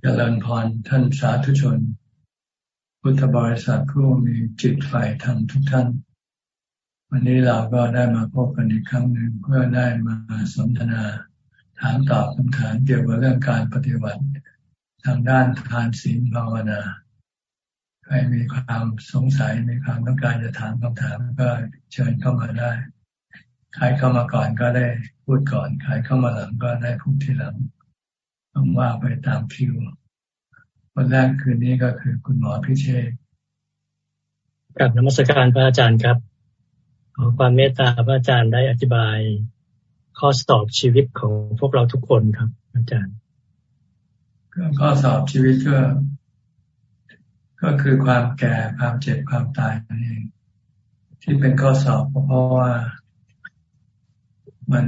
เจริญพรท่านสาธุชน พุทธบริษัทผู้มีจิตฝ่ายธรรมทุกท่าน วันนี้เราก็ได้มาพบกันอีกครั้งหนึ่งเพื่อได้มาสนทนา ถามตอบคำถามเกี่ยวกับเรื่องการปฏิบัติ ทางด้านทานศีลภาวนาใครมีความสงสัยมีความต้องการจะถามคำถามก็เชิญเข้ามาได้ ใครเข้ามาก่อนก็ได้พูดก่อน ใครเข้ามาหลังก็ได้พูดทีหลัง ต้องว่าไปตามคิววันแรกคืนนี้ก็คือคุณหมอพิเชษกับนมัสการพระอาจารย์ครับ ขอความเมตตาพระอาจารย์ได้อธิบาย ข้อสอบชีวิตของพวกเราทุกคนครับ อาจารย์ข้อสอบชีวิตก็ก็คือความแก่ความเจ็บความตายนั่นเองที่เป็นข้อสอบเพราะว่ามัน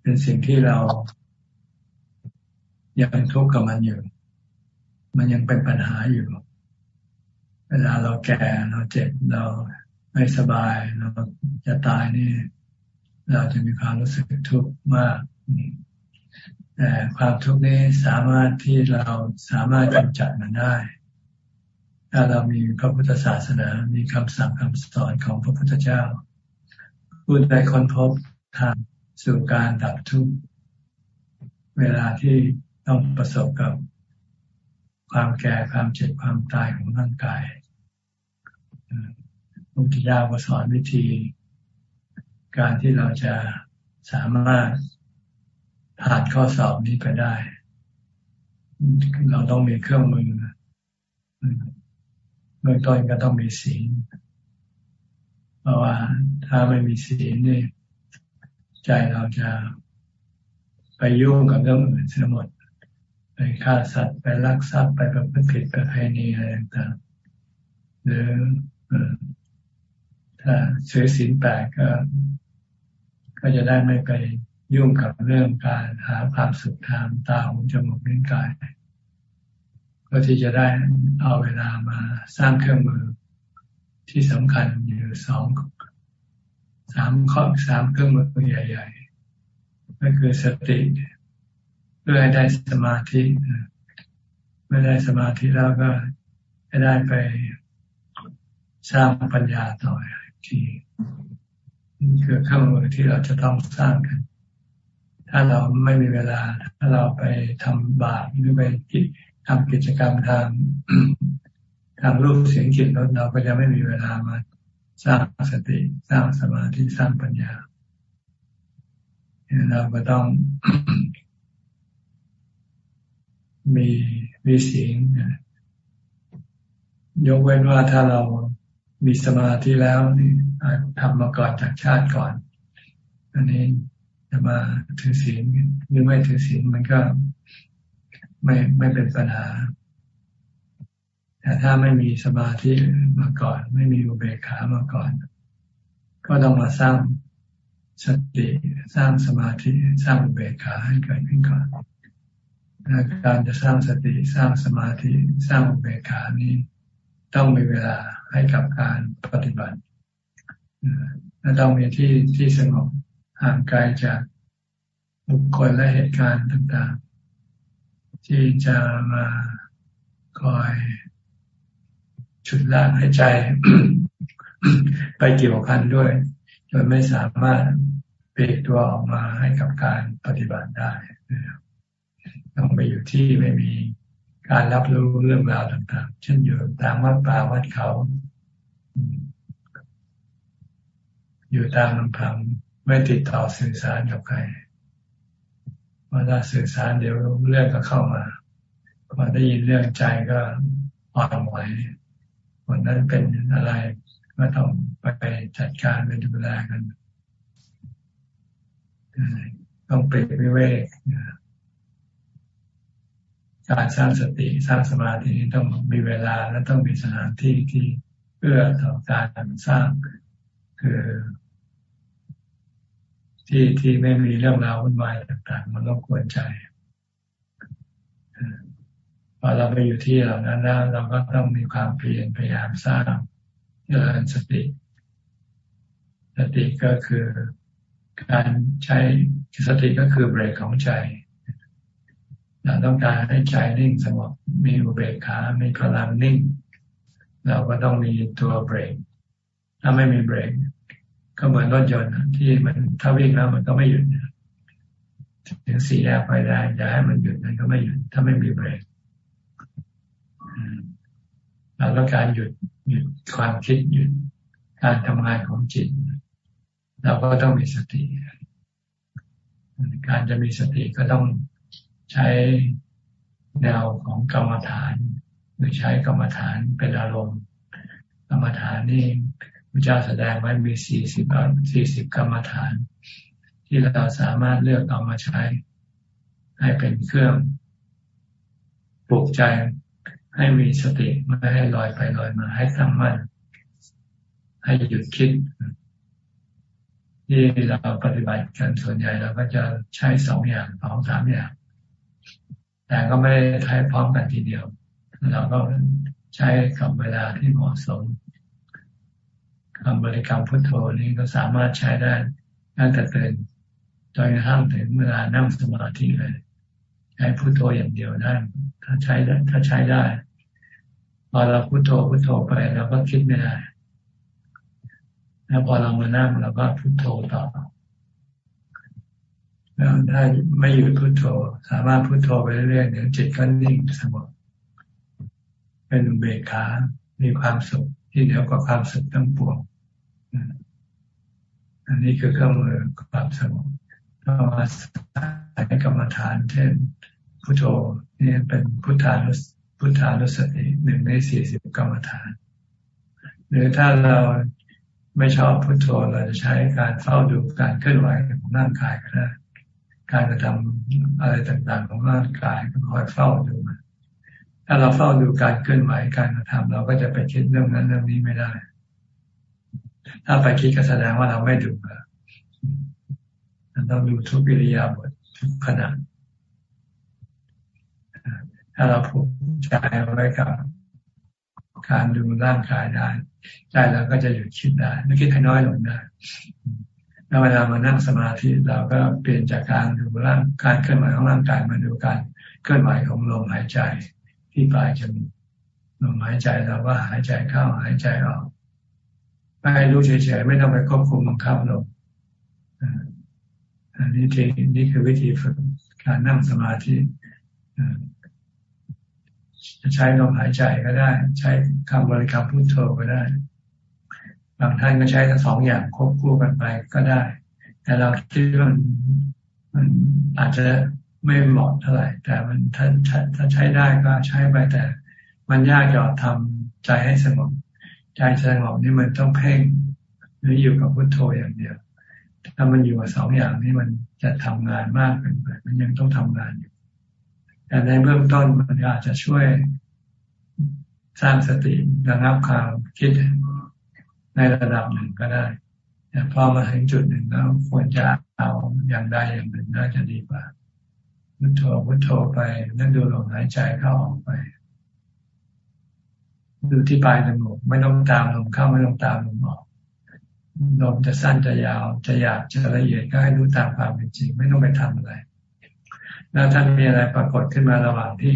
เป็นสิ่งที่เรา ยังทุกข์กับมันอยู่ มันยังเป็นปัญหาอยู่ เวลาเราแก่เราเจ็บเราไม่สบายเราจะตายนี่ เราจะมีความรู้สึกทุกข์มากแต่ความทุกข์นี้สามารถที่เราสามารถกำจัดมันได้ ถ้าเรามีพระพุทธศาสนา มีคำสั่งคำสอนของพระพุทธเจ้าพูดได้ค้นพบทางสู่การดับทุกข์เวลาที่ ต้องประสบกับความแก่ความเจ็บความตายของร่างกายพระพุทธเจ้าก็สอนวิธี การที่เราจะสามารถผ่านข้อสอบนี้ไปได้ เราต้องมีเครื่องมือเบื้องต้นก็ต้องมีศีลเพราะว่าถ้าไม่มีศีลนี่ใจเราจะไปยุ่งกับเรื่องอื่นเสียหมด ไปฆ่าสัตว์ไปลักทรัพย์ไปประพฤติผิดประเพณีอะไรต่างๆหรือถ้าซื้อสินแปดก็ ก็จะได้ไม่ไปยุ่งกับเรื่องการหาความสุขทางตาหูจมูกลิ้นกายเพื่อที่จะได้เอาเวลามาสร้างเครื่องมือที่สำคัญอยู่สองสามข้อสามเครื่องมือใหญ่ ๆ ก็คือสติ พื่อให้ได้สมาธิเมื่อได้สมาธิแล้วก็ให้ได้ไปสร้างปัญญาต่อทีนี่คือเครื่องมือที่เราจะต้องสร้างกัน ถ้าเราไม่มีเวลา ถ้าเราไปทำบาปหรือไปกิจทำกิจกรรมทางทางรูปเสียงจิตเราก็จะไม่มีเวลามาสร้างสติสร้างสมาธิสร้างปัญญาเราก็ต้อง มีมีศีลยกเว้นว่าถ้าเรามีสมาธิแล้วนี่ทำมาก่อนจากชาติก่อน อันนี้จะมาถือศีลหรือไม่ถือศีลมันก็ไม่ไม่เป็นปัญหา แต่ถ้าไม่มีสมาธิมาก่อน ไม่มีอุเบกขามาก่อน ก็ต้องมาสร้างสติสร้างสมาธิสร้างอุเบกขาให้เกิดขึ้นก่อน การจะสร้างสติสร้างสมาธิสร้างอุเบกขานี้ ต้องมีเวลาให้กับการปฏิบัติและต้องมีที่ที่สงบห่างไกลจากบุคคลและเหตุการณ์ต่างๆ ที่จะมาคอยฉุดลากให้ใจ ไปเกี่ยวพันด้วยจนไม่สามารถเปลีตัวออกมาให้กับการปฏิบัติได้นะครับ ต้องไปอยู่ที่ไม่มีการรับรู้เรื่องราวต่างๆ เช่นอยู่ตามวัดป่าวัดเขา อยู่ตามลำพังไม่ติดต่อสื่อสารกับใครพอถ้าสื่อสารเดี๋ยวเรื่องก็เข้ามาพอได้ยินเรื่องใจก็อ่อนไหวคนนั้นเป็นอะไรก็ต้องไปจัดการไปดูแลกัน ต้องเปรียวิเวก การสร้างสติสร้างสมาธิต้องมีเวลาและต้องมีสถานที่ที่เพื่อต่อการสร้างคือที่ที่ไม่มีเรื่องราววุ่นวายต่างๆ มันรบกวนใจพอเราไปอยู่ที่เหล่านั้นแล้วเราก็ต้องมีความเพียรพยายามสร้างเจริญสติสติก็คือการใช้สติก็คือเบรกของใจ เราต้องการให้ใจนิ่งสงบมีอุเบกขา มีพลังนิ่ง เราก็ต้องมีตัวเบรก ถ้าไม่มีเบรก ก็เหมือนรถยนต์ที่มันถ้าวิ่งแล้วมันก็ไม่หยุดถึงสี่แยกไฟแดงจะให้มันหยุดมันก็ไม่หยุด ถ้าไม่มีเบรกเราต้องการหยุดหยุดความคิดหยุดการทำงานของจิต เราก็ต้องมีสติ การจะมีสติก็ต้อง ใช้แนวของกรรมฐาน หรือใช้กรรมฐานเป็นอารมณ์ กรรมฐานนี่พระเจ้าแสดงไว้มีสี่สิบสี่สิบกรรมฐาน ที่เราสามารถเลือกเอามาใช้ ให้เป็นเครื่องปลุกใจให้มีสติไม่ให้ลอยไปลอยมาให้ตั้งมั่นให้หยุดคิด ที่เราปฏิบัติกันส่วนใหญ่เราก็จะใช้สองอย่างสองสามอย่าง แต่ก็ไม่ได้ใช้พร้อมกันทีเดียว เราก็ใช้กับเวลาที่เหมาะสมคำบริกรรมพุทโธนี้ก็สามารถใช้ได้ตั้งแต่ตื่นจนกระทั่งถึงเวลานั่งสมาธิเลยใช้พุทโธอย่างเดียวได้ ถ้าใช้ได้ถ้าใช้ได้พอเราพุโทโธพุโทโธไปเราก็คิดไม่ได้ แล้วพอเรามานั่งเราก็พุโทโธต่อ แล้วได้ไม่หยุดพุโทโธ สามารถพุโทโธไปเรื่อยๆเดี๋ยวจิตก็นิ่งสงบเป็นอุเบกขา มีความสุขที่เดียวกับความสุขทั้งปวงอันนี้คือเครื่องมือความสงบถ้ามาใช้กรรมฐานเช่นพุโทโธนี่เป็นพุทธานุสพุทธานุสติหนึ่งในสี่สิบกรรมฐาน หรือถ้าเราไม่ชอบพุทโธเราจะใช้การเฝ้าดูการเคลื่อนไหวของร่างกายก็ได้ การกระทำอะไรต่างๆ ของร่างกายก็คอยเฝ้าดูมันถ้าเราเฝ้าดูการเคลื่อนไหวการกระทำเราก็จะไปคิดเรื่องนั้นเรื่องนี้ไม่ได้ ถ้าไปคิดก็แสดงว่าเราไม่ดูแล้วเราต้องดูทุกวิริยาบททุกขณะถ้าเราผูกใจไว้กับการดูร่างกายได้ใจเราก็จะหยุดคิดได้ไม่คิดให้น้อยลงได้ แล้วเวลามานั่งสมาธิเราก็เปลี่ยนจากการดูร่างการเคลื่อนไหวของร่างกายมาดูการเคลื่อนไหวของลมหายใจที่ปลายจมูกลมหายใจเราก็หายใจเข้าหายใจออกไม่ให้รู้เฉยๆไม่ต้องไปควบคุมบังคับลมอันนี้ทีนี่คือวิธีฝึกการนั่งสมาธิจะใช้ลมหายใจก็ได้ ใช้คำบริกรรมพุทโธก็ได้ บางท่านก็ใช้ทั้งสองอย่างควบคู่กันไปก็ได้ แต่เราคิดว่ามันอาจจะไม่เหมาะเท่าไหร่ แต่มันถ้าถ้าใช้ได้ก็ใช้ไปแต่ มันยากจะทำใจให้สงบใจสงบนี่มันต้องเพ่งหรืออยู่กับพุทโธอย่างเดียว ถ้ามันอยู่กับสองอย่างนี้มันจะทำงานมากเกินไปมันยังต้องทำงานอยู่ แต่ในเบื้องต้นมันอาจจะช่วยสร้างสติระงับความคิด ในระดับหนึ่งก็ได้แต่พอมาถึงจุดหนึ่งแล้วควรจะเอาอย่างใดอย่างหนึ่งน่าจะดีกว่าพุทโธพุทโธไปนั่งดูลมหายใจเข้าออกไป ดูที่ปลายจมูกไม่ต้องตามลมเข้าไม่ต้องตามลมออกลมจะสั้นจะยาวจะหยาบจะละเอียดก็ให้ดูตามความเป็นจริง ไม่ต้องไปทำอะไร แล้วท่านมีอะไรปรากฏขึ้นมาระหว่างที่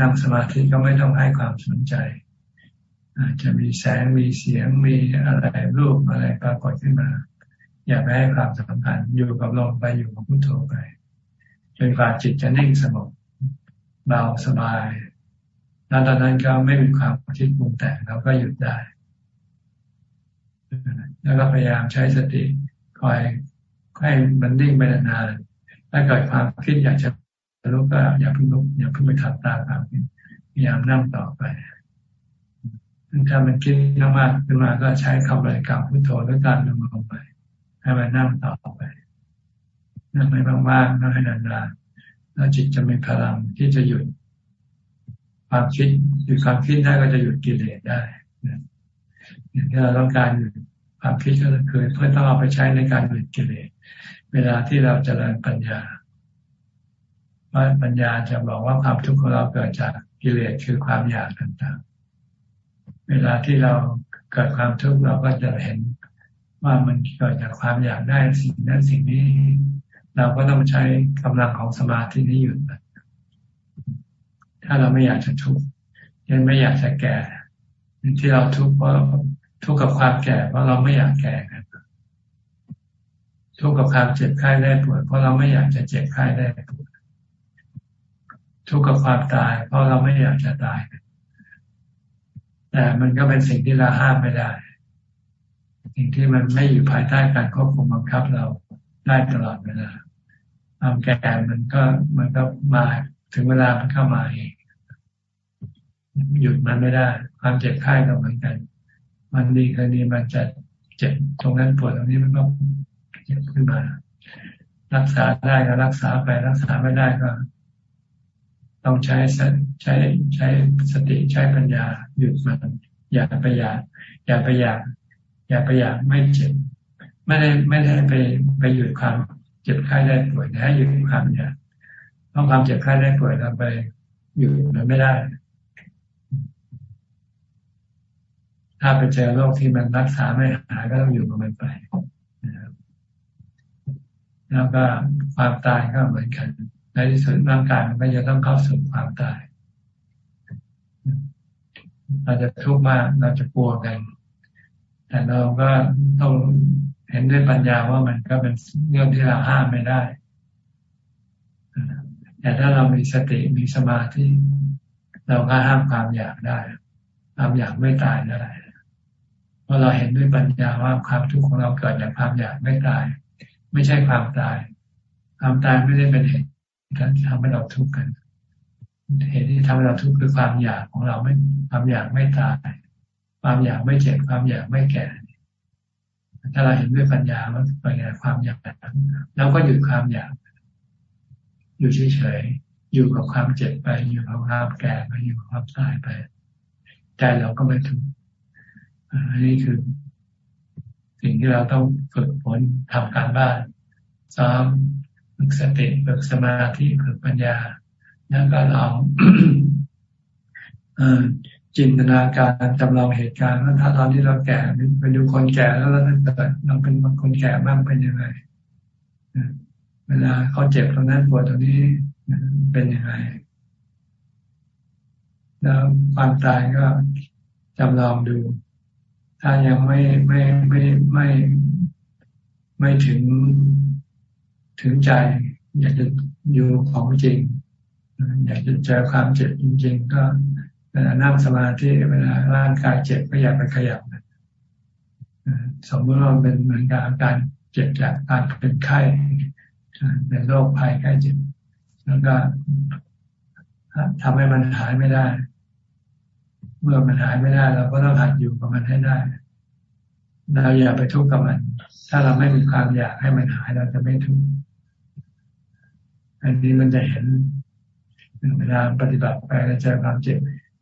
นั่งสมาธิก็ไม่ต้องให้ความสนใจ อาจจะมีแสงมีเสียงมีอะไรรูปอะไรปรากฏขึ้นมา อย่าไปให้ความสำคัญอยู่กับลมไปอยู่กับพุทโธไปจนกว่าจิตจะนิ่งสงบเบาสบายแล้วตอนนั้นก็ไม่มีความคิดปรุงแต่งเราก็หยุดได้ แล้วก็พยายามใช้สติคอยให้มันนิ่งไปนานๆถ้าเกิดความคิดอยากจะลุกก็อย่าเพิ่งลุกอย่าเพิ่งไปขับตาครับพยายามนั่งต่อไป ถ้ามันคิดมากขึ้นมาก็ใช้คำบริกรรมพุทโธด้วยการลงลงไป ให้มันนั่งต่อไป นั่งไปมากๆนั่งให้นานๆแล้วจิตจะมีพลังที่จะหยุดความคิดหยุดความคิดได้ก็จะหยุดกิเลสได้อย่างที่เราต้องการหยุดความคิดก็คือเพื่อต้องเอาไปใช้ในการหยุดกิเลสเวลาที่เราจเจริญปัญญาว่าปัญญาจะบอกว่าความทุกข์ของเราเกิดจากกิเลสคือความอยากต่างๆ เวลาที่เราเกิดความทุกข์เราก็จะเห็นว่ามันเกิดจากความอยากได้สิ่งนั้นสิ่งนี้ เราก็ต้องใช้กำลังของสมาธินี้หยุดถ้าเราไม่อยากจะทุกข์ยังไม่อยากจะแก่ ที่เราทุกข์เพราะทุกข์กับความแก่ เพราะเราไม่อยากแก่กันทุกข์กับความเจ็บไข้ได้ป่วยเพราะเราไม่อยากจะเจ็บไข้ได้ป่วยทุกข์กับความตาย เพราะเราไม่อยากจะตาย แต่มันก็เป็นสิ่งที่เราห้ามไม่ได้ สิ่งที่มันไม่อยู่ภายใต้การควบคุมบังคับเราได้ตลอดเวลาความแก่มันก็มันก็มาถึงเวลามันเข้ามาเองหยุดมันไม่ได้ ความเจ็บไข้ก็เหมือนกัน มันดีคืนดีมันจะเจ็บตรงนั้นปวดตรงนี้มันก็เจ็บขึ้นมา รักษาได้ก็รักษาไปรักษาไม่ได้ก็ ต้องใช้ใช้ใช้สติใช้ปัญญาหยุดมัน อย่าไปอยากอย่าไปอยากอย่าไปอยากไม่เจ็บไม่ได้ไม่ได้ไปไปหยุดความเจ็บไข้ได้ป่วยนะหยุดความอยากต้องความเจ็บไข้ได้ป่วยเราไปหยุดมันไม่ได้ ถ้าไปเจอโรคที่มันรักษาไม่หายก็ต้องอยู่กับมันไปแล้วก็ความตายก็เหมือนกัน ในที่สุดร่างกายมันก็จะต้องเข้าสู่ความตายเราจะทุกข์มากเราจะกลัวกัน แต่เราก็ต้องเห็นด้วยปัญญาว่ามันก็เป็นเรื่องที่เราห้ามไม่ได้ แต่ถ้าเรามีสติมีสมาธิเราก็ห้ามความอยากได้ความอยากไม่ตายได้เพราะเราเห็นด้วยปัญญาว่าความทุกข์ของเราเกิดจากความอยากไม่ตาย ไม่ใช่ความตาย ความตายไม่ได้เป็นเหตุ ที่ทำให้เราทุกข์กันเหตุที่ทำให้เราทุกข์คือความอยากของเราไม่ความอยากไม่ตาย ความอยากไม่เจ็บความอยากไม่แก่ ถ้าเราเห็นด้วยปัญญาว่าปัญญาความอยากเราก็หยุดความอยาก อยู่เฉยๆอยู่กับความเจ็บไป อยู่กับความแก่ไปอยู่กับความตายไปใจเราก็ไม่ทุกข์อันนี้คือ สิ่งที่เราต้องฝึกฝนทำการบ้านซ้อม ฝึกสติฝึกสมาธิฝึกปัญญา แล้วก็ลองจินตนาการจำลองเหตุการณ์ว่าถ้าตอนที่เราแก่ไปดูคนแก่แล้วเราเกิดเราเป็นคนแก่บ้างเป็นยังไงเวลาเขาเจ็บตรงนั้นปวดตรงนี้เป็นยังไงแล้วความตายก็จำลองดู ถ้ายังไม่ไม่ไม่ไม่ไม่ถึง ถึงใจ อยากจะอยู่ของจริง อยากจะเจอความเจ็บจริง ๆ ก็เวลานั่งสมาธิเวลาร่างกายเจ็บก็อยากไปขยับสมมติว่าเป็นเหมือนกับอาการเจ็บจากการเป็นไข้เป็นโรคภัยไข้เจ็บแล้วก็ทำให้มันหายไม่ได้ เมื่อมันหายไม่ได้เราก็ต้องหัดอยู่กับมันให้ได้เราอย่าไปทุกข์กับมัน ถ้าเราไม่มีความอยากให้มันหายเราจะไม่ทุกข์ อันนี้มันจะเห็นเวลาปฏิบัติไปแล้วเจอความเจ็บ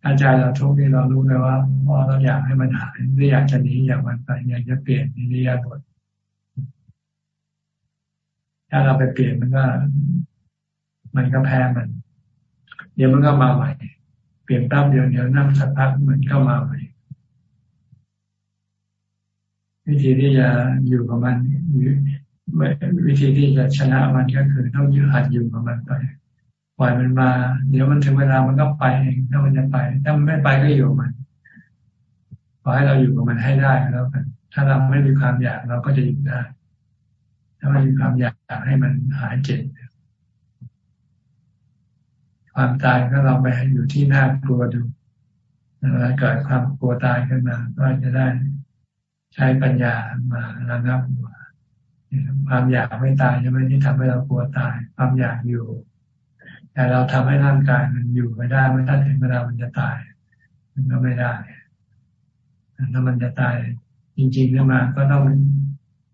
อาจารย์เราทุกข์นี่เรารู้เลยว่าพอเราอยากให้มันหายหรืออยากจะหนีอยากมันไปอยากจะเปลี่ยนนิยาบทถ้าเราไปเปลี่ยนมันก็ มันก็แพ้มัน เดี๋ยวมันก็มาใหม่ เปลี่ยนแป๊บเดียวเดียวนั่งสักพักมือนเข้ามาใหม่วิธีที่จะอยู่กับมัน วิธีที่จะชนะมันก็คือต้องยืดหัดอยู่กับมันไปปล่อยมันมา เดี๋ยวมันถึงเวลามันก็ไปเองถ้ามันจะไป ถ้ามันไม่ไปก็อยู่มันขอให้เราอยู่กับมันให้ได้แล้วกัน ถ้าเราไม่มีความอยากเราก็จะอยู่ได้ ถ้าไม่มีความอยากให้มันหายเจ็บความตายก็เราไปอยู่ที่หน่ากลัวดูเวลาเกิดความกลัวตายขึ้นมา ก็จะได้ใช้ปัญญามาระงับ ความอยากไม่ตายใช่ไหมที่ทำให้เรากลัวตาย ความอยากอยู่ แต่เราทำให้ร่างกายมันอยู่ไม่ได้ไม่ถ้าถึงเวลามันจะตาย มันก็ไม่ได้ถ้ามันจะตาย จริงๆขึ้นมาก็ต้อง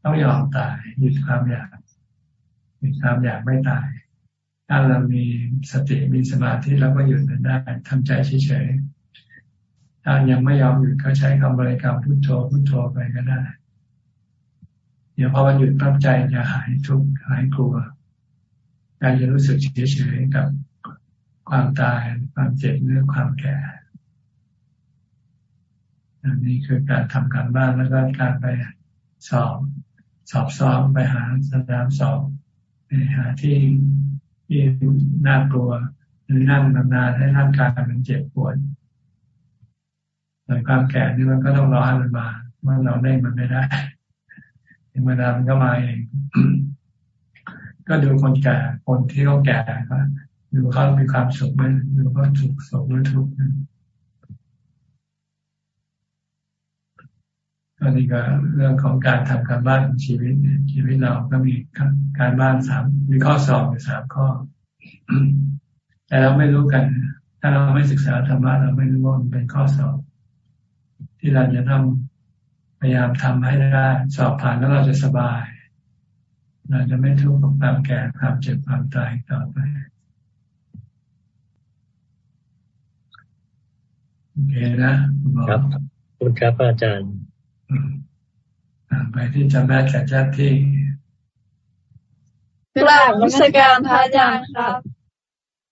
ต้องยอมตายหยุดความอยากหยุดความอยากไม่ตาย ถ้าเรามีสติมีสมาธิแล้วก็หยุดมันได้ทำใจเฉยๆถ้ายังไม่ยอมหยุดก็ใช้คำบริกรรมพุทโธพุทโธไปก็ได้ เดี๋ยวพอมันหยุดปั๊บใจจะหายทุกข์หายกลัวใจจะรู้สึกเฉยๆกับความตายความเจ็บเนื้อความแก่อันนี้คือการทำการบ้านแล้วก็การไปสอบสอบซ้อมไปหาสนามสอบไปหาที่ที่น่ากลัวหรือนั่งนานๆให้ร่างกายมันเจ็บปวดแต่ความแก่นี่มันก็ต้องรอให้มันมาเมื่อเราได้มันไม่ได้ ถึงเวลามันก็มาเองก็ดูคนแก่คนที่เขาแก่ก็ดูเขามีความสุขไหมดูเขาสุขสุขหรือทุกข์ก็นี่ก็เรื่องของการทำการบ้านชีวิตชีวิตเราก็มีการบ้านสามมีข้อสอบอยู่สามข้อ แต่เราไม่รู้กัน ถ้าเราไม่ศึกษาธรรมะเราไม่รู้ว่ามันเป็นข้อสอบ ที่เราจะต้อง พยายามทำให้ได้ สอบผ่านแล้วเราจะสบาย เราจะไม่ทุกข์กับความแก่ความเจ็บความตายต่อไปโอเคนะครับคุณครับอาจารย์ไปที่จำแม่แก่จัดที่กราบวิชาการพระอาจารย์ครับ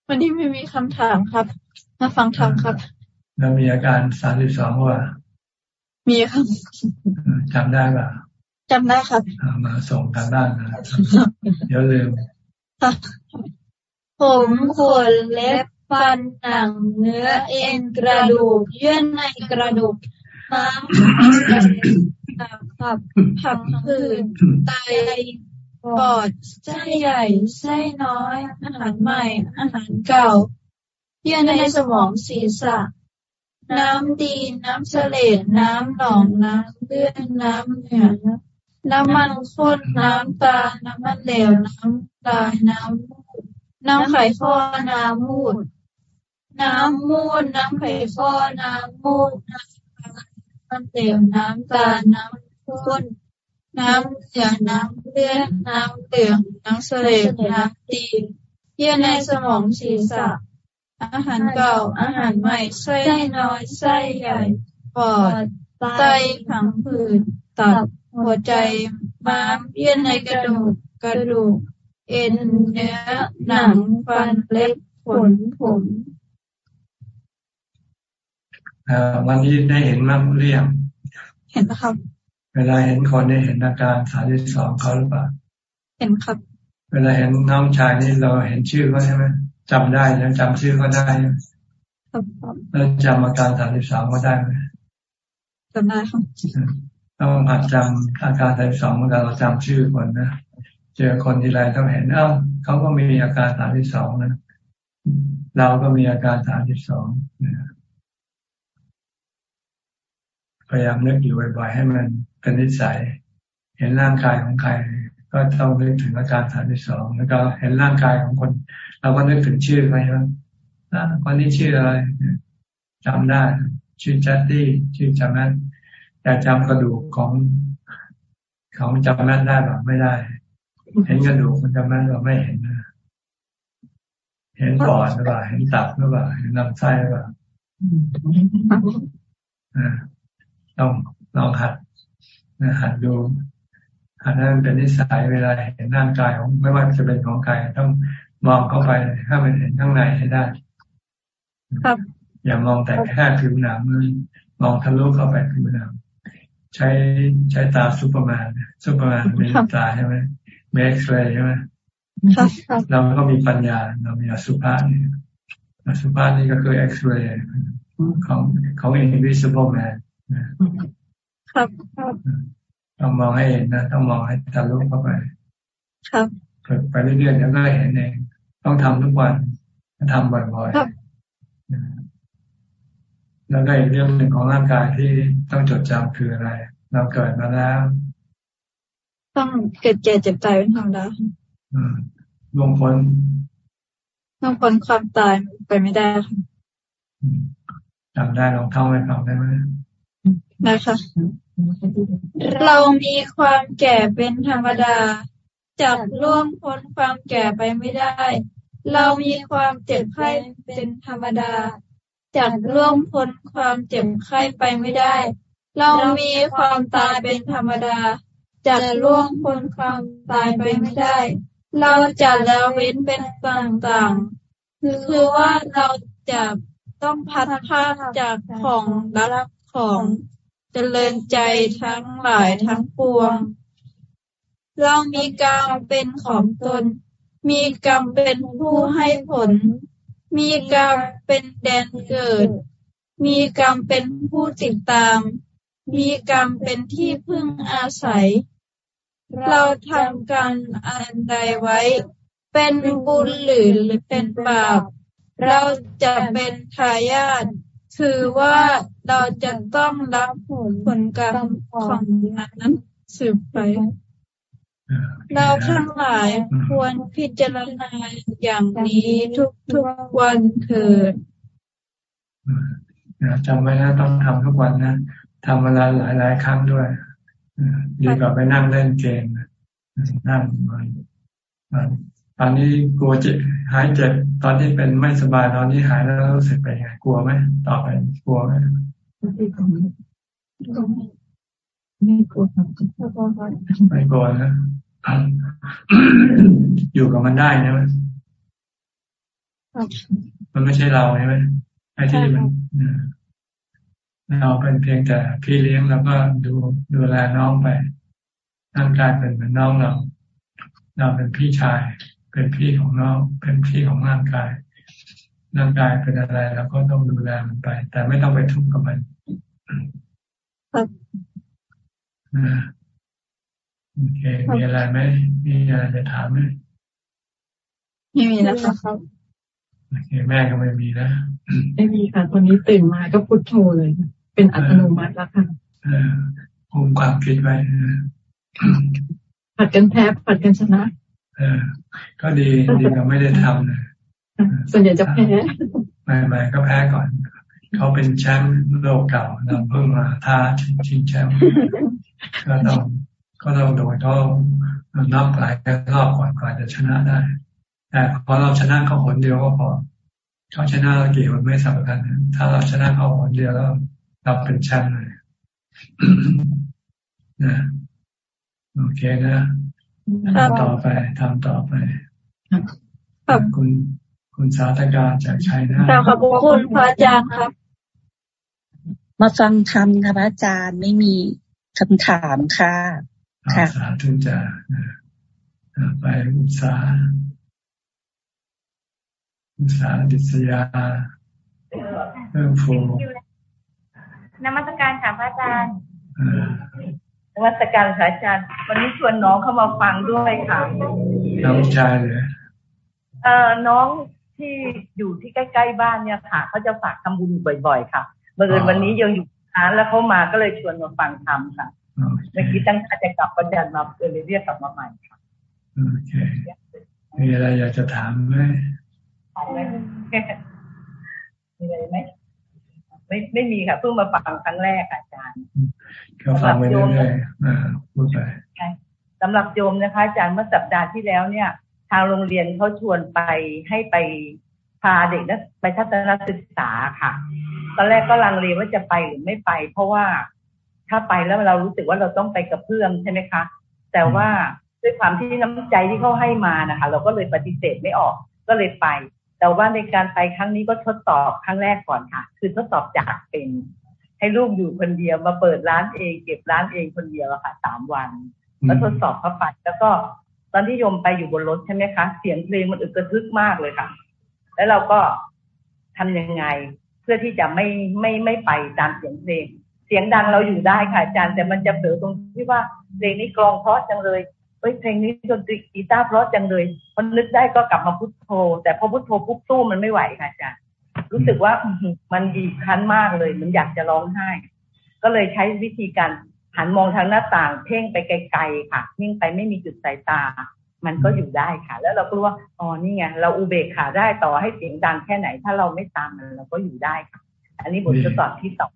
วันนี้ไม่มีคำถามครับ มาฟังธรรมครับ แล้วมีอาการสามสิบสองว่า มีครับจำได้ป่ะจำได้ครับมาส่งทางด้านนะเดี๋ยวลืมผมขนเล็บฟันหนังเนื้อเอ็นกระดูก เยื่อในกระดูกม้ามขับผังผืนไตปอดไส้ใหญ่ไส้น้อย อาหารใหม่ อาหารเก่า เยื่อในสมองศีรษะ น้ำดีน้ำเสลดน้ำหนองน้ำเลือดน้ำเหนือน้ำมันข้นน้ำตา น้ำมันเหลวน้ำตาน้ำมูดน้ำไข่ข้อน้ำมูด น้ำมูดน้ำไข่ข้อน้ำมูดน้ำน้ำเหลวน้ำตาลน้ำข้นน้ำเหลืองน้ำเลือดน้ำเหลืองน้ำเสลดน้ำดีเยื่อในสมองศีรษะ อาหารเก่าอาหารใหม่ไส้น้อยไส้ใหญ่ปอดไตผังผืดตับหัวใจม้ามเยื่อในกระดูกกระดูก เอ็นเนื้อหนังฟันเล็บขนผมวันนี้ได้เห็นมั่งเรียงเห็นนะครับ เวลาเห็นคนได้เห็นอาการสามสิบสองเขาหรือเปล่า เห็นครับ เวลาเห็นน้องชายนี่เราเห็นชื่อเขาใช่ไหม จำได้ยังจำชื่อเขาได้ครับแล้วจำอาการสามสิบสองเขาได้ไหมจำได้ครับต้องหัดจำอาการสามสิบสองเมื่อเราจำชื่อคนนะเจอคนทีไรต้องเห็นเอ้าเขาก็มีอาการสามสิบสองนะเราก็มีอาการสามสิบสองนะพยายามนึกอยู่บ่อยๆให้มันเป็นนิสัย เห็นร่างกายของใคร ก็ต้องนึกถึงอาการฐานที่สองแล้วก็เห็นร่างกายของคน เราก็นึกถึงชื่อไปว่าคนนี้ชื่ออะไรจำได้ ชื่อจัตตี้ชื่อจำนั้นแต่จำกระดูกของของจำนั้นได้หรือไม่ได้ เห็นกระดูกมันจำนั้นเราไม่เห็นนะเห็นปอดหรือเปล่าเห็นตับหรือเปล่าเห็นลำไส้หรือเปล่าอ่าต้องลองหัดนะหัดดูหัดนั้นเป็นนิสัยเวลาเห็นร่างกายของไม่ว่าจะเป็นของใครต้อง มองเข้าไปให้มันเห็นข้างในให้ได้ ครับ อย่ามองแต่แค่ผิวหนังมองทะลุเข้าไปผิวหนังใช้ใช้ตาซูเปอร์แมนซูเปอร์แมนมีตาใช่ไหมเอ็กซ์เรย์ใช่ไหมเราก็มีปัญญา เรามีอสุภะนี่อสุภะนี่ก็คือเอ็กซ์เรย์ของของ invisible man ครับครับต้องมองให้เห็นนะต้องมองให้ทะลุเข้าไป ครับฝึกไปเรื่อยๆแล้วก็เห็นเอง ต้องทำทุกวันทำบ่อยๆแล้วก็อีกเรื่องหนึ่งของร่างกายที่ต้องจดจำคืออะไร เราเกิดมาแล้ว ต้องเกิดแก่เจ็บตายเป็นธรรมดาลงพ้นลงพ้นความตายไปไม่ได้จำได้ลองท่องให้ฟังได้ไหมนะคะเรามีความแก่เป็นธรรมดาจากล่วงพ้นความแก่ไปไม่ได้ เรามีความเจ็บไข้เป็นธรรมดาจากล่วงพ้นความเจ็บไข้ไปไม่ได้ เรามีความตายเป็นธรรมดาจากล่วงพ้นความตายไปไม่ได้ เราจะแล้วเว้นเป็นต่างๆ คือว่าเราจะต้องพัดพาจากของรักของเจริญใจทั้งหลายทั้งปวง เรามีกรรมเป็นของตน มีกรรมเป็นผู้ให้ผล มีกรรมเป็นแดนเกิด มีกรรมเป็นผู้ติดตาม มีกรรมเป็นที่พึ่งอาศัย เราทำการอันใดไว้ เป็นบุญหรือเป็นบาป เราจะเป็นทายาทคือว่าเราจะต้องรับผลกรรมของนั้นสืบไป เราทั้งหลายควรพิจารณาอย่างนี้ทุกทุกวันเถิดจำไว้นะต้องทำทุกวันนะทำเวลาหลายหลายครั้งด้วยดีกว่าไปนั่งเล่นเกมนั่งมันตอนนี้กลัวเจ็บหายเจ็บตอนที่เป็นไม่สบายตอนนี้หายแล้วรู้สึกเป็นไงกลัวไหมต่อไปกลัวไหม ไม่กลัวไม่กลัวนะอยู่กับมันได้ใช่ไหมมันไม่ใช่เราใช่ไหมไอ้ที่มันเราเป็นเพียงแต่พี่เลี้ยงแล้วก็ดูดูแลน้องไปร่างกายเป็นเหมือนน้องเราเราเป็นพี่ชาย เป็นพี่ของน้องเป็นพี่ของร่างกายร่างกายเป็นอะไรเราก็ต้องดูแลมันไป แต่ไม่ต้องไปทุกข์กับมัน โอเค มีอะไรไหม มีอะไรจะถามไหมไม่มีแล้วครับโอเค แม่ก็ไม่มีนะไม่มีค่ะ ตอนนี้ตื่นมาก็พุทโธเลย เป็นอัตโนมัติแล้วค่ะคุมความคิดไว้ผัดกันแพ้ผัดกันชนะเออก็ดีดีกว่าไม่ได้ทำนะส่วนใหญ่จะแพ้ไม่ไม่ก็แพ้ก่อน เขาเป็นแชมป์โลกเก่าเราเพิ่งมาท้าชิงแชมป์ก็ต้องก็ต้องโดนเขานับหลายรอบก่อนก่อนจะชนะได้ แต่พอเราชนะเขาหนเดียวก็พอเขาชนะเรากี่มันไม่สำคัญถ้าเราชนะเขาหนเดียวแล้วเราเป็นแชมป์เลยนะโอเคนะทำต่อไปทำต่อไปขอบคุณ คุณสาธการจากชัยนะขอบคุณพระอาจารย์ครับมาฟังธรรมค่ะพระอาจารย์ไม่มีคำถามค่ะ ค่ะสาธุจะไปอุตสาอุตสาดิษยาเริ่มฟูนมัสการค่ะพระอาจารย์นมัสการพระอาจารย์ วันนี้ชวนน้องเข้ามาฟังด้วยค่ะน้องชายเลยเอ่อน้อง ที่อยู่ที่ใกล้ๆบ้านเนี่ยค่ะเขาจะฝากทำบุญบ่อย ๆ ค่ะเมื่อวันนี้ยังอยู่ร้านแล้วเขามาก็เลยชวนมาฟังทำค่ะเมื่อกี้ตั้งใจจะกลับประจันมาเลยเรียกกลับมาใหม่ค่ะโอเคมีอะไรอยากจะถามไหมถามไหมมีอะไรไหมไม่ไม่มีค่ะเพิ่งมาฟังครั้งแรกอาจารย์ก็ฟังไปเรื่อยๆพูดไปสำหรับโยมนะคะ อาจารย์เมื่อสัปดาห์ที่แล้วเนี่ย ทางโรงเรียนเขาชวนไปให้ไปพาเด็กนักไปทัศนศึกษาค่ะ ตอนแรกก็ลังเลว่าจะไปหรือไม่ไป เพราะว่าถ้าไปแล้วเรารู้สึกว่าเราต้องไปกับเพื่อนใช่ไหมคะ แต่ว่าด้วยความที่น้ำใจที่เขาให้มานะคะ เราก็เลยปฏิเสธไม่ออกก็เลยไป แต่ว่าในการไปครั้งนี้ก็ทดสอบครั้งแรกก่อนค่ะ คือทดสอบจากเป็น ให้ลูกอยู่คนเดียวมาเปิดร้านเอง เก็บร้านเองคนเดียวค่ะสามวันแล้วทดสอบเข้าไปแล้วก็ อนที่โยมไปอยู่บนรถใช่ไหมคะ เสียงเพลงมันอึกกระทึกมากเลยค่ะ แล้วเราก็ทำยังไง เพื่อที่จะไม่ไม่ไม่ไปตามเสียงเพลง เสียงดังเราอยู่ได้ค่ะอาจารย์แต่มันจะเผลอตรงที่ว่าเพลงนี้กลองเพราะจังเลยเฮ้ยเพลงนี้ดนตรีกีตาร์เพราะจังเลยพอนึกได้ก็กลับมาพุทโธ แต่พอพุทโธปุ๊บตู้มันไม่ไหวค่ะอาจารย์รู้สึกว่ามันบีบคั้นมากเลย มันอยากจะร้องไห้ ก็เลยใช้วิธีการ หันมองทางหน้าต่างเพ่งไปไกลๆค่ะเพ่งไปไม่มีจุดสายตา มันก็อยู่ได้ค่ะ แล้วเราก็รู้ว่าอ๋อนี่ไงเราอุเบกขาได้ต่อให้เสียงดังแค่ไหน ถ้าเราไม่ตามมันเราก็อยู่ได้ค่ะ อันนี้บททดสอบที่สอง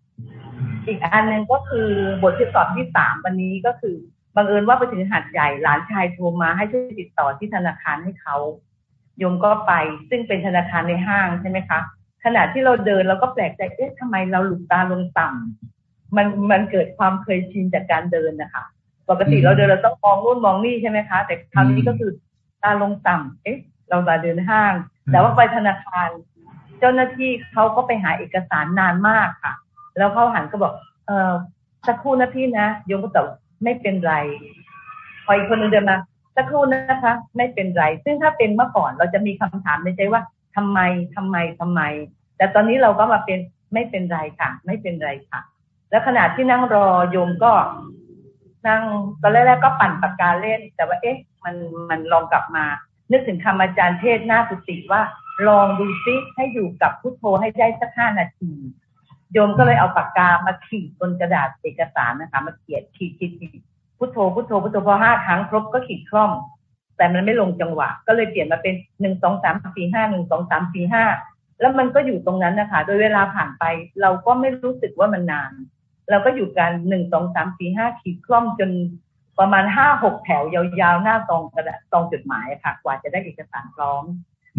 อีกอันหนึ่งก็คือบททดสอบที่สามวันนี้ก็คือบังเอิญว่าไปถึงหัดใหญ่หลานชายโทรมาให้ช่วยติดต่อที่ธนาคารให้เขาโยมก็ไปซึ่งเป็นธนาคารในห้างใช่ไหมคะขณะที่เราเดินเราก็แปลกใจเอ๊ะทำไมเราหลุดตาลงต่ำ มันมันเกิดความเคยชินจากการเดินนะคะปกติเราเดินเราต้องมองนู่นมองนี่ใช่ไหมคะ แต่คราวนี้ก็คือตาลงต่ำเอ๊ะ เรามาเดินห้าง แต่ว่าไปธนาคาร เจ้าหน้าที่เขาก็ไปหาเอกสารนานมากค่ะ แล้วเขาหันก็บอก เออสักครู่นะพี่นะโยมก็ตอบไม่เป็นไรพออีกคนนึงเดินมาสักครู่นะคะ ไม่เป็นไร ซึ่งถ้าเป็นเมื่อก่อนเราจะมีคำถามในใจว่าทำไมทำไมทำไม แต่ตอนนี้เราก็มาเป็นไม่เป็นไรค่ะ ไม่เป็นไรค่ะ แล้วขณะที่นั่งรอโยมก็นั่งตอนแรกๆก็ปั่นปากกาเล่น แต่ว่า เอ๊ะ มันมันลองกลับมา นึกถึงคำอาจารย์เทศหน้าสุติว่า ลองดูซิให้อยู่กับพุทโธให้ได้สักห้านาทีโยมก็เลยเอาปากกามาขีดบนกระดาษเอกสารนะคะ มาเขียนขีดขีดขีดพุทโธพุทโธพุทโธพอห้าครั้งครบก็ขีดคล่อม แต่มันไม่ลงจังหวะ ก็เลยเปลี่ยนมาเป็นหนึ่งสองสามสี่ห้าหนึ่งสองสามสี่ห้าแล้วมันก็อยู่ตรงนั้นนะคะ โดยเวลาผ่านไป เราก็ไม่รู้สึกว่ามันนาน เราก็อยู่การหนึ่งสองสามสี่ห้าขีดคล่อมจนประมาณห้าหกแถวยาวๆหน้าตองกระดาษตองจดหมายค่ะ กว่าจะได้เอกสารพร้อม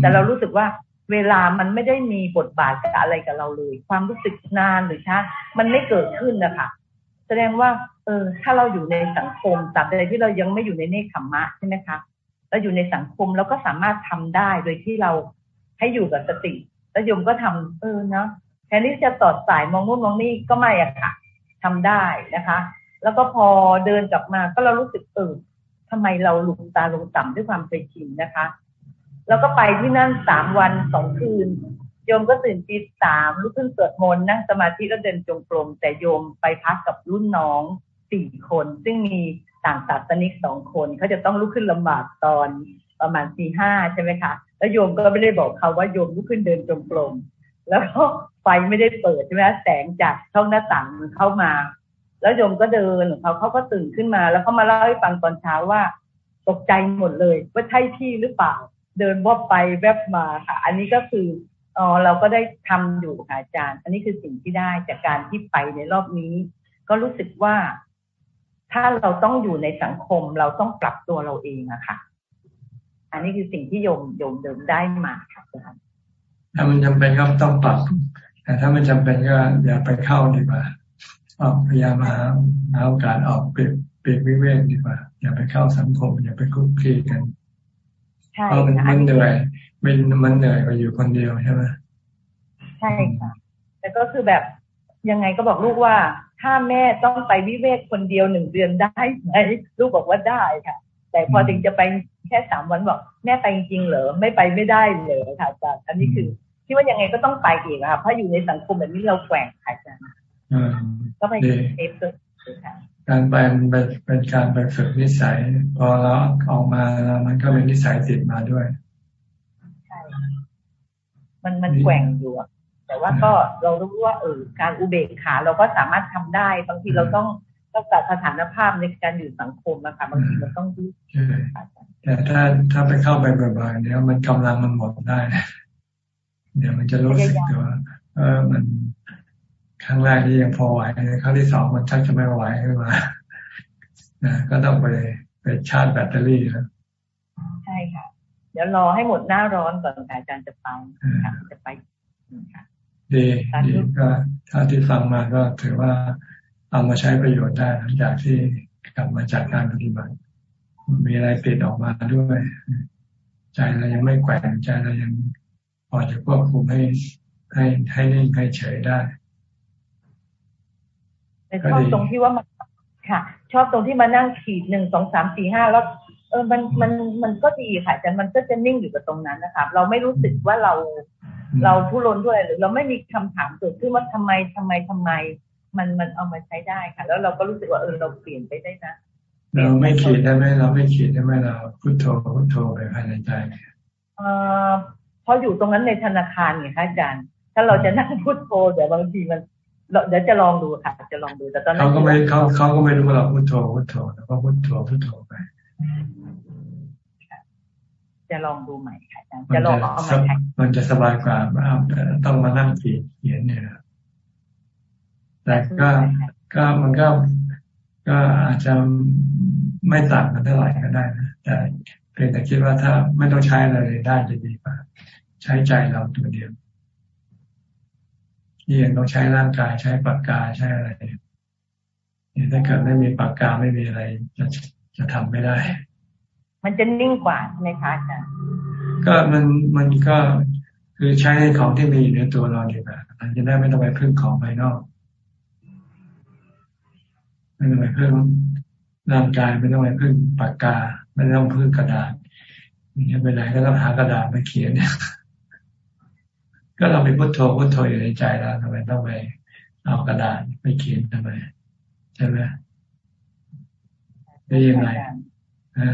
แต่เรารู้สึกว่าเวลามันไม่ได้มีบทบาทกับอะไรกับเราเลย ความรู้สึกนานหรือช้ามันไม่เกิดขึ้นนะคะแสดงว่า เออ ถ้าเราอยู่ในสังคมตราบใดที่เรายังไม่อยู่ในเนคขมมะใช่ไหมคะเราอยู่ในสังคมเราก็สามารถทำได้โดยที่เราให้อยู่กับสติแล้วโยมก็ทำเออเนาะแทนที่จะตอดสายมองนู่นมองนี่ก็ไม่อะค่ะ ทำได้นะคะ แล้วก็พอเดินกลับมาก็เรารู้สึกเออทำไมเราหลุมตาลงต่ำด้วยความเคยชินนะคะ แล้วก็ไปที่นั่นสามวันสองคืน โยมก็ตื่นตีสามลุกขึ้นสวดมนต์นั่งสมาธิแล้วเดินจงกรมแต่โยมไปพักกับรุ่นน้องสี่คน ซึ่งมีต่างศาสนิกสองคนเขาจะต้องลุกขึ้นลำบากตอนประมาณสี่ห้าใช่ไหมคะ แล้วโยมก็ไม่ได้บอกเขาว่าโยมลุกขึ้นเดินจงกรมแล้วก็ ไฟไม่ได้เปิดใช่ไหมแสงจากช่องหน้าต่างมันเข้ามา แล้วโยมก็เดินเขาเขาก็ตื่นขึ้นมา แล้วเขามาเล่าให้ฟังตอนเช้าว่า ตกใจหมดเลยว่าใช่พี่หรือเปล่า เดินวบไปแวบมาค่ะ อันนี้ก็คืออ๋อเราก็ได้ทำอยู่ค่ะอาจารย์ อันนี้คือสิ่งที่ได้จากการที่ไปในรอบนี้ ก็รู้สึกว่า ถ้าเราต้องอยู่ในสังคมเราต้องปรับตัวเราเองอะค่ะ อันนี้คือสิ่งที่โยมโยมเดิมได้มาค่ะอาจารย์ถ้ามันจำเป็นก็ต้องปรับ แต่ถ้ามันจำเป็นก็อย่าไปเข้าดีกว่าออกพยายามหาหาโอกาสออกเปลี่ยนเปลี่ยนวิเวกดีกว่า อย่าไปเข้าสังคม อย่าไปคุกคีกันเพราะมันมันเหนื่อยมันมันเหนื่อยกว่าอยู่คนเดียวใช่ไหมใช่ค่ะแต่ก็คือแบบยังไงก็บอกลูกว่า ถ้าแม่ต้องไปวิเวกคนเดียวหนึ่งเดือนได้ไหมลูกบอกว่าได้ค่ะ แต่พอถึงจะไปแค่สามวันบอก แม่ไปจริงเหรอไม่ไปไม่ได้เลยค่ะอาจารย์อันนี้คือ คิดว่ายังไงก็ต้องไปอีกค่ะเพราะอยู่ในสังคมแบบนี้เราแกว่งค่ะอาจารย์ก็ไปเซฟตัวค่ะการไปมันเป็นการไปฝึกนิสัย พอเราออกมาแล้วมันก็เป็นนิสัยติดมาด้วยใช่มันมันแกว่งอยู่แต่ว่าก็เรารู้ว่าเออการอุเบกขาเราก็สามารถทำได้ บางทีเราต้องต้องตัดสถานภาพในการอยู่สังคมนะคะบางทีเราต้องดูแต่ถ้าถ้าไปเข้าไปบ่อยๆเนี่ยมันกำลังมันหมดได้ เดี๋ยวมันจะรู้สึกว่า เออมันครั้งแรกที่ยังพอไหวครั้งที่สองมันชักจะไม่ไหวขึ้นมานะก็ต้องไปไปชาร์จแบตเตอรี่แล้วใช่ค่ะ เดี๋ยวรอให้หมดหน้าร้อนก่อนอาจารย์จะไปจะไปดีดีก็ถ้าที่ฟังมาก็ถือว่าเอามาใช้ประโยชน์ได้หลังจากที่กลับมาจากการปฏิบัติ มีอะไรเปลี่ยนออกมาด้วย ใจเรายังไม่แกว่งใจเรายัง พอจะควบคุมให้ให้ให้นิ่งให้เฉยได้แต่ชอบตรงที่ว่ามันค่ะ ชอบตรงที่มานั่งขีดหนึ่งสองสามสี่ห้าแล้วเออมันมันมันก็ดีค่ะแต่มันก็จะนิ่งอยู่กับตรงนั้นนะคะเราไม่รู้สึกว่าเราเราทุรนด้วยหรือเราไม่มีคำถามเกิดขึ้นว่าทำไมทำไมทำไม มันมันเอามาใช้ได้ค่ะ แล้วเราก็รู้สึกว่าเออเราเปลี่ยนไปได้นะเราไม่ขีดได้ไหมเราไม่ขีดได้ไหมเราพุทโธพุทโธไปภายในใจเอ่อ พออยู่ตรงนั้นในธนาคารไงคะอาจารย์ ถ้าเราจะนั่งพุทโธเดี๋ยวบางทีมันเดี๋ยวจะลองดูค่ะจะลองดูแต่ตอนนั้นเขาก็ไม่เขาเขาก็ไม่รู้ว่าเราพุทโธพุทโธแล้วก็พุทโธพุทโธไปจะลองดูใหม่ค่ะจะลองเอามาใช้มันจะสบายกว่าต้องมานั่งเขียนเนี่ย แต่ก็ก็มันก็ก็อาจจะไม่ต่างกันเท่าไหร่ก็ได้นะแต่เพียงแต่คิดว่าถ้าไม่ต้องใช้อะไรได้จะดีกว่า ใช้ใจเราตัวเดียวที่ยังต้องใช้ร่างกายใช้ปากกาใช้อะไรเนี่ยถ้าเกิดไม่มีปากกาไม่มีอะไร จะจะทำไม่ได้ มันจะนิ่งกว่าใช่ไหมคะอาจารย์ก็มันมันก็คือใช้ของที่มีอยู่ในตัวเราดีกว่ามันจะได้ไม่ต้องไปพึ่งของภายนอกไม่ต้องไปพึ่งร่างกายไม่ต้องไปพึ่งปากกา ไม่ต้องพึ่งกระดาษนี่ไปไหนก็ต้องหากระดาษมาเขียน ก็เราไปพุทโธพุทโธอยู่ในใจแล้วทำไมต้องไปเอากระดาษไปเขียนทำไมใช่ไหมได้ยังไงฮะ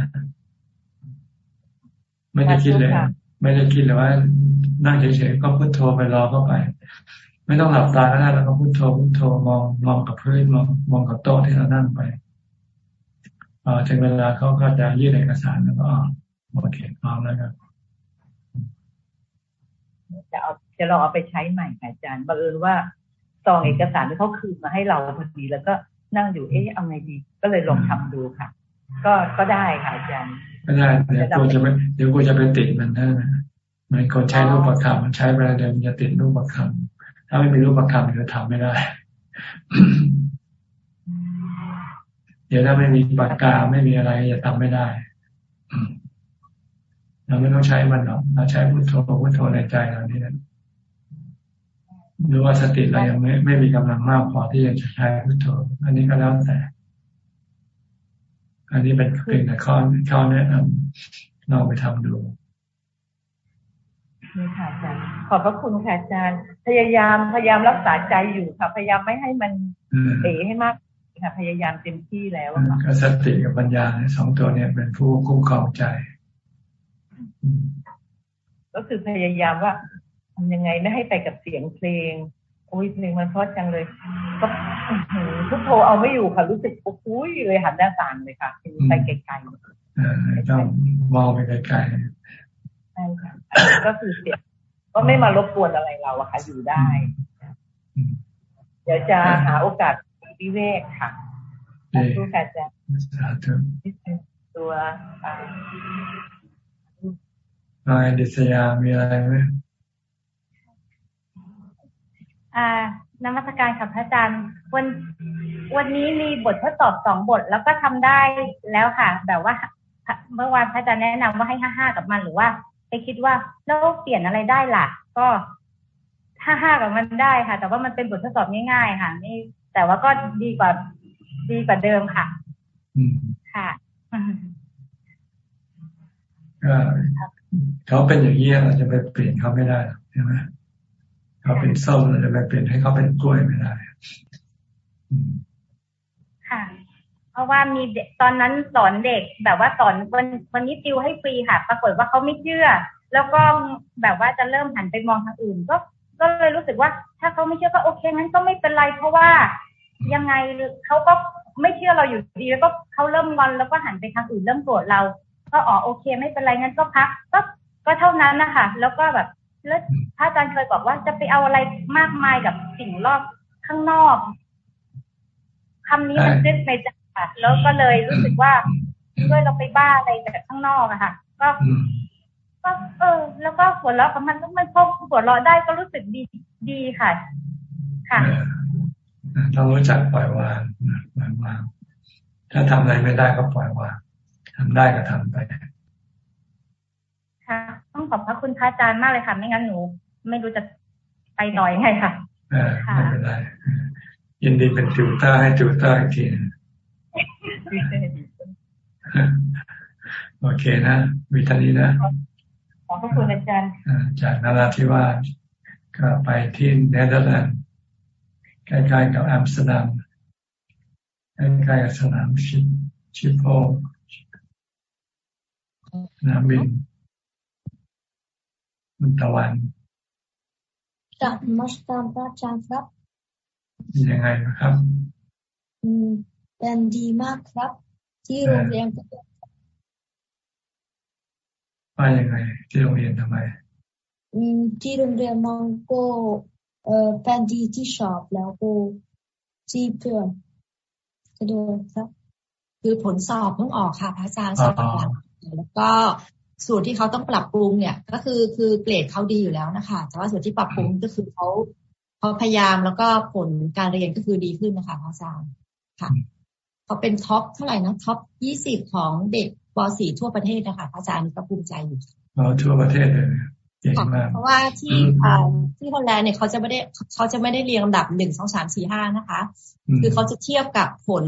ไม่ได้คิดเลย ไม่ได้คิดเลยว่า นั่งเฉยๆก็พุทโธไปรอเข้าไป ไม่ต้องหลับตาก็ได้แล้วก็พุทโธพุทโธมองมองกับพื้นมองมองกับโต๊ะที่เรานั่งไปพอถึงเวลาเขาก็จะยื่นเอกสารแล้วก็โอเคพร้อมแล้วครับจะเอา จะลองเอาไปใช้ใหม่อาจารย์บังเอิญว่าซองเอกสารที่เขาคืนมาให้เราพอดีแล้วก็นั่งอยู่เอ๊ะเอาไงดี ก็เลยลองทำดูค่ะ ก็ก็ได้ค่ะอาจารย์ก็ได้เดี๋ยวกูจะไปเดี๋ยวกูจะไปติดมันนะมันคนใช้รูปประคำมันใช้ไปแล้วเดี๋ยวมันจะติดรูปประคำถ้าไม่มีรูปประคำมันจะทำไม่ได้ เดี๋ยวถ้าไม่มีปากกาไม่มีอะไรจะทำไม่ได้เราไม่ต้องใช้มันหรอกเราใช้พุทโธพุทโธในใจเรานี่นะ หรือว่าสติเรายังไม่ไม่มีกำลังมากพอที่จะใช้พุทโธอันนี้ก็แล้วแต่ อันนี้เป็นเป็นแต่ข้อข้อแนะนำลองไปทำดูนี่ค่ะอาจารย์ขอบพระคุณค่ะอาจารย์ พยายามพยายามรักษาใจอยู่ค่ะพยายามไม่ให้มันเป๋ให้มากค่ะพยายามเต็มที่แล้วค่ะสติกับปัญญาสองตัวเนี่ยเป็นผู้คุ้มครองใจ ก็คือพยายามว่า ทำยังไงไม่ให้ไปกับเสียงเพลงโอ้ยเพลงมันเพราะจังเลย ก็ทุกโทรเอาไม่อยู่ค่ะรู้สึกโอ้ยเลยหันหน้าต่างเลยค่ะไปไกลๆต้องมองไปไกลๆใช่ค่ะก็คือเสียงก็ไม่มารบกวนอะไรเราอะค่ะ อยู่ได้ เดี๋ยวจะหาโอกาสวิเวกค่ะดูค่ะจะตัวนายดิษยามีอะไรไหมอ่า นมัสการค่ะพระอาจารย์ วันวันนี้มีบททดสอบสองบทแล้วก็ทำได้แล้วค่ะ แบบว่า เมื่อวานพระอาจารย์แนะนำว่าให้ห้าห้ากับมันหรือว่าไปคิดว่าแล้วเปลี่ยนอะไรได้ล่ะ ก็ห้าห้ากับมันได้ค่ะ แต่ว่ามันเป็นบททดสอบง่ายๆค่ะนี่แต่ว่าก็ดีกว่าดีกว่าเดิมค่ะค่ะเขาเป็นอย่างนี้เราจะไปเปลี่ยนเขาไม่ได้ใช่ไหม เขาเป็นส้มเราจะไปเปลี่ยนให้เขาเป็นกล้วยไม่ได้ค่ะ เพราะว่ามีตอนนั้นสอนเด็กแบบว่าสอนวันวันนี้ติวให้ฟรีค่ะ ปรากฏว่าเขาไม่เชื่อ แล้วก็แบบว่าจะเริ่มหันไปมองทางอื่น ก็ก็เลยรู้สึกว่า ถ้าเขาไม่เชื่อก็โอเคงั้นก็ไม่เป็นไร เพราะว่ายังไงเขาก็ไม่เชื่อเราอยู่ดีแล้วก็เขาเริ่มงอนแล้วก็หันไปทางอื่นเริ่มโกรธเรา ก็อ๋อโอเค ไม่เป็นไรงั้นก็พักก็ก็เท่านั้นนะคะแล้วก็แบบ แล้วพระอาจารย์เคยบอกว่าจะไปเอาอะไรมากมายกับสิ่งรอบข้างนอกคำนี้มันเจ็บในใจค่ะแล้วก็เลยรู้สึกว่าด้วยเราไปบ้าอะไรแบบข้างนอกอะค่ะ ก็ก็เออ แล้วก็หัวเราะกับมันก็มันพอหัวเราะได้ก็รู้สึกดีดีค่ะ ค่ะต้องรู้จักปล่อยวางปล่อยวางถ้าทำอะไรไม่ได้ก็ปล่อยวางทำได้ก็ทำไป ค่ะต้องขอบพระคุณพระอาจารย์มากเลยค่ะ ไม่งั้นหนู ไม่รู้จะไปต่อยังไงค่ะไม่เป็นไรยินดีเป็นติวเตอร์ให้ติวเตอร์อีกทีโอเคนะวิธานีนะขอบคุณอาจารย์จากนาราธิวาสก็ไปที่เนเธอร์แลนด์ใกล้ๆกับอัมสเตอร์ดัมใกล้ๆกับสนามชิปชิปโปนามบิน มุนตะวันจากมัสตามพระอาจารย์ครับยังไงนะครับ อืมเป็นดีมากครับ ที่โรงเรียนว่ายังไง ที่โรงเรียนทำไม อืม ที่โรงเรียนมองก็เอ่อเป็นดีที่ชอบแล้วก็ที่เพื่อนกระโดดครับ คือผลสอบเพิ่งออกค่ะพระอาจารย์สอบแล้วก็ ส่วนที่เขาต้องปรับปรุงเนี่ย ก็คือคือเกรดเขาดีอยู่แล้วนะคะแต่ว่าส่วนที่ปรับปรุงก็คือเขาเขาพยายามแล้วก็ผลการเรียนก็คือดีขึ้นนะคะพระอาจารย์ค่ะเขาเป็น top เท่าไหร่นะ topยี่สิบของเด็กป .4 ทั่วประเทศนะคะพระอาจารย์ก็ภูมิใจอยู่อ๋อทั่วประเทศเลยเพราะว่าที่ที่ฮอลแลนด์เนี่ยเขาจะไม่ได้เขาจะไม่ได้เรียงลำดับหนึ่งสองสามสี่ห้านะคะ คือเขาจะเทียบกับผล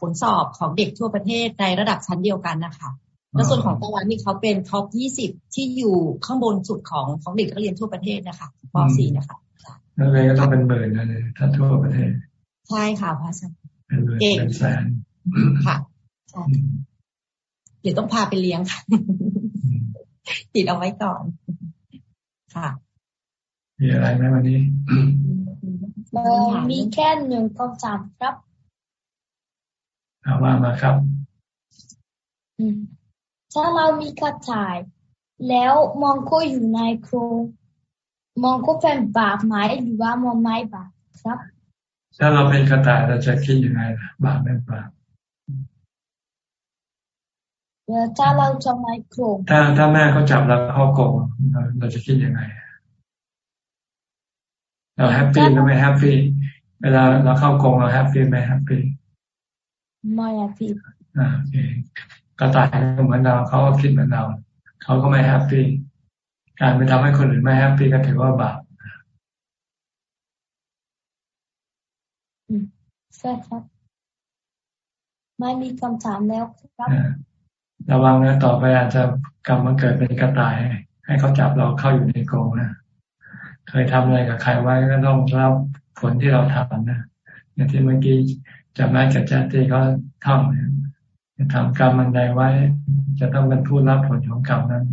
ผลสอบของเด็กทั่วประเทศในระดับชั้นเดียวกันนะคะ แล้วส่วนของตะวันนี่เขาเป็นท็อปยี่สิบที่อยู่ข้างบนสุดของของเด็กนักเรียนทั่วประเทศนะคะป .4 นะคะนักเรียนก็ต้องเป็นหมื่นนะเลยถ้าทั่วประเทศ ใช่ค่ะพระอาจารย์เป็นหมื่นเป็นแสนค่ะใช่เดี๋ยวต้องพาไปเลี้ยงค่ะติดเอาไว้ก่อน ค่ะ มีอะไรไหมวันนี้มีแค่หนึ่งคำถามครับเอาว่ามาครับ ถ้าเรามีกระต่าย แล้วมองก็อยู่ในโครงมองก็เป็นบาปไหมหรือว่ามองไม่บาปครับ ถ้าเราเป็นกระต่ายเราจะคิดยังไงล่ะบาปไม่บาปถ้าเราทำในโครงถ้าถ้าแม่เขาจับเราเข้ากรงเราจะคิดยังไง เรา happy หรือไม่ happy เวลาเราเข้ากรงเรา happy ไหม happyไม่ happy อ่าโอเค กระต่ายเหมือนเราเขาก็คิดเหมือนเราเขาก็ไม่ happy การไปทำให้คนอื่นไม่ happy ก็ถือว่าบาปใช่ครับ ไม่มีคำถามแล้วครับระวังนะต่อไปอาจจะกรรมมันเกิดเป็นกระต่าย ให้เขาจับเราเข้าอยู่ในกรงนะเคยทำอะไรกับใครไว้ก็ต้องรับผลที่เราทำนะอย่างที่เมื่อกี้จะแม่กับแจ๊ตีเขาท่องจะ ทำกรรมมันใดไว้ จะต้องเป็นผู้รับผลของกรรมนั้น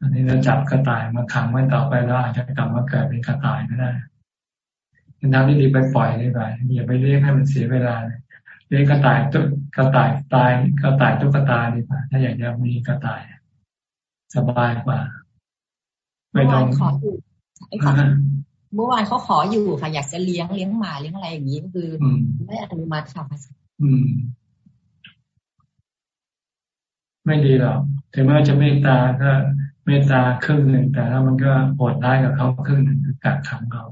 อันนี้เราจับกระต่ายมาขังไว้ต่อไปแล้วอาจจะกลับมาเกิดเป็นกระต่ายก็ได้ทางที่ดีไปปล่อยเลยไปอย่าไปเรียกให้มันเสียเวลาเลี้ยงกระต่ายตุ๊กระต่ายตายกระต่ายตุ๊กตาดีกว่าถ้าอยากจะมีกระต่าย สบายกว่า ไม่ต้องขออยู่เมื่อวานเขาขออยู่ค่ะ อยากจะเลี้ยงเลี้ยงหมาเลี้ยงอะไรอย่างนี้คือไม่อนุมัติค่ะอืม ไม่ดีหรอกถึงแม้จะเมตตาก็เมตตาครึ่งหนึ่งแต่แล้วมันก็โหดร้ายกับเขาครึ่งหนึ่งกักขังเขา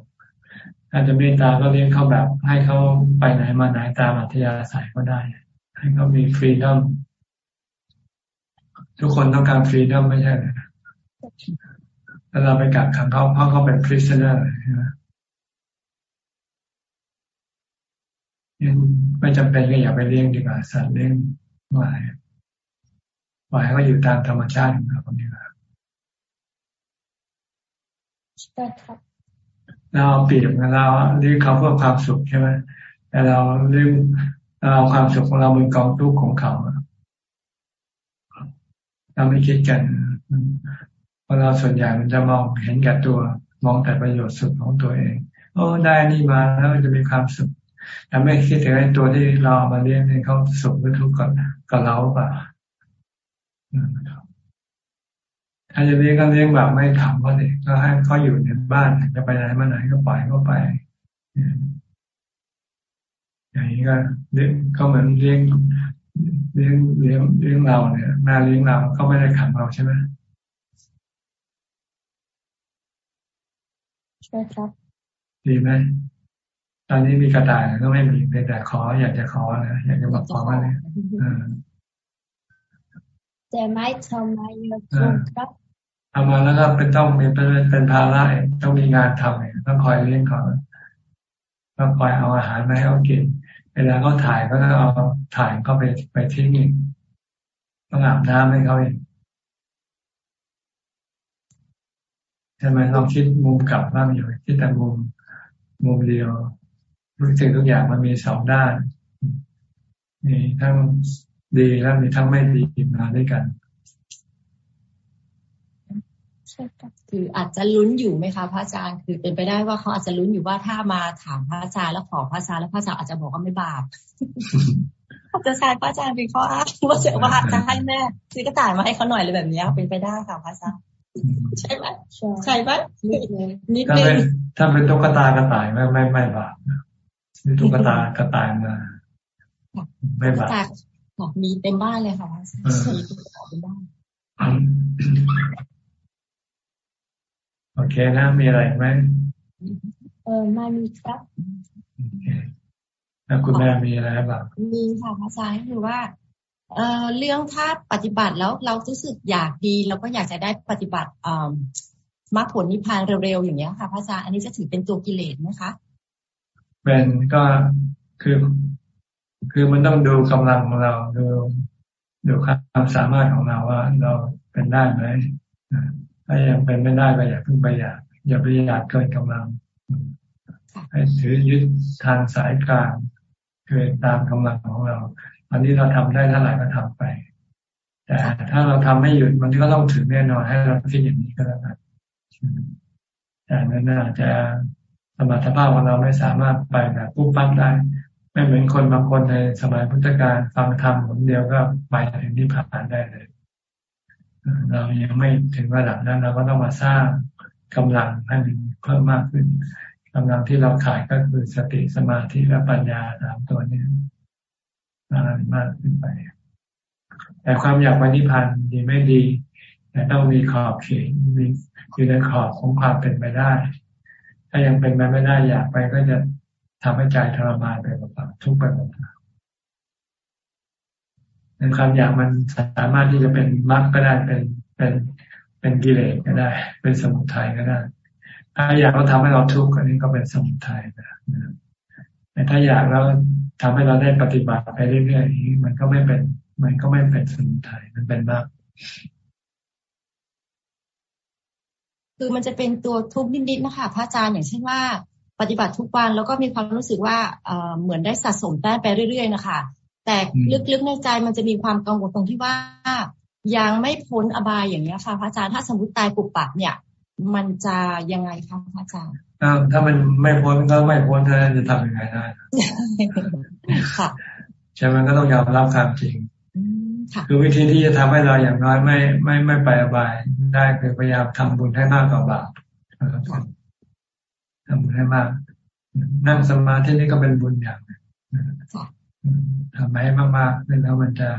ถ้าจะเมตตาก็เลี้ยงเขาแบบ ให้เขาไปไหนมาไหนตามอัธยาศัยก็ได้ ให้เขามี freedom ทุกคนต้องการ freedom ไม่ใช่ไหมแล้วเราไปกักขังเขาเพราะเขาเป็น prisoner ใช่ไหมไม่จำเป็นก็อย่าไปเลี้ยงดีกว่าสัตว์เลี้ยงไว้ป ล่อยให้เขาอยู่ตามธรรมชาติของเขาดีกว่าเราเปรียบกันเราเลี้ยงเขาเพื่อความสุขใช่ไหมแต่เราเลี้ยงเราความสุขของเราเป็นกองทุกข์ของเขาเราไม่คิดกันเพราะเราส่วนใหญ่มันจะมองเห็นแก่ตัว มองแต่ประโยชน์สุขของตัวเอง โอ้ได้นี่มาแล้วจะมีความสุขแต่ไม่คิดถึงไอ้ตัวที่เรามาเลี้ยงให้เขาสุขหรือทุกข์กับกับเราป่ะ ถ้าจะเลี้ยงก็เลี้ยงแบบไม่ถามเขาเลยก็ให้เขาอยู่ในบ้านจะไปไหนมาไหนก็ปล่อยเขาไปอย่างนี้ก็เลี้ยงเขาเหมือนเลี้ยงเลี้ยงเลี้ยงเลี้ยงเราเนี่ยแม่เลี้ยงเราเขาไม่ได้ขังเราใช่ไหมใช่ครับดีไหมตอนนี้มีกระต่ายก็ไม่มีแต่ขออยากจะขอนะอยากจะบอกขอมาเลย แต่ไม่ทำไมเยอะครับทำมาแล้วก็เป็นต้องมีเป็นเป็นภาระต้องมีงานทำต้องคอยเลี้ยงเขาต้องคอยเอาอาหารมาให้เขากิน เวลาเขาถ่ายก็ต้องเอาถ่ายเขาไปไปทิ้งอีกต้องอาบน้ำให้เขาเองใช่ไหมลองคิดมุมกลับบ้างอยู่ที่แต่มุมมุมเดียวทุกสิ่งทุกอย่างมันมีสองด้านมีทั้ง ดีและมีทั้งไม่ดีมาด้วยกันคืออาจจะลุ้นอยู่ไหมคะพระอาจารย์คือเป็นไปได้ว่าเขาอาจจะลุ้นอยู่ว่าถ้ามาถามพระอาจารย์แล้วขอพระอาจารย์แล้วพระอาจารย์อาจจะบอกว่าไม่บาปอาจจะใช้พระอาจารย์เป็นข้ออ้างว่าเสียว่าจะให้แม่ซื้อกระต่ายมาให้เขาหน่อยเลยแบบนี้เป็นไปได้ค่ะพระอาจารย์ใช่ไหมใช่ไหมนิดนึงถ้าเป็นตุ๊กตากระต่ายไม่ไม่ไม่บาปมีตุ๊กตากระต่ายมาไม่บาป มีเต็มบ้านเลยค่ะมีตุ๊กตาเต็มบ้านโอเคนะมีอะไรไหมเออไม่มีครับโอเคแล้วคุณแม่มีอะไรบ้างมีค่ะพระอาจารย์คือว่า เอ่อเรื่องถ้าปฏิบัติแล้วเรารู้สึกอยากดีเราก็อยากจะได้ปฏิบัติอ่ามรรคผลนิพพานเร็วๆอย่างเงี้ยค่ะพระอาจารย์อันนี้จะถือเป็นตัวกิเลสไหมคะเป็นก็คือ คือมันต้องดูกำลังของเรา ดูดูความสามารถของเราว่าเราเป็นได้ไหมถ้ายังเป็นไม่ได้ก็อย่าเพิ่งไปอยากอย่าไปอยากเกินกำลัง ให้ถือยึดทางสายกลางคือตามกำลังของเรา อันนี้เราทำได้เท่าไหร่ก็ทำไป แต่ถ้าเราทำไม่หยุดมันก็ต้องถึงแน่นอนให้เราคิดอย่างนี้ก็แล้วกันแต่นั้นอาจจะสมรรถภาพของเราไม่สามารถไปแบบปุ๊บปั๊บได้ ไม่เหมือนคนบางคนในสมัยพุทธกาลฟังธรรมคนเดียวก็ไปถึงนิพพานได้เลย เรายังไม่ถึงระดับนั้นเราก็ต้องมาสร้างกำลังให้มันเพิ่มมากขึ้นกำลังที่เราขายก็คือสติสมาธิและปัญญาสามตัวนี้มากมากขึ้นไป แต่ความอยากไปนิพพานดีไม่ดี แต่ต้องมีขอบเขตมีอยู่ในขอบของความเป็นไปได้ ถ้ายังเป็นไปไม่ได้อยากไปก็จะ ทำให้ใจทรมานไปเปล่าทุกข์ไปเปล่าในความอยากมันสามารถที่จะเป็นมรรคก็ได้เป็นเป็นเป็นกิเลสก็ได้ เป็นสมุทัยก็ได้ ถ้าอยากเราทำให้เราทุกข์อันนี้ก็เป็นสมุทัยนะแต่ถ้าอยากแล้วทำให้เราได้ปฏิบัติไปเรื่อยๆมันก็ไม่เป็น มันก็ไม่เป็นสมุทัยมันเป็นมรรคคือมันจะเป็นตัวทุกข์นิดๆนะคะพระอาจารย์อย่างเช่นว่า ปฏิบัติทุกวันแล้วก็มีความรู้สึกว่าเหมือนได้สะสมแต้มไปเรื่อย ๆ นะคะ แต่ลึกๆในใจมันจะมีความกังวลตรงที่ว่ายังไม่พ้นอบายอย่างนี้ค่ะพระอาจารย์ถ้าสมมติตายปุบปับเนี่ย มันจะยังไงคะพระอาจารย์ถ้ามันไม่พ้นก็ไม่พ้นเธอจะทำยังไงได้ค่ะใช่ไหมก็ต้องยอมรับความจริงคือวิธีที่จะทำให้เราอย่างน้อยไม่ไม่ไม่ไปอบายได้คือพยายามทำบุญให้มากกว่าบาป ทำบุญให้มาก นั่งสมาธินี่ก็เป็นบุญอย่างทำให้มากๆแล้วมันจะ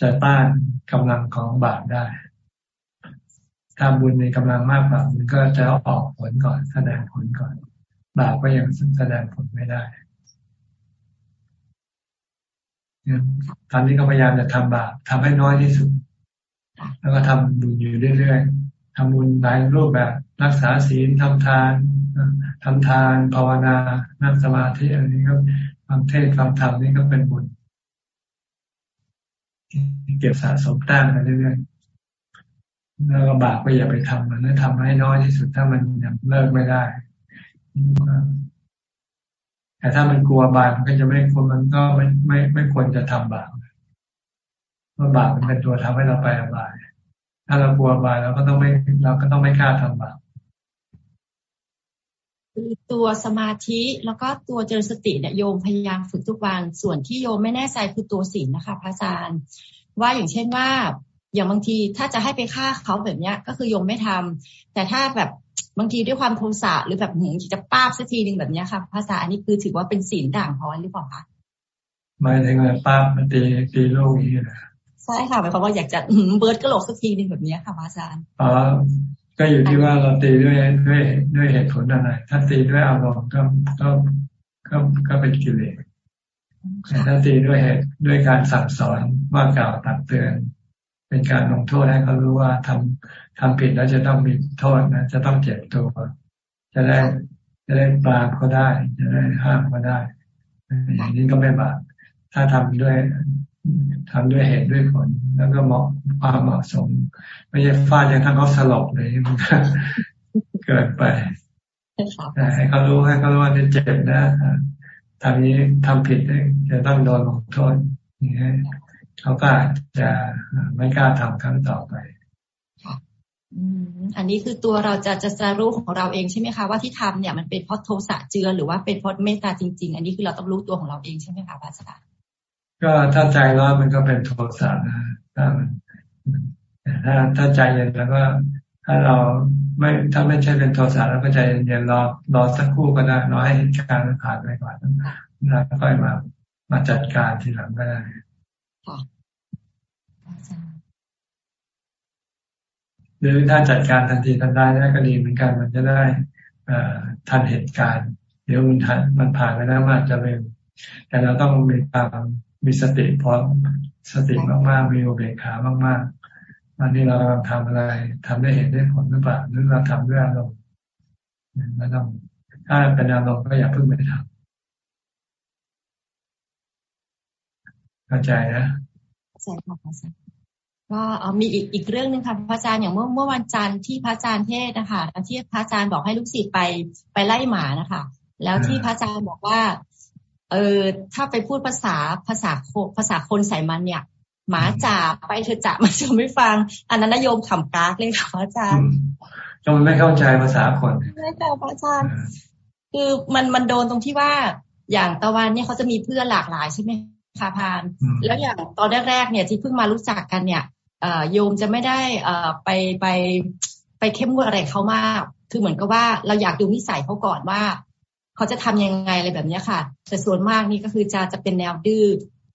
จะต้านกำลังของบาปได้ถ้าบุญในกำลังมากกว่ามันก็จะออกผลก่อน แสดงผลก่อน บาปก็ยังแสดงผลไม่ได้ตอนนี้ก็พยายามจะทำบาปทำให้น้อยที่สุด แล้วก็ทำบุญอยู่เรื่อย ทำบุญหลายรูปแบบ รักษาศีลทำทานทำทาน ภาวนา นั่งสมาธิอันนี้ก็ฟังเทศฟังธรรมนี่ก็เป็นบุญ เก็บสะสมแต้มไปเรื่อยๆแล้วก็บาปก็อย่าไปทำมันนะทำให้น้อยที่สุดถ้ามันยังเลิกไม่ได้แต่ถ้ามันกลัวบาปมันก็จะไม่ควรมันก็ไม่ไม่ไม่ควรจะทำบาปเพราะบาปมันเป็นตัวทำให้เราไปอบาย ถ้าเรากลัวบาปเราก็ต้องไม่เราก็ต้องไม่กล้าทำบาปคือตัวสมาธิแล้วก็ตัวเจริญสติเนี่ยโยมพยายามฝึกทุกวันส่วนที่โยมไม่แน่ใจคือตัวศีลนะคะพระอาจารย์ ว่าอย่างเช่นว่า อย่างบางทีถ้าจะให้ไปฆ่าเขาแบบเนี้ย ก็คือโยมไม่ทำแต่ถ้าแบบบางทีด้วยความโทสะหรือแบบหงจะป้าบสักทีหนึ่งแบบนี้ค่ะภาษาอันนี้คือถือว่าเป็นศีลด่างพร้อยหรือเปล่าคะไม่ถึงว่าป้าบมันตีตีโลกนี้นะใช่ค่ะหมายความว่าอยากจะเบิร์ดกระโหลกสักทีหนึ่งแบบนี้ค่ะอาจารย์อ๋อก็อยู่ที่ว่าเราตีด้วยด้วยด้วยเหตุผลอะไรถ้าตีด้วยอารมณ์ก็ก็ก็ก็เป็นกิเลสแต่ถ้าตีด้วยเหตุด้วยการสั่งสอนว่ากล่าวตักเตือน เป็นการลงโทษให้เขารู้ว่าทำทำผิดแล้วจะต้องมีโทษนะจะต้องเจ็บตัวจะได้จะได้ปราบก็ได้ จะได้ห้ามก็ได้อย่างนี้ก็ไม่บาปถ้าทำด้วย ทำด้วยเหตุด้วยผล แล้วก็เหมาะความเหมาะสม ไม่ใช่ฟาดอย่างทั้งเขาสลบเลยมันก็เกิดไปให้เขารู้ให้เขารู้ว่าจะเจ็บนะทำนี้ทำผิดจะต้องโดนลงโทษนี่เขาก็จะไม่กล้าทำครั้งต่อไปอันนี้คือตัวเราจะจะจะรู้ของเราเองใช่ไหมคะว่าที่ทำเนี่ยมันเป็นเพราะโทสะเจือหรือว่าเป็นเพราะเมตตาจริง ๆ อันนี้คือเราต้องรู้ตัวของเราเองใช่ไหมคะพระอาจารย์ ก็ถ้าใจร้อนมันก็เป็นโทสะนะถ้ามันถ้าถ้าใจเย็นแล้วก็ ถ้าเราไม่ถ้าไม่ใช่เป็นโทสะแล้วก็ใจเย็นรอรอสักครู่ก็ได้รอให้การมันผ่านไปก่อนแล้วค่อยมามาจัดการทีหลังก็ได้หรือถ้าจัดการทันทีทันได้ได้ก็ดีเหมือนกันมันจะได้ทันเหตุการณ์ เดี๋ยวมันทันมันผ่านไปแล้วมันจะเร็วแต่เราต้องมีความ มีสติพร้อมสติมากๆ มีอุเบกขามากๆวันนี้เราทำอะไรทำได้เห็นได้ผลหรือเปล่าหรือเราทำด้วยอารมณ์แล้วต้องถ้าเป็นอารมณ์ก็อย่าเพิ่งไปทำเข้าใจนะใช่ค่ะพระอาจารย์ก็มีอีกอีกเรื่องหนึ่งค่ะพระอาจารย์อย่างเมื่อเมื่อวันจันทร์ที่พระอาจารย์เทศนะคะที่พระอาจารย์บอกให้ลูกศิษย์ไปไปไล่หมานะคะ แล้วที่พระอาจารย์บอกว่า เออถ้าไปพูดภาษาภาษาโคภาษาคนใส่มันเนี่ย หมาจ่าไปเธอจ่ามันจะไม่ฟัง อันนั้นนโยมขำกากเลยค่ะพระอาจารย์จงไม่เข้าใจภาษาคนใช่ค่ะพระอาจารย์ คือมันมันโดนตรงที่ว่าอย่างตะวันเนี่ยเขาจะมีเพื่อนหลากหลายใช่ไหมคะพาน แล้วอย่างตอนแรกๆเนี่ยที่เพิ่งมารู้จักกันเนี่ยโยมจะไม่ได้ไปไปไปเข้มงวดอะไรเขามาก คือเหมือนกับว่าเราอยากดูนิสัยเขาก่อนว่า เขาจะทำยังไงอะไรแบบนี้ค่ะ แต่ส่วนมากนี่ก็คือจะจะเป็นแนวดื้อ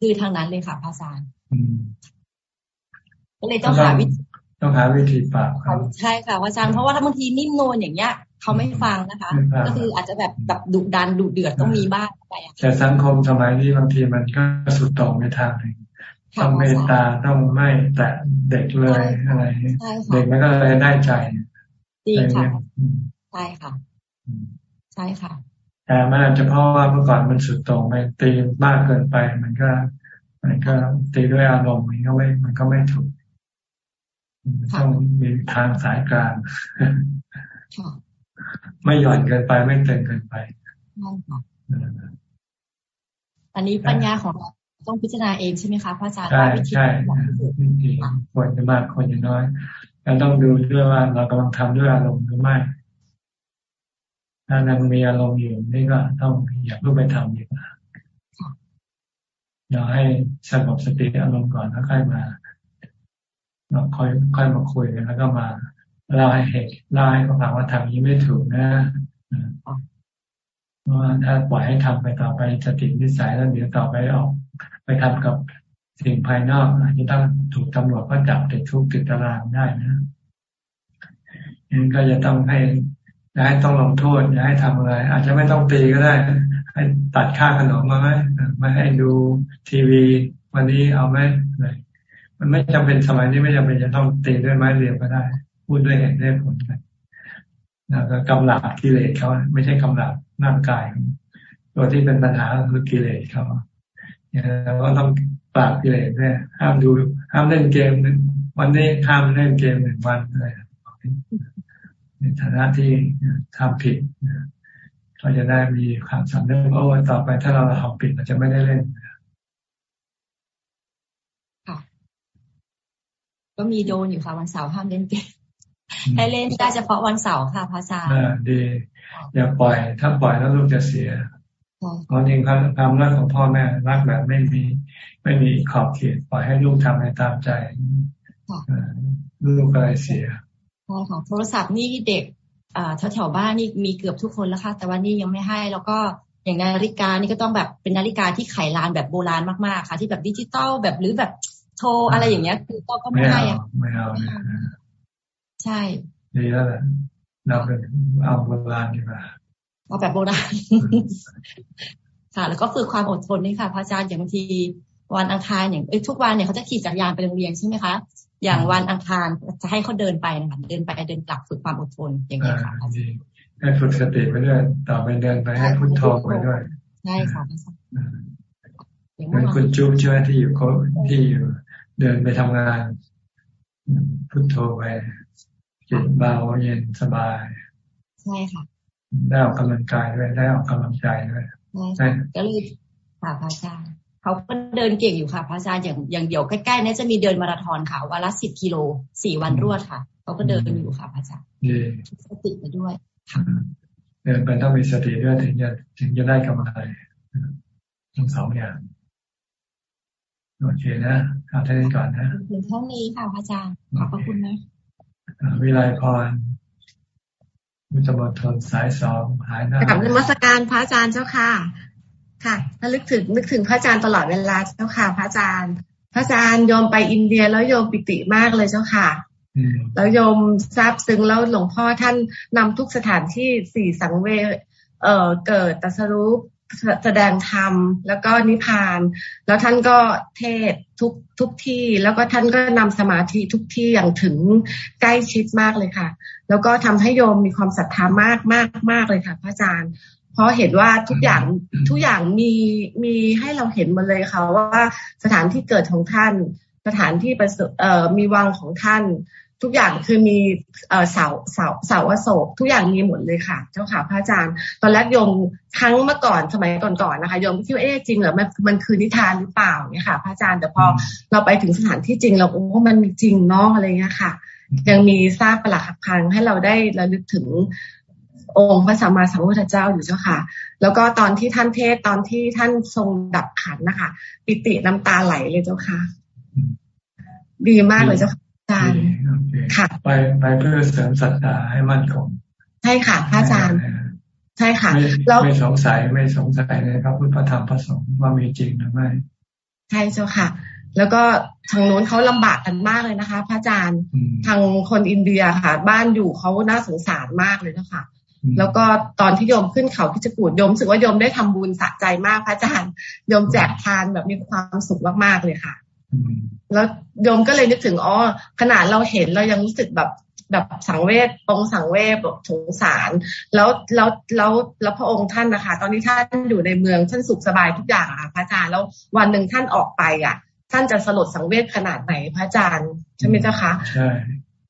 ดื้อทางนั้นเลยค่ะพระอาจารย์ก็เลยต้องหาวิธีต้องหาวิธีปรับใช่ค่ะอาจารย์เพราะว่าถ้าบางทีนิ่มนวลอย่างเงี้ยเขาไม่ฟังนะคะ ก็คืออาจจะแบบแบบดุดันดุเดือดต้องมีบ้างไปแต่สังคมสมัยนี้บางทีมันก็สุดตรงในทางหนึ่งต้องเมตตาต้องไม่แตะเด็กเลยอะไรเด็กมันก็เลยได้ใจดีค่ะใช่ค่ะ ใช่ค่ะ แต่มันอาจจะเพราะว่าเมื่อก่อนมันสุดตรงไปตีมากเกินไปมันก็ มันก็ตีด้วยอารมณ์มันก็ไม่มันก็ไม่ถูกต้องมีทางสายกลางไม่หย่อนเกินไปไม่เต็มเกินไปอันนี้ปัญญาของเราต้องพิจารณาเองใช่ไหมคะพระอาจารย์ใช่ใช่วิธีควรจะมากควรจะน้อยแล้วต้องดูด้วยว่าเรากำลังทำด้วยอารมณ์หรือไม่ ถ้านังมีอารมณ์อยู่นี่ก็ต้องอย่าเพิ่งไปทำดีกว่าเราให้สงบสติอารมณ์ก่อนแล้วค่อยมาเราค่อยค่อยมาคุยกันแล้วก็มาเล่าให้เหตุเล่าให้เขาฟังว่าทำนี้ไม่ถูกนะว่าถ้าปล่อยให้ทำไปต่อไปจะติดนิสัยแล้วเดี๋ยวต่อไปออก ไปทำกับสิ่งภายนอกอาจจะต้องถูกตำรวจก็จับติดทุกติดตารางได้นะยังก็จะต้องให้ อย่าให้ต้องลงโทษ อย่าให้ทำอะไร อาจจะไม่ต้องตีก็ได้ ให้ตัดค่าขนมมาไหมไม่ให้ดูทีวี วันนี้เอาไหมอะไรมันไม่จำเป็นสมัยนี้ไม่จำเป็นจะต้องตีด้วยไม้เรียวก็ได้ พูดด้วยเหตุด้วยผลกันแล้วก็กำลังกิเลสเขาไม่ใช่กำลังร่างกาย ตัวที่เป็นปัญหาคือกิเลสเขาเราก็ต้องปราบกิเลสด้วยห้ามดูห้ามเล่นเกมวันนี้ห้ามเล่นเกมหนึ่งวันอะไร ในฐานะที่ทำผิดเขาจะได้มีความสำนึกว่าโอ้ต่อไปถ้าเราทำผิดเราจะไม่ได้เล่นก็มีโดนอยู่ค่ะวันเสาร์ห้ามเล่นเกมให้เล่นได้เฉพาะวันเสาร์ค่ะพระอาจารย์ดี อย่าปล่อย ถ้าปล่อยแล้วลูกจะเสียเพราะจริงความความรักของพ่อแม่รักแบบไม่มี ไม่มีขอบเขตปล่อยให้ลูกทำในตามใจลูกก็เลยเสีย ใช่ค่ะโทรศัพท์นี่เด็กอ่าแถวๆบ้านนี่มีเกือบทุกคนแล้วค่ะ แต่ว่านี่ยังไม่ให้ แล้วก็อย่างนาฬิกานี่ก็ต้องแบบเป็นนาฬิกาที่ไขลานแบบโบราณมากๆ ค่ะ ที่แบบดิจิตอลแบบหรือแบบโทรอะไรอย่างเงี้ย คือก็ไม่ให้อะไม่เอาใช่ดีแล้วแหละเราเป็นเอาโบราณดีกว่าเอาแบบโบราณค่ะ แล้วก็ฝึกความอดทนนี่ค่ะพระอาจารย์อย่างบางทีวันอังคารอย่างทุกวันเนี่ยเขาจะขี่จักรยานไปโรงเรียนใช่ไหมคะ อย่างวันอังคารจะให้เขาเดินไปนะคะเดินไปเดินกลับฝึกความอดทนอย่างนี้ค่ะให้ฝึกสติไปด้วยต่อไปเดินไปให้พุทโธไปด้วยใช่ค่ะเหมือนคุณจุ๊บเชื่อที่อยู่เขาที่อยู่เดินไปทำงาน พุทโธไปจิตเบาเย็นสบายใช่ค่ะได้ออกกำลังกายด้วยได้ออกกำลังใจด้วยใช่ก็เลยค่ะพระอาจารย์ เขาก็เดินเก่งอยู่ค่ะพระอาจารย์อย่างอย่างเดียวใกล้ๆนี้จะมีเดินมาราธอนค่ะวันละสิบกิโลสี่วันรวดค่ะ เขาก็เดินอยู่ค่ะพระอาจารย์สติไปด้วยเดินไปต้องมีสติด้วยถึงจะถึงจะได้กำไรทั้งสองอย่างโอเคนะเอาท่านี้ก่อนนะถึงเท่านี้ค่ะพระอาจารย์ขอบพระคุณนะวิไลพรมุจมทนสายสองหายหน้ากับนมัสการพระอาจารย์เจ้าค่ะ ค่ะถ้าลึกถึงนึกถึงพระอาจารย์ตลอดเวลาเจ้าค่ะ พระอาจารย์ พระอาจารย์โยมไปอินเดียแล้วโยมปิติมากเลยเจ้าค่ะแล้วโยมทราบซึ้งแล้วหลวงพ่อท่านนำทุกสถานที่สี่สังเวเอ่อเกิดตัสรุปแสดงธรรมแล้วก็นิพพาน แล้วท่านก็เทศทุกทุกที่ แล้วก็ท่านก็นำสมาธิทุกที่อย่างถึงใกล้ชิดมากเลยค่ะ แล้วก็ทำให้โยมมีความศรัทธามากมากมากเลยค่ะ พระอาจารย์ เพราะเห็นว่าทุกอย่างทุกอย่างมีมีให้เราเห็นมาเลยค่ะว่าสถานที่เกิดของท่าน สถานที่ประเอ่อมีวังของท่าน ทุกอย่างคือมีเอ่อเสาเสาเสาอโศกทุกอย่างมีหมดเลยค่ะ เจ้าค่ะพระอาจารย์ ตอนแรกโยมครั้งเมื่อก่อนสมัยก่อนๆนะคะโยมคิดว่าเอ๊ะจริงเหรอมันมันคือนิทานหรือเปล่าเนี่ยค่ะพระอาจารย์แต่พอเราไปถึงสถานที่จริงเราโอ้มันมีจริงเนาะอะไรเงี้ยค่ะยังมีซากประหลักหักพังให้เราได้ระลึกถึง องค์พระสัมมาสัมพุทธเจ้าอยู่เจ้าค่ะ แล้วก็ตอนที่ท่านเทศตอนที่ท่านทรงดับขันนะคะ ปิติน้ำตาไหลเลยเจ้าค่ะ ดีมากเลยเจ้าค่ะอาจารย์ค่ะไปไปเพื่อเสริมศรัทธาให้มั่นคงใช่ค่ะพระอาจารย์ ใช่ค่ะเราไม่สงสัยไม่สงสัยในพระพุทธพระธรรมพระสงฆ์ว่ามีจริงหรือไม่ใช่เจ้าค่ะแล้วก็ทางโน้นเขาลำบากกันมากเลยนะคะ พระอาจารย์ทางคนอินเดียค่ะ บ้านอยู่เขาน่าสงสารมากเลยเจ้าค่ะ แล้วก็ตอนที่โยมขึ้นเขาพิจกูดโยมรู้สึกว่าโยมได้ทำบุญสะใจมากพระอาจารย์โยมแจกทานแบบมีความสุขมากๆเลยค่ะ แล้วโยมก็เลยนึกถึงอ๋อขนาดเราเห็นเรายังรู้สึกแบบแบบสังเวชตรงสังเวชแบบสงสาร แล้วแล้วแล้วแล้วพระองค์ท่านนะคะ ตอนนี้ท่านอยู่ในเมืองท่านสุขสบายทุกอย่างค่ะพระอาจารย์แล้ววันหนึ่งท่านออกไปอะ ท่านจะสลดสังเวชขนาดไหนพระอาจารย์ใช่ไหมเจ้าคะใช่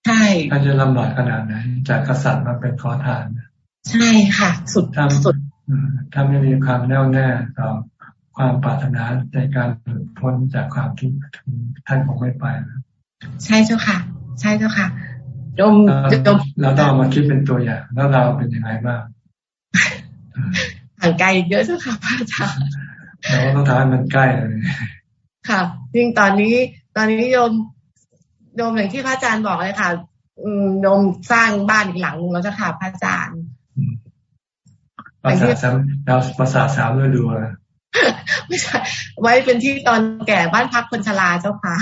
ใช่ท่านจะลำบากขนาดไหนจากกษัตริย์มาเป็นขอทาน ใช่ค่ะ สุดสุดถ้าไม่มีความแน่วแน่ต่อความปรารถนาในการพ้นจากความทุกข์ท่านคงไม่ไปนะใช่เจ้าค่ะ ใช่เจ้าค่ะยมยมแล้วเรามาคิดเป็นตัวอย่าง แล้วเราเป็นยังไงบ้างห่างไกลเยอะเจ้าค่ะพระอาจารย์เราต้องทำให้มันใกล้เลยค่ะจริงตอนนี้ตอนนี้โยมโยมอย่างที่พระอาจารย์บอกเลยค่ะ อืมโยมสร้างบ้านอีกหลังนึงแล้วเจ้าค่ะพระอาจารย์ ภาษาสามดาวภาษาสามฤดูอะไม่ใช่ไว้เป็นที่ตอนแก่บ้านพักคนชราเจ้าค่ะ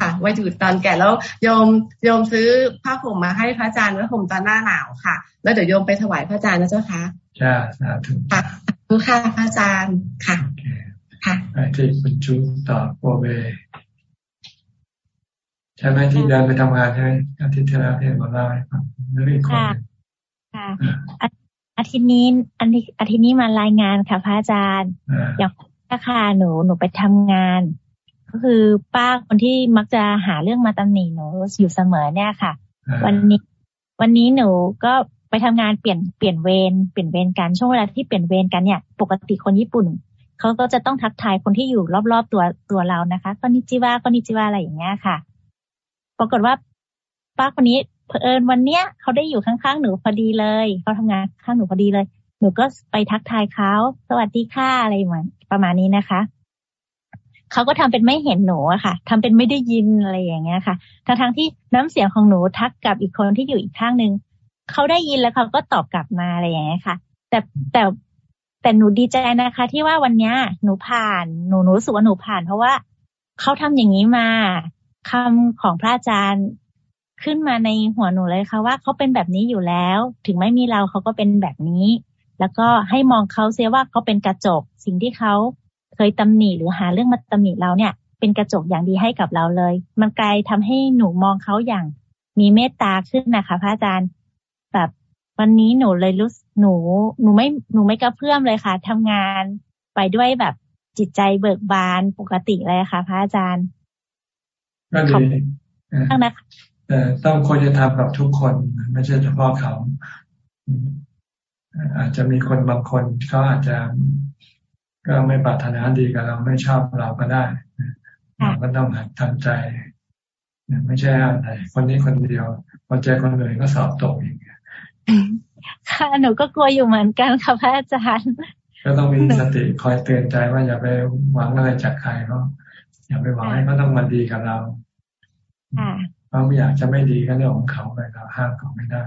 ค่ะ ไว้อยู่ตอนแก่แล้วโยมโยมซื้อผ้าห่มมาให้พระอาจารย์ไว้ห่มตอนหน้าหนาวค่ะ แล้วเดี๋ยวโยมไปถวายพระอาจารย์นะเจ้าค่ะใช่สาธุค่ะทุกค่ะพระอาจารย์ค่ะค่ะไปที่คุณชุต่อโปเบใช่ไหมที่เดินไปทำงานใช่ไหมอาทิตย์ที่แล้วที่มาเล่าให้ฟังนึกอีกคน ค่ะอาทิตย์นี้อาทิตย์อาทิตย์นี้มารายงานค่ะพระอาจารย์ อย่างถ้าค่ะหนูหนูไปทำงาน ก็คือป้าคนที่มักจะหาเรื่องมาตำหนิหนูอยู่เสมอเนี่ยค่ะ วันนี้ วันนี้หนูก็ไปทำงานเปลี่ยนเปลี่ยนเวรเปลี่ยนเวรกันช่วงเวลาที่เปลี่ยนเวรกันเนี่ย ปกติคนญี่ปุ่นเขาก็จะต้องทักทายคนที่อยู่รอบๆตัวตัวเรานะคะก็นิจิวะก็นิจิวะอะไรอย่างเงี้ยค่ะ ปรากฏว่าป้าคนนี้ เผอิญวันเนี้ยเขาได้อยู่ข้างๆหนูพอดีเลยเขาทำงานข้างหนูพอดีเลย หนูก็ไปทักทายเขาสวัสดีค่ะอะไรเหมือนประมาณนี้นะคะเขาก็ทำเป็นไม่เห็นหนูอะค่ะทำเป็นไม่ได้ยินอะไรอย่างเงี้ยค่ะทั้งทั้งที่น้ำเสียงของหนูทักกับอีกคนที่อยู่อีกข้างหนึ่งเขาได้ยินแล้วเขาก็ตอบกลับมาอะไรอย่างเงี้ยค่ะ แต่แต่แต่หนูดีใจนะคะ ที่ว่าวันเนี้ยหนูผ่านหนูหนูรู้สึกว่าหนูผ่าน เพราะว่าเขาทำอย่างนี้มาคำของพระอาจารย์ ขึ้นมาในหัวหนูเลยค่ะว่าเขาเป็นแบบนี้อยู่แล้ว ถึงไม่มีเราเขาก็เป็นแบบนี้ แล้วก็ให้มองเขาเสียว่าเขาเป็นกระจก สิ่งที่เขาเคยตำหนิหรือหาเรื่องมาตำหนิเราเนี่ย เป็นกระจกอย่างดีให้กับเราเลย มันกลายทำให้หนูมองเขาอย่างมีเมตตาขึ้นนะคะพระอาจารย์ แบบวันนี้หนูเลยรู้หนูหนูไม่หนูไม่กระเพื่อมเลยค่ะทำงานไปด้วยแบบจิตใจเบิกบานปกติเลยค่ะ พระอาจารย์ก็ดีนะคะ แต่ต้องควรจะทำกับทุกคน ไม่ใช่เฉพาะเขา อาจจะมีคนบางคนเขาอาจจะก็ไม่ปรารถนาดีกับเราไม่ชอบเราก็ได้เราก็ต้องหัดทำใจ ไม่ใช่อะไรคนนี้คนเดียวพอเจอคนอื่นก็สอบตกอีกค่ะหนูก็กลัวอยู่เหมือนกันค่ะพระอาจารย์ก็ต้องมีสติคอยเตือนใจว่าอย่าไปหวังอะไรจากใครเขาอย่าไปหวังให้เขาต้องมาดีกับเราค่ะ เขาไม่อยากจะไม่ดีก็เรื่องของเขาไปเราห้ามเขาไม่ได้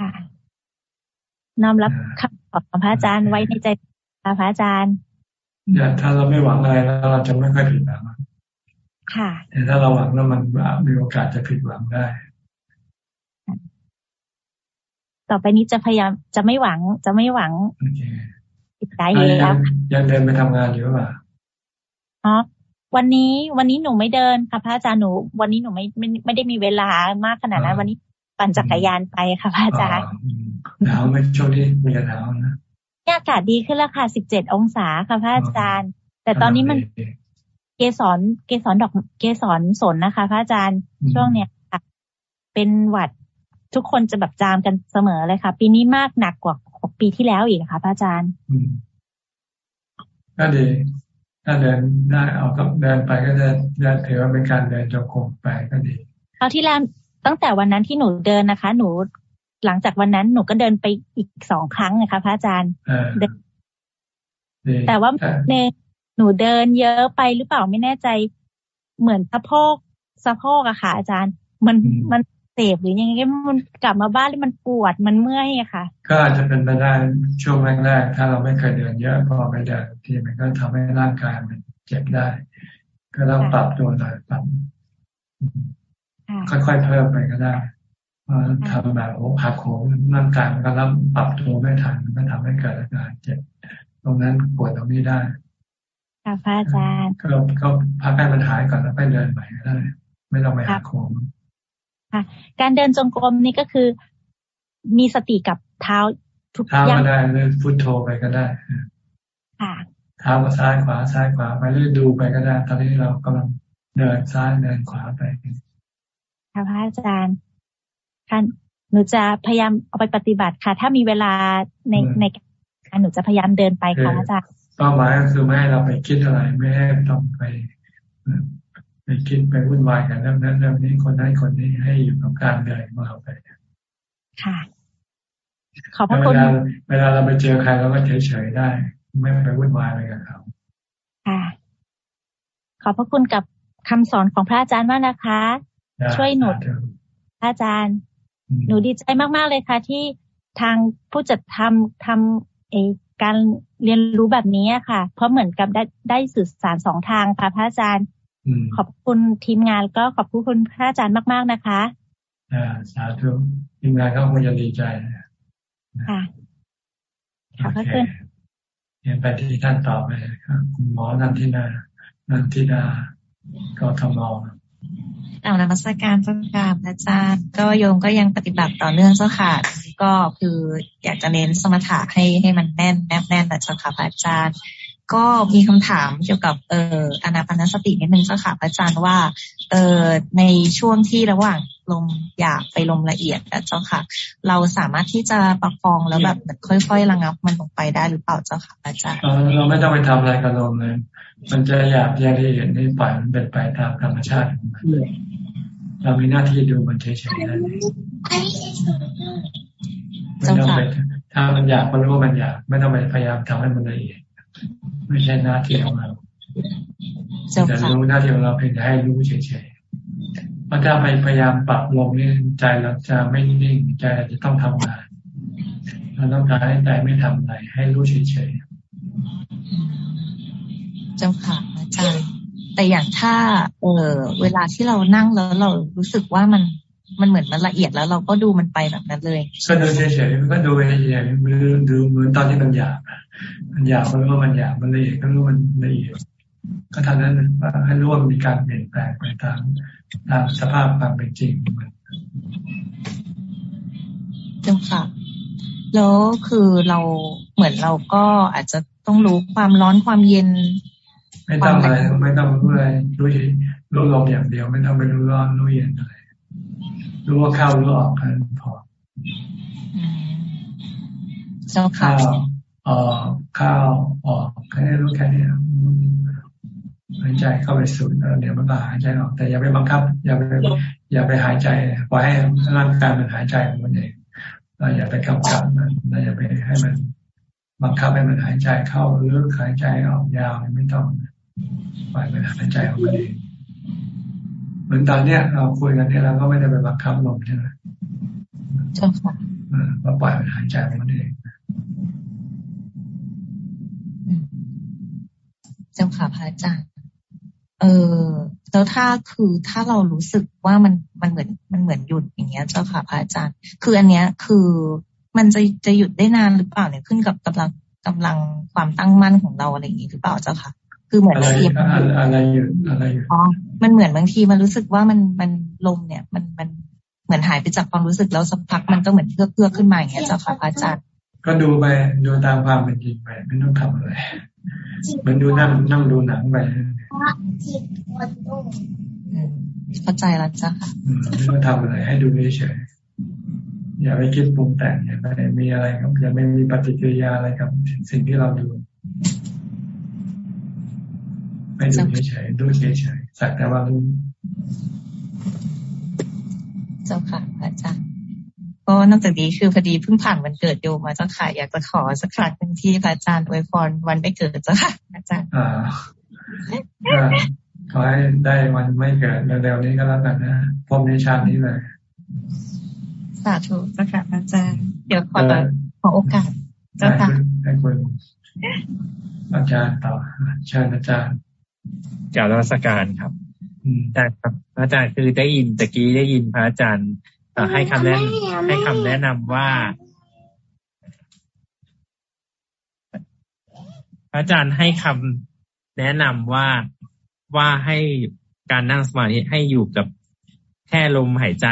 ค่ะน้อมรับคำตอบของพระอาจารย์ไว้ในใจพระอาจารย์อย่าถ้าเราไม่หวังอะไรแล้วเราจะไม่ค่อยผิดหวังค่ะ แต่ถ้าเราหวังแล้วมันมีโอกาสจะผิดหวังได้ ต่อไปนี้จะพยายามจะไม่หวัง จะไม่หวังผิดใจแล้วยังเดินไปทำงานอยู่ป่ะอ๋อ วันนี้วันนี้หนูไม่เดินค่ะพระอาจารย์หนู วันนี้หนูไม่ไม่ไม่ได้มีเวลามากขนาดนั้นวันนี้ปั่นจักรยานไปค่ะพระอาจารย์หนาวไหมช่วงนี้มีหนาวนะอากาศดีขึ้นแล้วค่ะสิบเจ็ดองศาค่ะพระอาจารย์ แต่ตอนนี้มันเกสรเกสรดอกเกสรสนนะคะ พระอาจารย์ช่วงเนี้ยค่ะเป็นหวัดทุกคนจะแบบจามกันเสมอเลยค่ะ ปีนี้มากหนักกว่าปีที่แล้วอีกค่ะ พระอาจารย์ก็ดี ถ้าเดินได้เอาก็เดินไปก็จะจะถือว่าเป็นการเดินจงกรมไปก็ดีคราวที่แล้วตั้งแต่วันนั้นที่หนูเดินนะคะ หนูหลังจากวันนั้นหนูก็เดินไปอีกสองครั้งนะคะพระอาจารย์แต่ว่าเนหนูเดินเยอะไปหรือเปล่าไม่แน่ใจ เหมือนสะโพกสะโพกอะค่ะ อาจารย์ มันมัน เสพหรือยังไงมันกลับมาบ้านแล้วมันปวดมันเมื่อยอะค่ะ ก็อาจจะเป็นไปได้ช่วงแรกๆถ้าเราไม่เคยเดินเยอะพอไปเดินทีมันก็ทำให้ร่างกายมันเจ็บได้ ก็ต้องปรับตัวหน่อยปรับค่อยๆเพิ่มไปก็ได้ทำแบบโอ้หักโหมร่างกายมันก็รับปรับตัวไม่ทันมันก็ทำให้เกิดอาการเจ็บตรงนั้นปวดตรงนี้ได้ค่ะพระอาจารย์ก็ก็พักให้มันหายก่อนแล้วไปเดินใหม่ก็ได้ ไม่ต้องไปหักโหม ค่ะ การเดินจงกรมนี่ก็คือ มีสติกับเท้าทุกอย่างเท้าก็ได้เลยพุทโธไปก็ได้ค่ะเท้าก็ซ้ายขวาซ้ายขวาไปเรื่อยดูไปก็ได้ ตอนนี้เรากำลังเดินซ้ายเดินขวาไปค่ะพระอาจารย์ค่ะหนูจะพยายามเอาไปปฏิบัติค่ะ ถ้ามีเวลาในในการหนูจะพยายามเดินไปค่ะอาจารย์เป้าหมายก็คือไม่ให้เราไปคิดอะไร ไม่ให้ต้องไป ไปคิดไปวุ่นวายกันเรื่องนั้นเรื่องนี้คนนั้นคนนี้ให้อยู่กับการเดินของเราไปค่ะ ขอบพระคุณเวลาเราไปเจอใครเราก็เฉยๆได้ ไม่ไปวุ่นวายอะไรกับเขาค่ะขอบพระคุณกับคำสอนของพระอาจารย์มากนะคะ ช่วยหนุนพระอาจารย์ หนูดีใจมากๆเลยค่ะ ที่ทางผู้จัดทำทำเอการเรียนรู้แบบนี้ค่ะ เพราะเหมือนกับได้ได้สื่อสารสองทางค่ะพระอาจารย์ ขอบคุณทีมงานก็ขอบคุณพระอาจารย์มาก ๆนะคะอ่าสาธุทีมงานก็คงจะดีใจค่ะขอบคุณเรียนไปที่ท่านต่อไปครับคุณหมอนันทินานันทิดากทมกล่าวนมัสการเจ้าค่ะอาจารย์ ก็โยมก็ยังปฏิบัติต่อเนื่องเจ้าค่ะ ก็คืออยากจะเน้นสมถะให้ให้มันแน่นแน่นแน่นนะเจ้าค่ะอาจารย์ ก็มีคำถามเกี่ยวกับเอ่ออนาปานสตินิดนึงเจ้าค่ะอาจารย์ว่าเอ่อในช่วงที่ระหว่างลมอยากไปลมละเอียดนะเจ้าค่ะ เราสามารถที่จะประคองแล้วแบบค่อยๆระงับมันลงไปได้หรือเปล่าเจ้าค่ะอาจารย์เราไม่ต้องไปทำอะไรกับลมเลยมันจะอยากอยากที่เห็นนี่ปล่อยมันเป็นไปตามธรรมชาติของมันเรามีหน้าที่ดูมันเฉยๆนั่นเองไม่ต้องไปถ้ามันอยากมันรู้ว่ามันอยาก ไม่ต้องไปพยายามทำให้มันละเอียด ไม่ใช่หน้าที่ของเราแต่รู้หน้าที่ของเราเพียงแต่ให้รู้เฉยๆเพราะถ้าไปพยายามปรับลงนี่ใจเราจะไม่นิ่งใจจะต้องทำงานเราต้องการให้ใจไม่ทำอะไรให้รู้เฉยๆเจ้าค่ะอาจารย์แต่อย่างถ้า เออเวลาที่เรานั่งแล้วเรารู้สึกว่ามันมันเหมือนมันละเอียดแล้วเราก็ดูมันไปแบบนั้นเลยก็ดูเฉยๆมันก็ดูละเอียดมันดูเหมือนตอนที่มันหยาบ มันหยาบก็รู้ว่ามันหยาบมันละเอียดก็รู้มันละเอียดก็ทำนั้นว่าให้รู้ว่ามีการเปลี่ยนแปลงไปตามตามสภาพความเป็นจริงมันเจ้าค่ะแล้วคือเราเหมือนเราก็อาจจะต้องรู้ความร้อนความเย็น ไม่ต้องอะไรไม่ต้องรู้อะไรรู้รู้ลมอย่างเดียว ไม่ต้องไปรู้ร้อนรู้เย็นอะไรรู้ว่าเข้ารู้ออกแค่นั้นพอข้าว ออกข้าวออกแค่นี้รู้แค่นี้หายใจเข้าไปสูดแล้วเดี๋ยวมันก็หายใจออก แต่อย่าไปบังคับ อย่าไปอย่าไปหายใจปล่อยให้ร่างกายมันหายใจของมันเองเราอย่าไปกำกับมันเราอย่าไปให้มันบังคับให้มันหายใจเข้าหรือหายใจออกยาวไม่ต้องปล่อยมันหายใจออกมาเองเหมือนตอนเนี้ยเราคุยกันเนี่ยเราก็ไม่ได้ไปบังคับลมใช่ไหมใช่ค่ะเราปล่อยมันหายใจออกมาเอง เจ้าค่ะพระอาจารย์เออแล้วถ้าคือถ้าเรารู้สึกว่ามันมันเหมือนมันเหมือนหยุดอย่างเงี้ย เจ้าค่ะพระอาจารย์ คืออันเนี้ยคือมันจะจะหยุดได้นานหรือเปล่าเนี่ยขึ้นกับกำลังกำลังความตั้งมั่นของเราอะไรอย่างนี้หรือเปล่าเจ้าค่ะ คือเหมือนอะไรอะไรอยู่อะไรอยู่อ๋อมันเหมือนบางทีมันรู้สึกว่ามันมันลมเนี่ย มันมันเหมือนหายไปจากความรู้สึกแล้วสักพักมันก็เหมือนเพื่อเพื่อขึ้นมาอย่างเงี้ยเจ้าค่ะพระอาจารย์ ก็ดูไปดูตามความเป็นจริงไป ไม่ต้องทำอะไรเหมือนดูนั่งนั่งดูหนังไปเข้าใจแล้วจ้ะค่ะไม่ต้องทำอะไรให้ดูเฉยอย่าไปคิดปรุงแต่งอย่าไปมีอะไรครับอย่าไม่มีปฏิกิริยาอะไรกับสิ่งที่เราดูไม่ดูเฉยๆดูเฉยๆสักแต่ว่ารู้เจ้าค่ะอาจารย์ ก็นอกจากนี้คือพอดีเพิ่งผ่านวันเกิดโยมมาเจ้าค่ะอยากจะขอสักครั้งหนึ่งที่พระอาจารย์อวยพรวันไม่เกิดเจ้าค่ะอาจารย์อ่าขอให้ได้วันไม่เกิดเร็วๆนี้ก็แล้วกันนะพบในชาตินี้เลยสาธุเจ้าค่ะอาจารย์เดี๋ยวขอขอโอกาสเจ้าค่ะให้คุณอาจารย์ต่อเชิญอาจารย์กล่าวนวัตการครับแต่ครับอาจารย์คือได้ยินตะกี้ได้ยินพระอาจารย์ ให้คำแนะให้คำแนะนำว่าพระอาจารย์ให้คำแนะนำว่าว่าให้การนั่งสมาธิให้อยู่กับแค่ลมหายใจ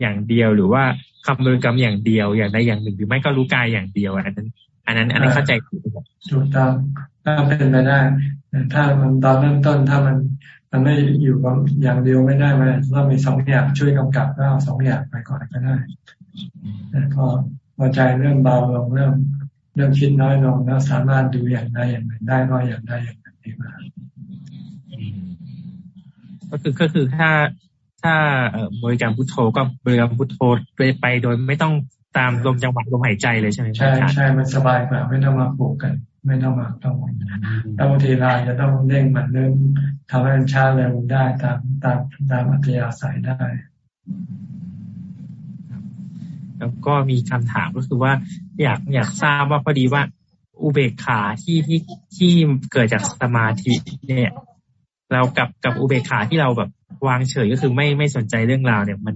อย่างเดียว หรือว่าคำบริกรรมอย่างเดียวอย่างใดอย่างหนึ่งหรือไม่ก็รู้กายอย่างเดียวอันนั้น อันนั้น อันนั้นเข้าใจถูกถูกต้องถ้าเป็นไปได้ถ้ามันตอนเริ่มต้นถ้ามัน มันไม่อยู่กับอย่างเดียวไม่ได้มันเรามีสองอย่างช่วยกำกับก็เอาสองอย่างไปก่อนก็ได้แต่พอพอใจเริ่มเบาลงเริ่มเริ่มคิดน้อยลงแล้วสามารถดูอย่างใดอย่างหนึ่งได้ก็อย่างใดอย่างหนึ่งดีมาก็คือก็คือถ้าถ้าบริการพุทโธก็บริการพุทโธไปไปโดยไม่ต้องตามลมจังหวะลมหายใจเลยใช่ไหมใช่ใช่มันสบายกว่าไม่ต้องมาปลูกกัน ไม่ต้องมาต้องบางทีเราจะต้องเร่งมันเริ่มทำให้มันช้าเร็วได้ตามตามตามอัธยาศัยได้ แล้วก็มีคำถามก็คือว่า อยากอยากทราบว่าพอดีว่า อุเบกขาที่ที่ที่เกิดจากสมาธิเนี่ย เรากับกับอุเบกขาที่เราแบบวางเฉยก็คือไม่ไม่สนใจเรื่องราวเนี่ยมัน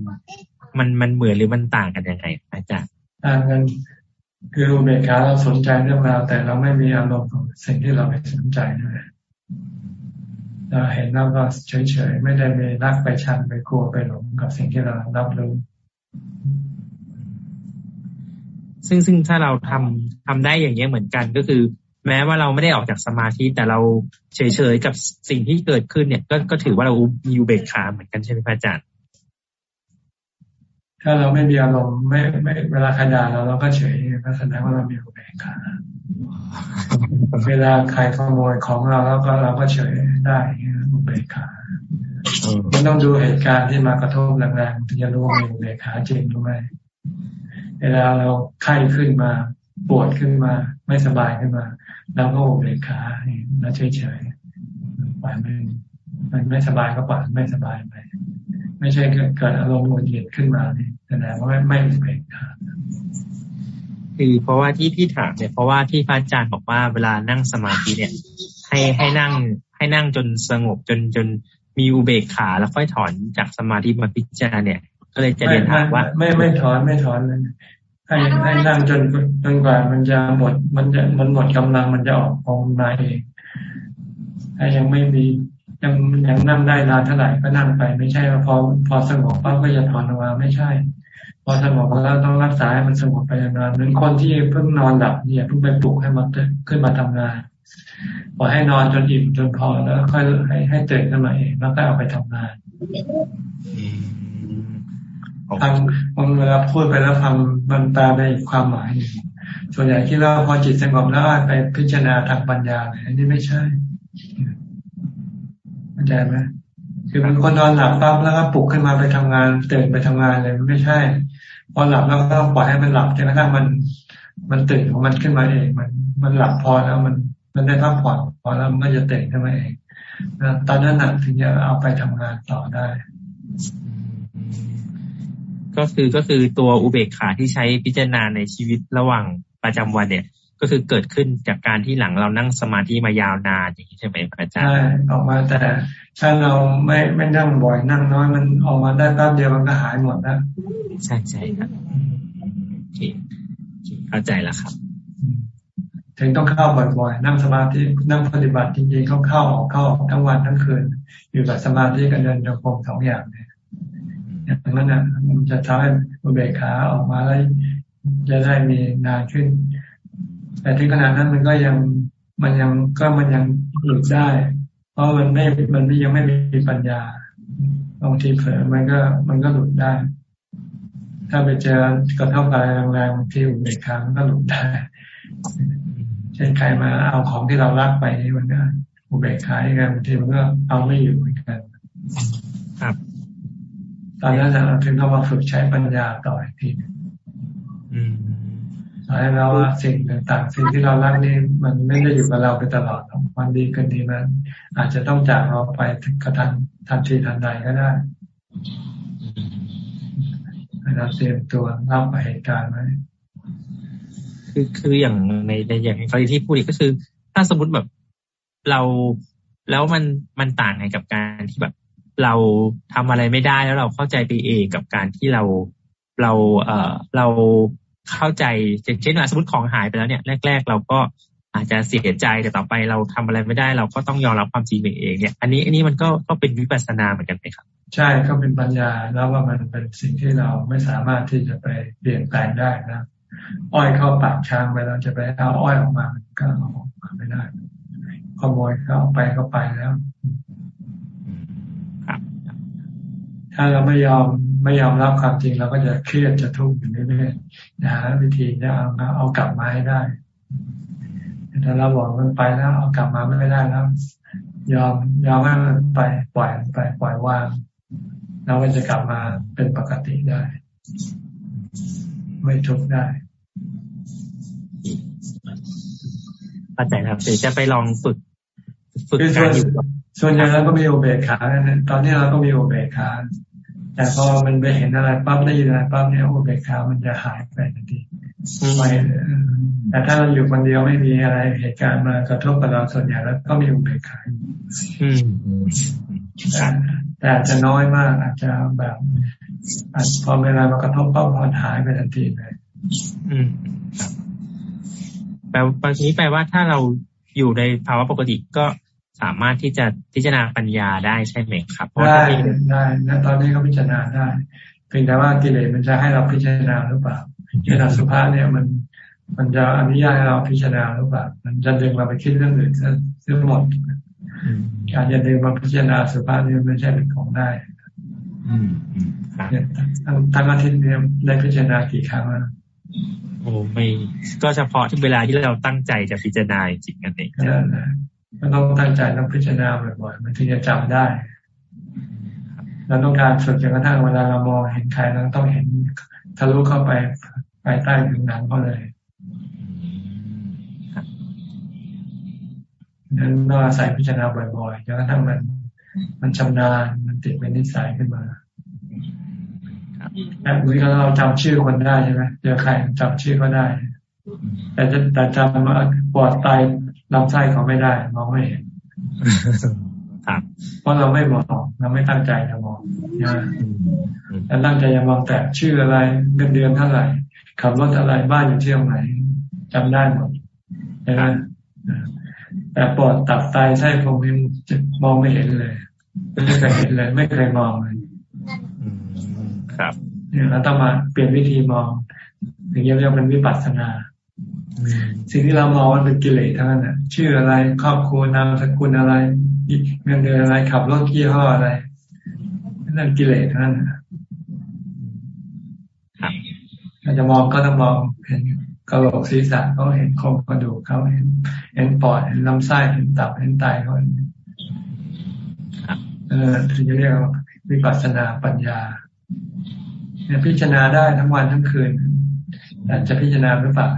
มันมันเหมือนหรือมันต่างกันยังไงอาจารย์ต่างกัน คืออุเบกขาเราสนใจเรื่องราว แต่เราไม่มีอารมณ์ของสิ่งที่เราไปสนใจนั่นแหละเราเห็นเราก็เฉยๆ ไม่ได้ไปรักไปชันไปกลัวไปหลงกับสิ่งที่เรารับรู้ ซึ่งซึ่งถ้าเราทำทำได้อย่างเงี้ยเหมือนกันก็คือ แม้ว่าเราไม่ได้ออกจากสมาธิแต่เราเฉยๆกับสิ่งที่เกิดขึ้นเนี่ย ก็ก็ถือว่าเรามีอุเบกขาเหมือนกันใช่ไหมพระอาจารย์ ถ้าเราไม่มีอารมณ์ไม่ไม่เวลาขยาเราเราก็เฉยก็แสดงว่าเรามีอุเบกขาเวลาใครขโมยของเราแล้วก็เราก็เฉยได้อุเบกขามันต้องดูเหตุการณ์ที่มากระทบแรงๆถึงจะรู้ว่ามีอุเบกขาจริงหรือไม่เวลาเราไข้ขึ้นมาปวดขึ้นมา ไม่สบายขึ้นมาแล้วก็อุเบกขาแล้วเฉยๆปล่อยมันมันไม่สบายก็ปล่อยไม่สบายไป ไม่ใช่เกิดอารมณ์หงุดหงิดขึ้นมาเนี่ยแสดงว่าไม่ไม่อุเบกขาคือเพราะว่าที่ที่ถามเนี่ยเพราะว่าที่พระอาจารย์บอกว่าเวลานั่งสมาธิเนี่ย ให้ให้นั่งให้นั่งจนสงบจนจนมีอุเบกขาแล้วค่อยถอนจากสมาธิมาพิจารณาเนี่ย ก็เลยจะเรียนถามว่า ไม่ไม่ถอนไม่ถอนเลยให้ให้นั่งจนจนกว่ามันจะหมดมันจะมันหมดกำลังมันจะออกของมาเองถ้ายังไม่มี ยังยังนั่งได้นานเท่าไหร่ก็นั่งไป ไม่ใช่ว่าพอพอสงบปั๊บก็จะถอนออกมาไม่ใช่ พอสงบแล้วต้องรักษาให้มันสงบไปนานเหมือนคนที่เพิ่งนอนหลับเนี่ยเพิ่งไปปลุกให้มันขึ้นมาทำงานพอให้นอนจนอิ่มจนพอแล้วค่อยให้ให้ตื่นขึ้นมาเองแล้วก็เอาไปทำงานฟังบางเวลาพูดไปแล้วฟังมันแปลไปอีกความหมายส่วนใหญ่ที่เราพอจิตสงบแล้วไปพิจารณาทางปัญญาเนี่ยอันนี้ไม่ใช่เข้า ใจไหมคือมันคนนอนหลับปั๊บแล้วก็ปลุกขึ้นมาไปทำงานตื่นไปทำงานเลยไม่ใช่ พอหลับแล้วก็ปล่อยให้มันหลับจนกระทั่งมัน มันตื่นของมันขึ้นมาเอง มัน มันหลับพอแล้วมันมันได้พักผ่อนพอแล้วมันก็จะตื่นขึ้นมาเองตอนนั้นหนักถึงจะเอาไปทำงานต่อได้ ก็คือก็คือตัวอุเบกขาที่ใช้พิจารณาในชีวิตระหว่างประจำวันเนี่ย ก็คือเกิดขึ้นจากการที่หลังเรานั่งสมาธิมายาวนานอย่างนี้ใช่ไหมอาจารย์ใช่ออกมาแต่ถ้าเราไม่ไม่นั่งบ่อยนั่งน้อยมันออกมาได้แป๊บเดียวมันก็หายหมดแล้วใช่ใช่ครับโอเคเข้าใจแล้วครับถึงต้องเข้าบ่อยๆ นั่งสมาธินั่งปฏิบัติจริงๆเข้าเข้าออกเข้าออกทั้งวันทั้งคืน อยู่กับสมาธิกับเดินจงกรมสองอย่างเนี่ยอย่างนั้นนะมันจะทำให้อุเบกขาออกมาแล้วจะได้มีนานขึ้น แต่ที่ขนาดนั้นมันก็ยังมันยังก็มันยังหลุดได้พราะมันไม่มันยังไม่มีปัญญาบางทีเผลอมันก็มันก็หลุดได้ ถ้าไปเจอกระทบอะไรแรงๆที่อุเบกขามันก็หลุดได้เช่นใครมาเอาของที่เรารักไปนี่มันก็อุเบกขาอีกันบางทีมันก็เอาไม่อยู่เหมือนกัน ครับ ตอนนั้นเราถึงต้องมาฝึกใช้ปัญญาต่ออีกที สอนให้เราว่าสิ่งต่างๆ สิ่งที่เรารักนี่มันไม่ได้อยู่กับเราไปตลอดวันดีกันดีมัน อาจจะต้องจากเราไปกระทันทันทีทันใดก็ได้เราเตรียมตัวรับเหตุการณ์ไว้คือคืออย่างในในอย่างกรณีที่พูดอีกก็คือ ถ้าสมมติแบบเราแล้วมันมันต่างไงกับการที่แบบ เราทำอะไรไม่ได้แล้วเราเข้าใจไปเองกับการที่เราเราเอ่อเรา เข้าใจเช่นสมมติของหายไปแล้วเนี่ยแรก ๆ เราก็อาจจะเสียใจแต่ต่อไปเราทำอะไรไม่ได้ เราก็ต้องยอมรับความจริงเองเนี่ย อันนี้อันนี้มันก็ก็เป็นวิปัสสนาเหมือนกันไหมครับ ใช่ก็เป็นปัญญาแล้วว่ามันเป็นสิ่งที่เราไม่สามารถที่จะไปเปลี่ยนแปลงได้นะอ้อยเข้าปากช้างไปเราจะไปเอาอ้อยออกมามันก็ออกมาไม่ได้ขโมยเขาไปก็ไปแล้ว ถ้าเราไม่ยอมไม่ยอมรับความจริงเราก็จะเครียดจะทุกข์อยู่เรื่อยๆนะวิธีจะเอาเอากลับมาให้ได้แต่เราบอกมันไปแล้วเอากลับมาไม่ได้แล้วยอมยอมให้มันไปปล่อยไปปล่อยวางเราก็จะกลับมาเป็นปกติได้ ไม่ทุกข์ได้เข้าใจครับเดี๋ยวจะไปลองฝึกฝึกการอยู่ส่วนใหญ่เราก็มีโอเบคขาตอนนี้เราก็มีโอเบคขา แต่พอมันไปเห็นอะไรปั๊บได้ยินอะไรปั๊บเนี่ยโอเบคขามันจะหายไปทันทีไม่แต่ถ้าเราอยู่คนเดียวไม่มีอะไรเหตุการณ์มากระทบกับเราส่วนใหญ่แล้วก็มีอุเบกขาแต่อาจจะน้อยมาก อาจจะแบบพอเวลามากระทบปั๊บมันหายไปทันทีเลยแปลบางทีแปลว่าถ้าเราอยู่ในภาวะปกติก็ สามารถที่จะพิจารณาปัญญาได้ใช่ไหมครับได้ได้นะตอนนี้ก็พิจารณาได้เพียงแต่ว่ากิเลสมันจะให้เราพิจารณาหรือเปล่าพิจารณาสุภาษเนี่ยมัน มันจะอนุญาตให้เราพิจารณาหรือเปล่ามันจะดึงเราไปคิดเรื่องอื่นซะทั้งหมดการจะดึงมาพิจารณาสุภาษนี่ไม่ใช่เป็นของได้เนี่ยทั้งอาทิตย์เนี่ยได้พิจารณากี่ครั้งแล้วโอ้ไม่ก็เฉพาะที่เวลาที่เราตั้งใจจะพิจารณาจริงกันเอง มันต้องตั้งใจต้องพิจารณาบ่อยๆมันถึงจะจำได้เราต้องการฝึกจนกระทั่งเวลาเรามองเห็นใครเราต้องเห็นทะลุเข้าไปภายใต้ผิวหนังเขาเลยนั้นต้องอาศัยพิจารณาบ่อยๆจนกระทั่งมัน มันชำนาญมันติดเป็นนิสัยขึ้นมาแบบเหมือนกับเราจำชื่อคนได้ใช่ไหมเจอใครจำชื่อก็ได้ แต่จะแต่จำปอดไต ลำไส้เขาไม่ได้มองไม่เห็นเพราะเราไม่มองเราไม่ตั้งใจจะมองนะแต่ตั้งใจจะมองแต่ชื่ออะไรเงินเดือนเท่าไหร่ขับรถอะไรบ้านอยู่ที่ตรงไหนจำได้หมดใช่ไหมแต่ปอดตับไตไส้พุงนี่มองไม่เห็นเลยไม่เคยเห็นเลย ไม่เคยมองเลยครับเนี่ยเราต้องมาเปลี่ยนวิธีมอง ถึงจะเรียกเป็นวิปัสสนา สิ่งที่เรามองมันเป็นกิเลสทั้งนั้นนะชื่ออะไรครอบครัวนามสกุลอะไรเงินเดือนอะไรขับรถกี่ห้ออะไรนั่นกิเลสทั้งนั้นเราจะมองก็ต้องมองเห็นกระโหลกศีรษะเขาเห็นโครงกระดูกเขาเห็นเห็นปอดเห็นลำไส้เห็นตับเห็นไตเขาเออถึงจะเรียกว่าวิปัสสนาปัญญาเนี่ยพิจารณาได้ทั้งวันทั้งคืนแต่จะพิจารณาหรือเปล่า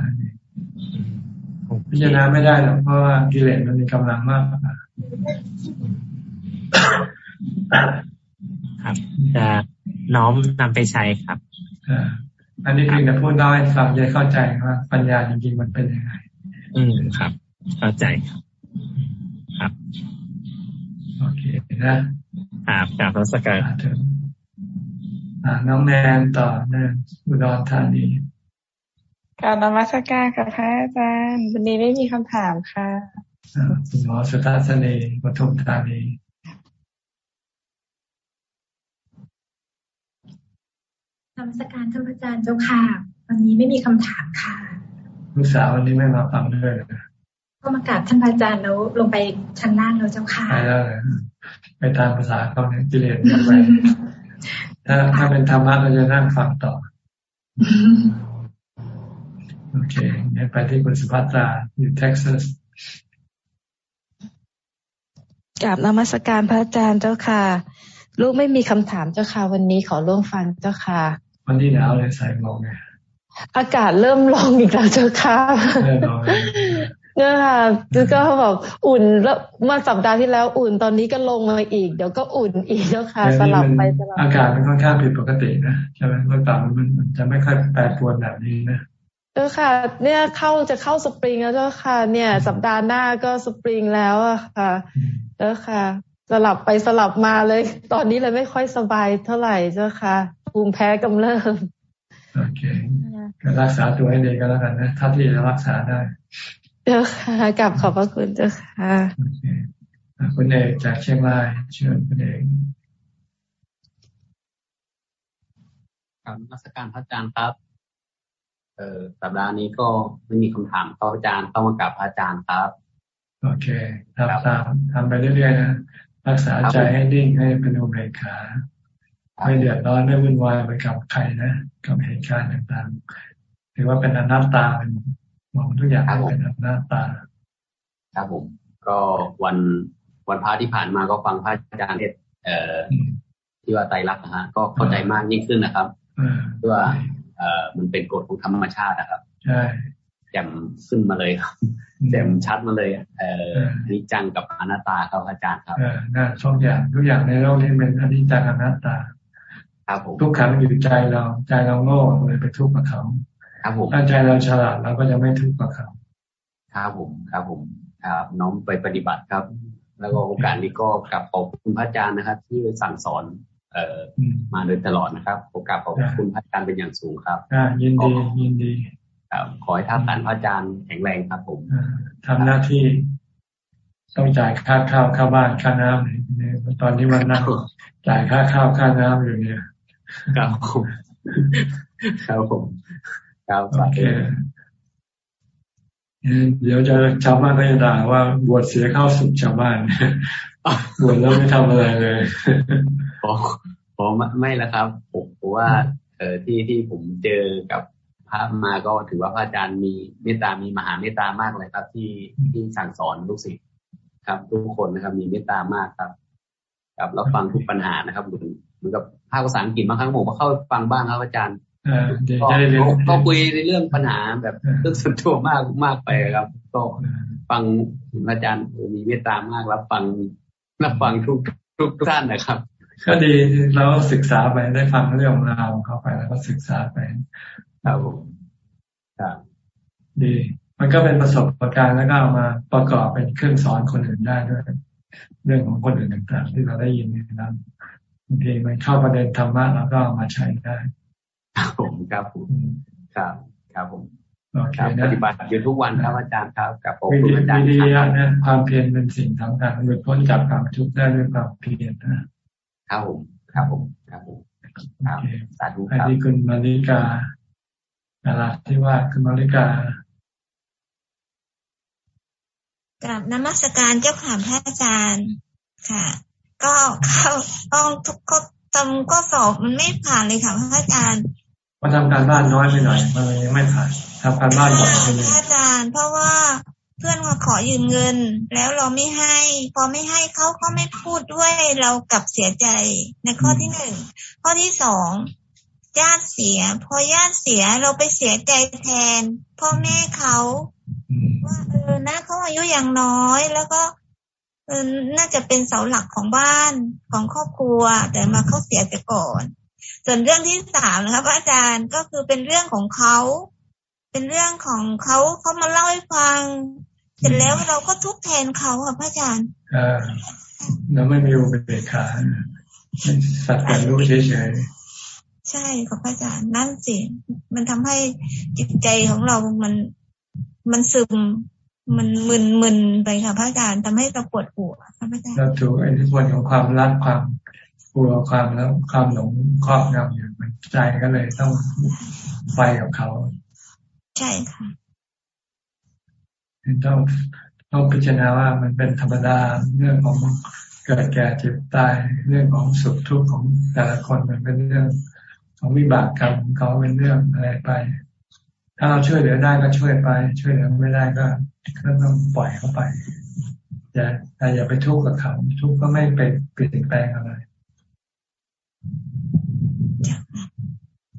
พิจารณาไม่ได้หรอกเพราะว่ากิเลสมันมีกำลังมากครับจะน้อมนำไปใช้ครับอันนี้เพียงแต่พูดได้ฟังจะเข้าใจว่าปัญญาจริงๆมันเป็นยังไงอืมครับ เข้าใจครับ ครับโอเคนะครับกราบรัศการน้องแนนต่อเน่อุดรธานี กราบนมัสการค่ะพระอาจารย์วันนี้ไม่มีคำถามค่ะคุณหมอสุทัศนีปทุมธานีนมัสการท่านอาจารย์เจ้าค่ะ วันนี้ไม่มีคำถามค่ะ ลูกสาววันนี้ไม่มาฟังด้วยก็มากราบท่านพระอาจารย์แล้วลงไปชั้นล่างแล้วเจ้าค่ะไปแล้วไปตามภาษาเขาเนี่ยกิเลสมันไปถ้าถ้าเป็นธรรมะเราจะนั่งฟังต่อ โอเคงั้นไปที่คุณสุภัตราอยู่เท็กซัสกราบนมัสการพระอาจารย์เจ้าค่ะ ลูกไม่มีคำถามเจ้าค่ะ วันนี้ขอร่วมฟังเจ้าค่ะ วันที่หนาวเลยใส่หมอกไงอากาศเริ่มร้อนอีกแล้วเจ้าค่ะเนี่ยค่ะคือก็บอกอุ่นแล้วมาสัปดาห์ที่แล้วอุ่นตอนนี้ก็ลงมาอีก เดี๋ยวก็อุ่นอีกเจ้าค่ะสลับไปสลับอากาศมันค่อนข้างผิดปกตินะใช่ไหมเมื่อก่อนมันมันจะไม่ค่อยแปรปรวนแบบนี้นะ เออค่ะ เนี่ยเข้าจะเข้าสปริงแล้วเจ้าค่ะ เนี่ย สัปดาห์หน้าก็สปริงแล้วอะค่ะเออค่ะ สลับไปสลับมาเลย ตอนนี้เลยไม่ค่อยสบายเท่าไหร่เจ้าค่ะภูมิแพ้กำเริบโอเคก็รักษาตัวให้ดีก็แล้วกันนะถ้าที่จะรักษาได้เจ้าค่ะกลับขอบพระคุณเจ้าค่ะโอเคคุณเอกจากเชียงรายเชิญคุณเอกครับนักการพระอาจารย์ครับ เอ่อสัปดาห์นี้ก็ไม่มีคำถามพระอาจารย์ต้องมากับพระอาจารย์ครับ โอเคทำตามทำไปเรื่อยๆนะรักษาใจให้นิ่งให้เป็นอุเบกขาไม่เดือดร้อนไม่วุ่นวายไปกับใครนะกับเหตุการณ์ต่างๆถือว่าเป็นอนัตตาเป็นมองทุกอย่างเป็นอนัตตาครับผม ก็วันวันพระที่ผ่านมาก็ฟังพระอาจารย์เทศเอ่อที่ว่าไตรลักษณ์นะฮะก็เข้าใจมากยิ่งขึ้นนะครับว่า เอ่อมันเป็นกฎของธรรมชาตินะครับใช่แจ่มขึ้นมาเลยครับแจ่มชัดมาเลย เอ่อนิจังกับอนัตตาครับอาจารย์ครับเออน่าสองอย่างทุกอย่างในโลกนี้เป็นอนิจจังอนัตตาครับผมทุกครั้งอยู่ใจเราใจเราโง่เลยไปทุกข์กับเขาครับผมถ้าใจเราฉลาดเราก็จะไม่ทุกข์กับเขาครับผมครับผมครับน้องไปปฏิบัติครับ แล้วก็โอกาสนี้ก็กลับขอบคุณพระอาจารย์นะครับ ที่สั่งสอน เอ่อมาโดยตลอดนะครับโอกาสขอบคุณพระอาจารย์เป็นอย่างสูงครับยินดียินดีครับขอให้ท่าทานพระอาจารย์แข็งแรงครับผมทำหน้าที่ต้องจ่ายค่าข้าวค่าบ้านค่าน้ำเนี่ยตอนนี้มันนั่งจ่ายค่าข้าวค่าน้ำอยู่เนี่ยครับผมครับผมครับโอเคเดี๋ยวจะชาวบ้านก็จะด่าว่าบวชเสียข้าวสุขชาวบ้านบวชแล้วไม่ทำอะไรเลย ผมผมไม่ละครับ ผมว่าเออที่ที่ผมเจอกับพระมาก็ถือว่าพระอาจารย์มีเมตตามีมหาเมตตามากเลยครับ ที่ที่สั่งสอนลูกศิษย์ครับ ทุกคนนะครับ มีเมตตามากครับครับเราฟังทุกปัญหานะครับเหมือนเหมือนกับภาคภาษาอังกฤษบางครั้งผมก็เข้าฟังบ้างครับอาจารย์ก็คุยในเรื่องปัญหาแบบเรื่องส่วนตัวมากมากไปครับ ก็ฟังอาจารย์มีเมตตามากรับฟังรับฟังทุกทุกท่านนะครับ ก็ดีเราศึกษาไปได้ฟังเรื่องราวเขาไปแล้วก็ศึกษาไปครับครับดี มันก็เป็นประสบการณ์แล้วก็เอามาประกอบเป็นเครื่องสอนคนอื่นได้ด้วย เรื่องของคนอื่นต่างๆ ที่เราได้ยินนะครับบางทีมันเข้าประเด็นธรรมะแล้วก็เอามาใช้ได้ครับผมครับผมครับครับผมปฏิบัติอยู่ทุกวันครับอาจารย์ครับกับผมอาจารย์ดีนะความเพียรเป็นสิ่งสำคัญหลุดพ้นจากความทุกข์ได้ด้วยความเพียรนะ ครับผมครับผมครับผมครับสาธุครับที่คุณมาริกาอะไรที่ว่าคุณมาริกากับนมัสการเจ้าข่พระอาจารย์ค่ะ ก็เข้าต้องทุกข้อทำก็สอบมันไม่ผ่านเลยค่ะพระอาจารย์มาทำการบ้านน้อยไปหน่อย มันยังไม่ผ่านทำการบ้านก่อนไปเลยอาจารย์ เพราะว่า เพื่อนมาขอยืมเงิน แล้วเราไม่ให้ พอไม่ให้เขาก็ไม่พูดด้วยเรากลับเสียใจในข้อที่หนึ่งข้อที่สองญาติเสีย พอญาติเสียเราไปเสียใจแทนพ่อแม่เขาว่าเออนะเขาอายุอย่างน้อยแล้วก็เออน่าจะเป็นเสาหลักของบ้านของครอบครัว แต่มาเขาเสียไปก่อน ส่วนเรื่องที่สามนะครับอาจารย์ก็คือเป็นเรื่องของเขา เป็นเรื่องของเขาเขามาเล่าให้ฟัง เสร็จแล้วเราก็ทุกแทนเขาค่ะพระอาจารย์อ่าเราไม่มีอุเบกขาสัตว์แต่รู้เฉยใช่ค่ะพระอาจารย์นั่นสิมันทำให้จิตใจของเรา มันมันซึมมันมึนมึนไปค่ะพระอาจารย์ทำให้เราปวดหัวค่ะพระอาจารย์เราถูกอิทธิพลของความรักความกลัวความแล้วความหลงครอบงำอยู่มันใจก็เลยต้องไฟกับเขา ใช่ค่ะ ต้องต้องพิจารณาว่ามันเป็นธรรมดาเรื่องของเกิดแก่เจ็บตายเรื่องของสุขทุกข์ของแต่ละคนมันเป็นเรื่องของวิบากกรรมเขาเป็นเรื่องอะไรไป ถ้าเราช่วยเหลือได้ก็ช่วยไป ช่วยเหลือไม่ได้ก็ก็ต้องปล่อยเขาไปอย่าแต่อย่าไปทุกข์กับเขาทุกข์ก็ไม่ไปเปลี่ยนแปลงอะไร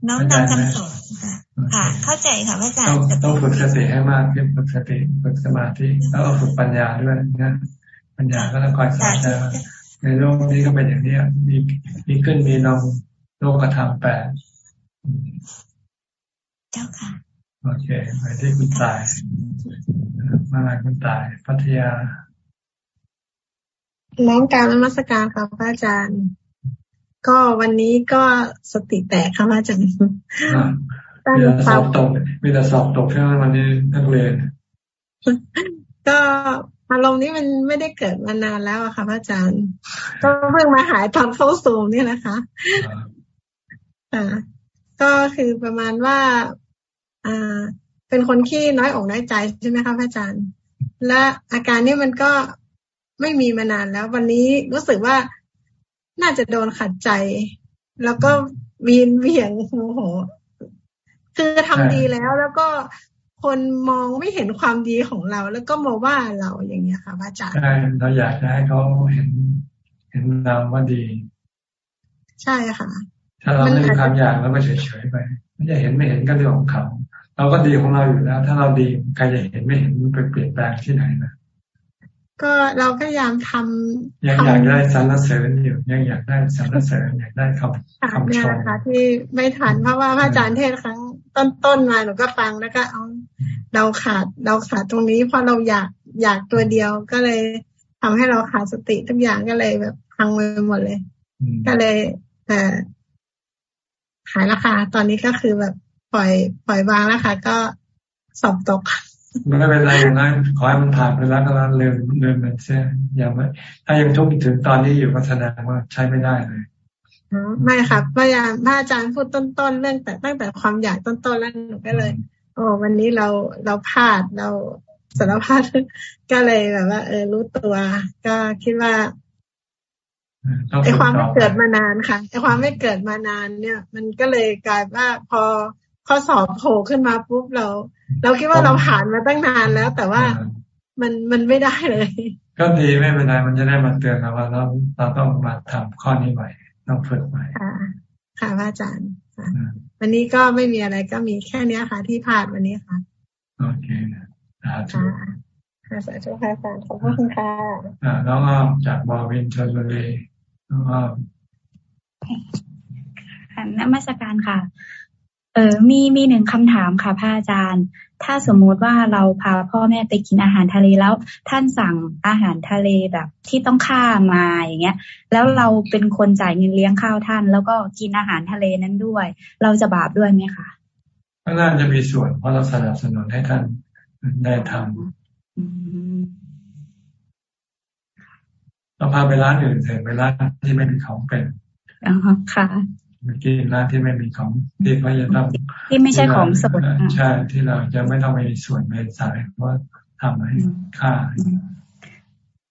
น้องนำคำสอนค่ะค่ะ เข้าใจค่ะพระอาจารย์ต้องฝึกสติให้มากขึ้นฝึกสติฝึกสมาธิแล้วก็ฝึกปัญญาด้วยนะปัญญาก็ต้องคอยสอนได้ในโลกนี้ก็เป็นอย่างนี้มีมีขึ้นมีลงโลกธรรมแปดเจ้าค่ะ โอเคไปที่คุณตายมาลายคุณตายพัทยาน้องการมัสการค่ะพระอาจารย์ ก็วันนี้ก็สติแตกค่ะพระอาจารย์มีแต่สอบตกมีแต่สอบตกแค่วันนี้นักเรียน ก็อารมณ์นี้มันไม่ได้เกิดมานานแล้วอะค่ะพระอาจารย์ก็เพิ่งมาหายตอนเข้าสูงนี่นะคะอ่าก็คือประมาณว่า อ่า เป็นคนขี้น้อยอกน้อยใจใช่ไหมคะพระอาจารย์ และอาการนี้มันก็ไม่มีมานานแล้ว วันนี้รู้สึกว่า น่าจะโดนขัดใจ แล้วก็วีนเวียงโมโห คือทำดีแล้วแล้วก็คนมองไม่เห็นความดีของเรา แล้วก็มาว่าเราอย่างเงี้ยค่ะพระอาจารย์ใช่เราอยากให้เขาเห็น เห็นเราว่าดี ใช่ค่ะ ถ้าเราไม่มีความอยากแล้วก็เฉยๆไปไม่จะเห็นไม่เห็นก็เรื่องของเขา เราก็ดีของเราอยู่แล้ว ถ้าเราดีใครจะเห็นไม่เห็นมันไปเปลี่ยนแปลงที่ไหนนะ ก็เราพยายามทำยังอยากได้สรรเสริญอยู่ยังอยากได้สรรเสริญอยากได้คำคำชมค่ะที่ไม่ทันเพราะว่าพระอาจารย์เทศครั้งต้นๆมาหนูก็ฟังแล้วก็เอาเราขาดเราขาดตรงนี้เพราะเราอยากอยากตัวเดียวก็เลยทำให้เราขาดสติทุกอย่างก็เลยแบบพังไปหมดเลย ก็เลยแต่หายราคาตอนนี้ก็คือแบบปล่อย ปล่อยวางแล้วค่ะ ก็สอบตกไม่เป็นไรนะขอให้มันผ่านไปแล้วก็แล้วลืมลืมมันเสียอย่าไม่ถ้ายังทุกข์ถึงตอนนี้อยู่ก็แสดงว่าใช้ไม่ได้เลยไม่ค่ะพระอาจารย์พระอาจารย์พูดต้นๆเรื่องแต่ตั้งแต่ความอยากต้นๆแล้วหนูก็เลย โอ้วันนี้เราเราพลาดเราสารพัดก็เลยแบบว่า เออรู้ตัว ก็คิดว่าไอความไม่เกิดมานานค่ะไอความไม่เกิดมานานเนี่ย มันก็เลยกลายว่าพอข้อสอบโผล่ขึ้นมาปุ๊บเรา เราคิดว่าเราผ่านมาตั้งนานแล้ว แต่ว่ามันมันไม่ได้เลย ก็ดีไม่เป็นไรมันจะได้มาเตือนเราว่าเราเราต้องมาทำข้อนี้ใหม่ต้องฝึกใหม่ค่ะค่ะพระอาจารย์วันนี้ก็ไม่มีอะไรก็มีแค่นี้ค่ะ ที่พลาดวันนี้ค่ะโอเคสาธุค่ะสาธุค่ะอาจารย์ขอบคุณค่ะน้องอ้อมจากบอวินชนบุรีน้องอ้อมนมัสการค่ะ เออมีมีหนึ่งคำถามค่ะพระอาจารย์ ถ้าสมมุติว่าเราพาพ่อแม่ไปกินอาหารทะเลแล้ว ท่านสั่งอาหารทะเลแบบที่ต้องฆ่ามาอย่างเงี้ย แล้วเราเป็นคนจ่ายเงินเลี้ยงข้าวท่าน แล้วก็กินอาหารทะเลนั้นด้วย เราจะบาปด้วยไหมคะก็น่าจะมีส่วนเพราะเราสนับสนุนให้ท่านได้ทำเราพาไปร้านอื่นเถอะไปร้านที่ไม่มีของเป็นอ๋อค่ะ เมื่อกี้ร้านที่ไม่มีของที่เขาจะต้องที่ไม่ใช่ของสดใช่ที่เราจะไม่ต้องไปส่วนไปสายว่าทำให้ค่า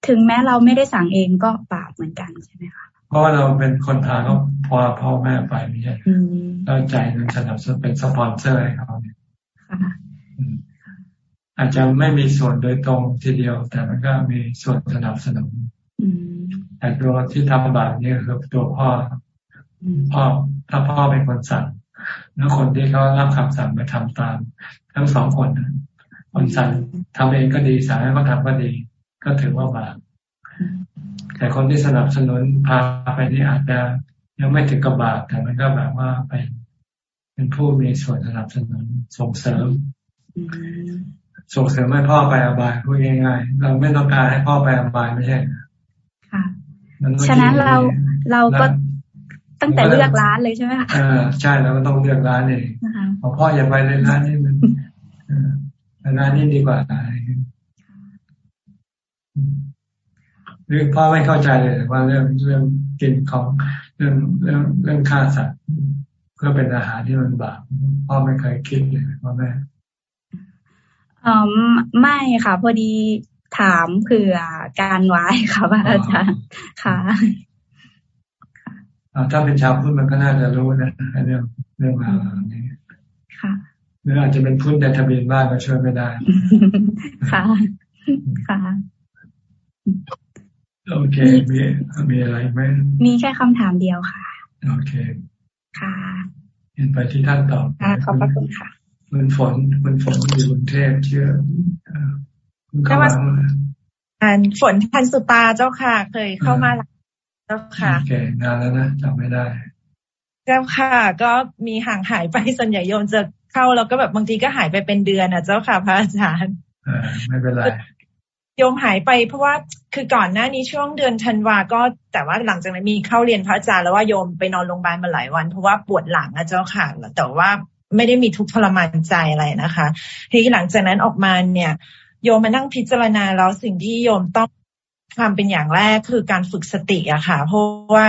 ถึงแม้เราไม่ได้สั่งเองก็บาปเหมือนกันใช่ไหมคะเพราะว่าเราเป็นคนพาเขาพอพ่อแม่ไปไม่ใช่เราใจเงินสนับสนุนเป็นสปอนเซอร์ให้เขาเนี่ยอาจจะไม่มีส่วนโดยตรงทีเดียว แต่มันก็มีส่วนสนับสนุนแต่ตัวที่ทำบาปนี่คือตัวพ่อ พ่อถ้าพ่อเป็นคนสั่งแล้วคนที่เขารับคำสั่งไปทำตาม ทั้งสองคนคนสั่งทำเองก็ดีสั่งให้เขาทำก็ดี ก็ถือว่าบาปแต่คนที่สนับสนุนพาไปนี่อาจจะยังไม่ถึงกับบาปแต่มันก็แบบว่าเป็นเป็นผู้มีส่วนสนับสนุนส่งเสริม ส่งเสริมให้พ่อไปอบายพูดง่ายๆเราไม่ต้องการให้พ่อไปอบายไม่ใช่ค่ะฉะนั้นเราเราก็ ตั้งแต่เลือกร้านเลยใช่ไหมคะอ่าใช่แล้วก็ต้องเลือกร้านเองพอพ่ออย่าไปเลยร้านนี้มันร้านนี้ดีกว่าเรื่องพ่อไม่เข้าใจเลยว่าเรื่องเรื่องกินของเรื่องเรื่องเรื่องฆ่าสัตว์เพื่อเป็นอาหารที่มันบาปพ่อไม่เคยคิดเลยพ่อแม่อ๋อไม่ค่ะ พอดีถามเผื่อการไว้ค่ะพระอาจารย์ค่ะ ถ้าเป็นชาวพุทธมันก็น่าจะรู้นะเรื่องเรื่องราวนี้ค่ะหรืออาจจะเป็นพุทธในทะเบียนบ้านก็ช่วยไม่ได้ ค่ะ ค่ะ โอเค มีมีอะไรไหมมีแค่คำถามเดียวค่ะ โอเค ค่ะเห็นไปที่ท่านตอบขอบพระคุณค่ะมันฝนมันฝนอยู่กรุงเทพเชื่อคุณเข้ามาอันฝนทันสุตาเจ้าค่ะ เคยเข้ามาเจ้าค่ะโอเคนานแล้วนะจำไม่ได้ เจ้าค่ะ ก็มีห่างหายไปส่วนใหญ่โยมจะเข้าแล้วก็แบบบางทีก็หายไปเป็นเดือนอะ เจ้าค่ะ พระอาจารย์ไม่เป็นไรโยมหายไปเพราะว่าคือก่อนหน้านี้ช่วงเดือนธันวาก็แต่ว่าหลังจากนั้นมีเข้าเรียนพระอาจารย์แล้วว่าโยมไปนอนโรงพยาบาลมาหลายวัน เพราะว่าปวดหลังนะเจ้าค่ะแต่ว่าไม่ได้มีทุกทรมานใจอะไรนะคะ ทีหลังจากนั้นออกมาเนี่ย โยมมานั่งพิจารณาแล้วสิ่งที่โยมต้อง ทำเป็นอย่างแรกคือการฝึกสติอะค่ะ เพราะว่า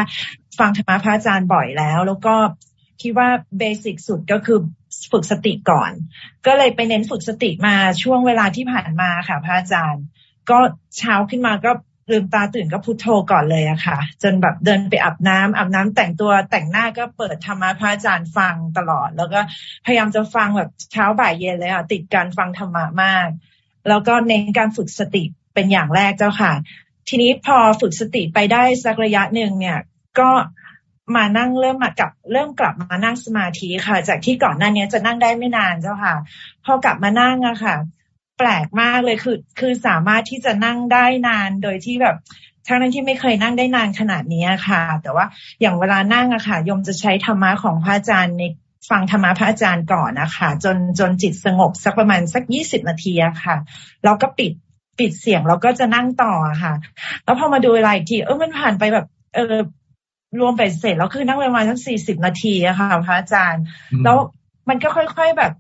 ฟังธรรมะพระอาจารย์บ่อยแล้ว แล้วก็คิดว่าเบสิกสุดก็คือฝึกสติก่อน ก็เลยไปเน้นฝึกสติมาช่วงเวลาที่ผ่านมาค่ะ พระอาจารย์ ก็เช้าขึ้นมาก็ลืมตาตื่นก็พุโทโธก่อนเลยอะค่ะ จนแบบเดินไปอาบน้ำอาบน้ำแต่งตัวแต่งหน้าก็เปิดธรรมะพระอาจารย์ฟังตลอด แล้วก็พยายามจะฟังแบบเช้าบ่ายเย็นเลยค่ะติดการฟังธรรมะมาก แล้วก็เน้นการฝึกสติเป็นอย่างแรกเจ้าค่ะ ทีนี้พอฝึกสติไปได้สักระยะหนึ่งเนี่ย ก็มานั่งเริ่มมากับเริ่มกลับมานั่งสมาธิค่ะ จากที่ก่อนหน้านี้จะนั่งได้ไม่นานเจ้าค่ะ พอกลับมานั่งอะค่ะ แปลกมากเลยคือ คือสามารถที่จะนั่งได้นานโดยที่แบบทั้งนั้นที่ไม่เคยนั่งได้นานขนาดนี้ค่ะ แต่ว่าอย่างเวลานั่งอะค่ะ ยมจะใช้ธรรมะของพระอาจารย์ในฟังธรรมะพระอาจารย์ก่อนนะคะ จนจนจิตสงบสักประมาณสักยี่สิบนาทีอะค่ะ แล้วก็ปิด ปิดเสียงแล้วก็จะนั่งต่อค่ะ แล้วพอมาดูเวลาอีกทีเออมันผ่านไปแบบ เออรวมไปเสร็จแล้วคือนั่งประมาณสักสี่สิบนาทีอะค่ะพระอาจารย์ แล้วมันก็ค่อยๆแบบ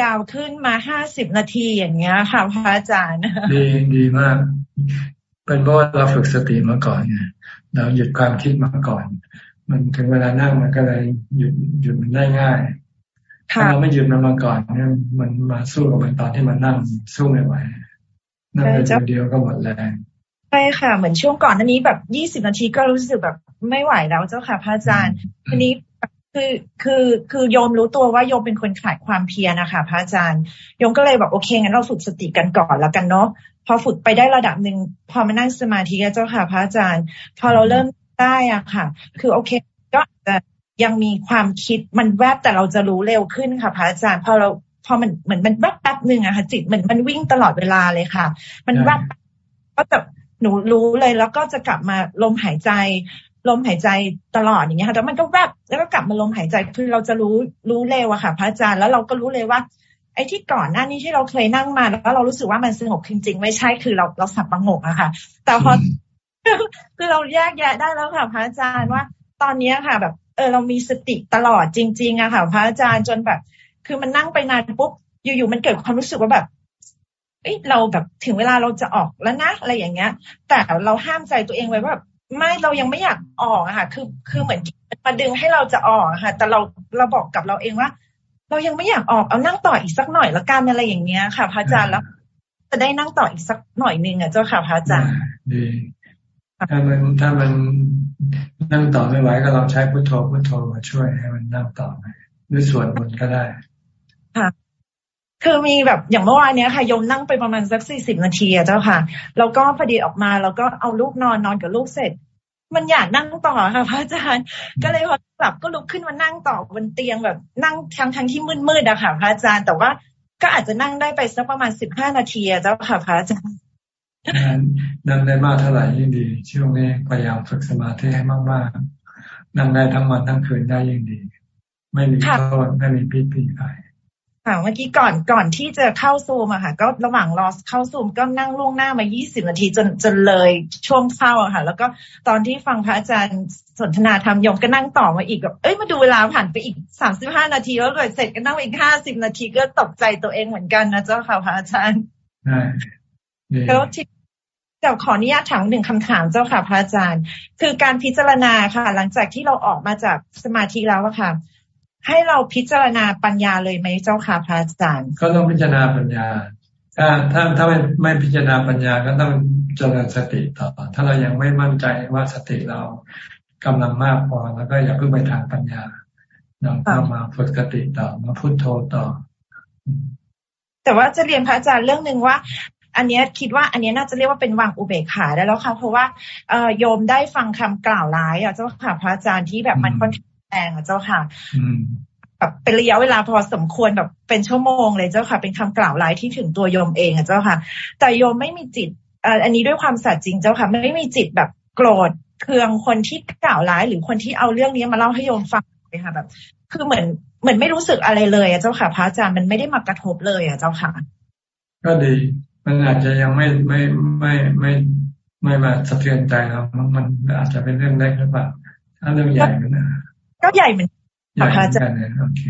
ยาวขึ้นมาห้าสิบนาทีอย่างเงี้ยค่ะพระอาจารย์ ดีดีมาก เป็นเพราะเราฝึกสติมาก่อนไงเราหยุดความคิดมาก่อน มันถึงเวลานั่งมันก็เลยหยุดหยุดมันได้ง่ายถ้าเราไม่หยุดมันมาก่อนเนี่ยมันมาสู้กับมันตอนที่มันนั่งสู้ไม่ไหว นั่งไปเดียวก็หมดแรงใช่ค่ะ เหมือนช่วงก่อนอันนี้แบบยี่สิบนาทีก็รู้สึกแบบไม่ไหวแล้วเจ้าค่ะ พระอาจารย์ทีนี้คือคือคือโยมรู้ตัวว่าโยมเป็นคนขาดความเพียรนะคะพระอาจารย์โยมก็เลยบอกโอเคงั้นเราฝึกสติกันก่อนแล้วกันเนาะพอฝึกไปได้ระดับหนึ่งพอมานั่งสมาธิเจ้าค่ะ พระอาจารย์ พอเราเริ่มได้อะค่ะ คือโอเค ก็จะยังมีความคิดมันแวบแต่เราจะรู้เร็วขึ้นค่ะ พระอาจารย์พอเรา พอมันเหมือนมันแวบแป๊บหนึ่งอะค่ะจิตเหมือนมันวิ่งตลอดเวลาเลยค่ะ มันแวบก็จะหนูรู้เลยแล้วก็จะกลับมาลมหายใจ ลมหายใจตลอดอย่างเงี้ยค่ะแต่มันก็แวบแล้วก็กลับมาลมหายใจคือเราจะรู้รู้เร็วอะค่ะ พระอาจารย์แล้วเราก็รู้เลยว่าไอ้ที่ก่อนหน้านี้ที่เราเคยนั่งมาแล้วเรารู้สึกว่ามันสงบจริง ๆ ไม่ใช่คือเราเราสับประงกอะค่ะ แต่พอคือเราแยกแยะได้แล้วค่ะ พระอาจารย์ว่า ตอนนี้ค่ะ แบบ เออเรามีสติตลอดจริง ๆอะค่ะ พระอาจารย์จนแบบ คือมันนั่งไปนานปุ๊บอยู่ๆมันเกิดความรู้สึกว่าแบบเอ้ยเราแบบถึงเวลาเราจะออกแล้วนะอะไรอย่างเงี้ย แต่เราห้ามใจตัวเองไว้ว่าไม่เรายังไม่อยากออกอะค่ะ คือคือเหมือนมาดึงให้เราจะออกค่ะ แต่เราเราบอกกับเราเองว่า เรายังไม่อยากออกเอานั่งต่ออีกสักหน่อยละกันอะไรอย่างเงี้ยค่ะ พระอาจารย์แล้ว จะได้นั่งต่ออีกสักหน่อยนึงอะเจ้าค่ะพระอาจารย์ดีถ้ามันถ้ามันนั่งต่อไม่ไหวก็เราใช้พุทโธพุทโธมาช่วยให้มันนั่งต่อไปด้วยส่วนบนก็ได้ คือมีแบบอย่างเมื่อวานเนี้ยค่ะยมนั่งไปประมาณสักสี่สิบนาทีอะเจ้าค่ะ แล้วก็พอดีออกมาแล้วก็เอาลูกนอนนอนกับลูกเสร็จ มันอยากนั่งต่อค่ะพระอาจารย์ ก็เลยพอกลับก็ลุกขึ้นมานั่งต่อบนเตียงแบบนั่งทั้งทั้งที่มืดๆอะค่ะพระอาจารย์แต่ว่าก็อาจจะนั่งได้ไปสักประมาณสิบห้านาทีอะเจ้าค่ะพระอาจารย์นั่งได้มากเท่าไหร่ยิ่งดีช่วงนี้พยายามฝึกสมาธิให้มากๆนั่งได้ทั้งวันทั้งคืนได้ยิ่งดี ไม่มีโทษไม่มีพิษพิภัย ค่ะเมื่อกี้ก่อนก่อนที่จะเข้าซูมอะค่ะ ก็ระหว่างรอเข้าซูมก็นั่งล่วงหน้ามา 20 นาทีจนจนเลยช่วงเข้าอะค่ะ แล้วก็ตอนที่ฟังพระอาจารย์สนทนาธรรมยมก็นั่งต่อมาอีกแบบเอ้ยมาดูเวลาผ่านไปอีก 35 นาที แล้วเลยเสร็จก็นั่งอีก 50 นาทีก็ตกใจตัวเองเหมือนกันนะเจ้าค่ะพระอาจารย์แล้วที่แต่ขออนุญาตถามหนึ่งคำถามเจ้าค่ะพระอาจารย์ คือการพิจารณาค่ะ หลังจากที่เราออกมาจากสมาธิแล้วอะค่ะ ให้เราพิจารณาปัญญาเลยไหมเจ้าค่ะพระอาจารย์ ก็ต้องพิจารณาปัญญา ถ้าถ้าถ้าไม่ไม่พิจารณาปัญญาก็ต้องเจริญสติต่อ ถ้าเรายังไม่มั่นใจว่าสติเรากำลังมากพอแล้วก็อย่าเพิ่งไปทางปัญญาเราเข้ามาฝึกสติต่อมาพุทโธต่อ แต่ว่าจะเรียนพระอาจารย์เรื่องหนึ่งว่า อันนี้คิดว่าอันนี้น่าจะเรียกว่าเป็นวางอุเบกขาได้แล้วค่ะเพราะว่าเออโยมได้ฟังคำกล่าวร้ายอะเจ้าค่ะพระอาจารย์ที่แบบมันค่อนข้าง แรงอะเจ้าค่ะแบบเป็นระยะเวลาพอสมควรแบบเป็นชั่วโมงเลยเจ้าค่ะ เป็นคำกล่าวร้ายที่ถึงตัวโยมเองอะเจ้าค่ะ แต่โยมไม่มีจิตอันนี้ด้วยความสัตย์จริงเจ้าค่ะ ไม่มีจิตแบบโกรธเคืองคนที่กล่าวร้ายหรือคนที่เอาเรื่องนี้มาเล่าให้โยมฟังเลยค่ะแบบ คือเหมือนเหมือนไม่รู้สึกอะไรเลยอะเจ้าค่ะ พระอาจารย์มันไม่ได้มากระทบเลยอะเจ้าค่ะ ก็ดี มันอาจจะยังไม่ไม่ไม่ไม่ไม่มาสะเทือนใจเรามันอาจจะเป็นเรื่องเล็กหรือเปล่าถ้าเรื่องใหญ่มันนะ ก็ใหญ่เหมือนใหญ่เหมือนกันเนี่ยโอเค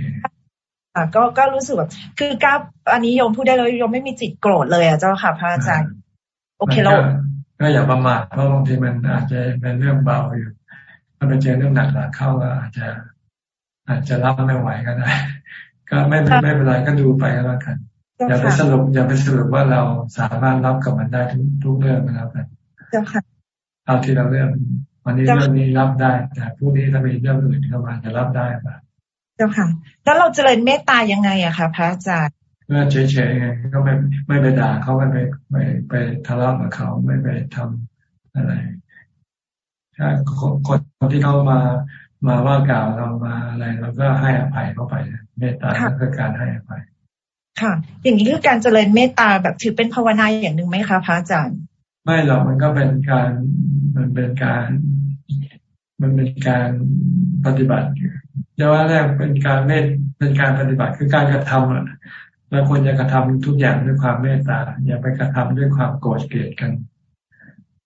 อ่าก็ก็รู้สึกแบบคือก้าอันนี้โยมพูดได้เลยโยมไม่มีจิตโกรธเลยอะเจ้าค่ะพระอาจารย์โอเคเราก็อย่าประมาทเพราะบางทีมันอาจจะเป็นเรื่องเบาอยู่ถ้าไปเจอเรื่องหนักหนักเข้าก็อาจจะ อาจจะรับไม่ไหวก็ได้ ก็ไม่ไม่เป็นไรก็ดูไปก็แล้วกันอย่าไปสรุปอย่าไปสรุปว่าเราสามารถรับกับมันได้ทุกทุกเรื่องนะครับกันเอาที่เราเรื่อง วันนี้เรื่องนี้รับได้ แต่พรุ่งนี้ถ้ามีเรื่องอื่นเข้ามาจะรับได้ปะเจ้าค่ะแล้วเราเจริญเมตตายังไงอะคะพระอาจารย์ก็เฉยๆไงก็ไม่ไม่ไปด่าเขาไม่ไปไม่ไปทะเลาะกับเขาไม่ไปทำอะไรถ้าคนที่เขามามาว่ากล่าวเรามาอะไรเราก็ให้อภัยเข้าไปเมตตาก็คือการให้อภัย ค่ะ อย่างนี้คือการเจริญเมตตาแบบถือเป็นภาวนาอย่างหนึ่งไหมคะพระอาจารย์ ไม่หรอกมันก็เป็นการ มันเป็นการ มันเป็นการปฏิบัติเดี๋ยวว่าแรกเป็นการเมตเป็นการปฏิบัติคือการกระทำอะเราควรจะกระทำทุกอย่างด้วยความเมตตา อย่าไปกระทำด้วยความโกรธเกลียดกัน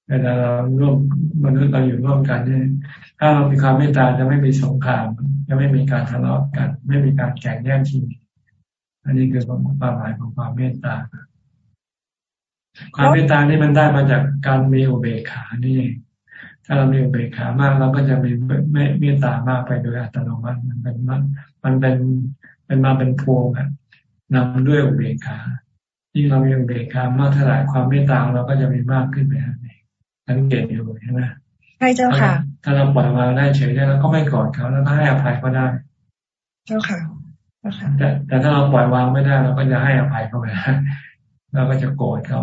เวลาเราร่วมมนุษย์เราอยู่ร่วมกันเนี่ยถ้าเรามีความเมตตาจะไม่มีสงครามจะไม่มีการทะเลาะกัน ไม่มีการแข่งแย่งชิงอันนี้คือความหมายของความเมตตา ความเมตตานี่มันได้มาจากการมีอุเบกขานี่ ถ้าเรามีอุเบกขามากเราก็จะมีเมตตามากไปโดยอัตโนมัติมันเป็นมันเป็นเป็นมาเป็นพวงอะนำด้วยอุเบกขาที่เรามีอุเบกขามากเท่าไหร่ความเมตตาเราก็จะมีมากขึ้นไปนั่นเองสังเกตอยู่ใช่ไหมใช่เจ้าค่ะ ถ้าเราปล่อยวางได้เฉยได้แล้วก็ไม่กอดเขาแล้วก็ให้อภัยก็ได้ เจ้าค่ะแต่แต่ถ้าเราปล่อยวางไม่ได้เราก็จะให้อภัยเขาไปเราก็จะโกรธเขา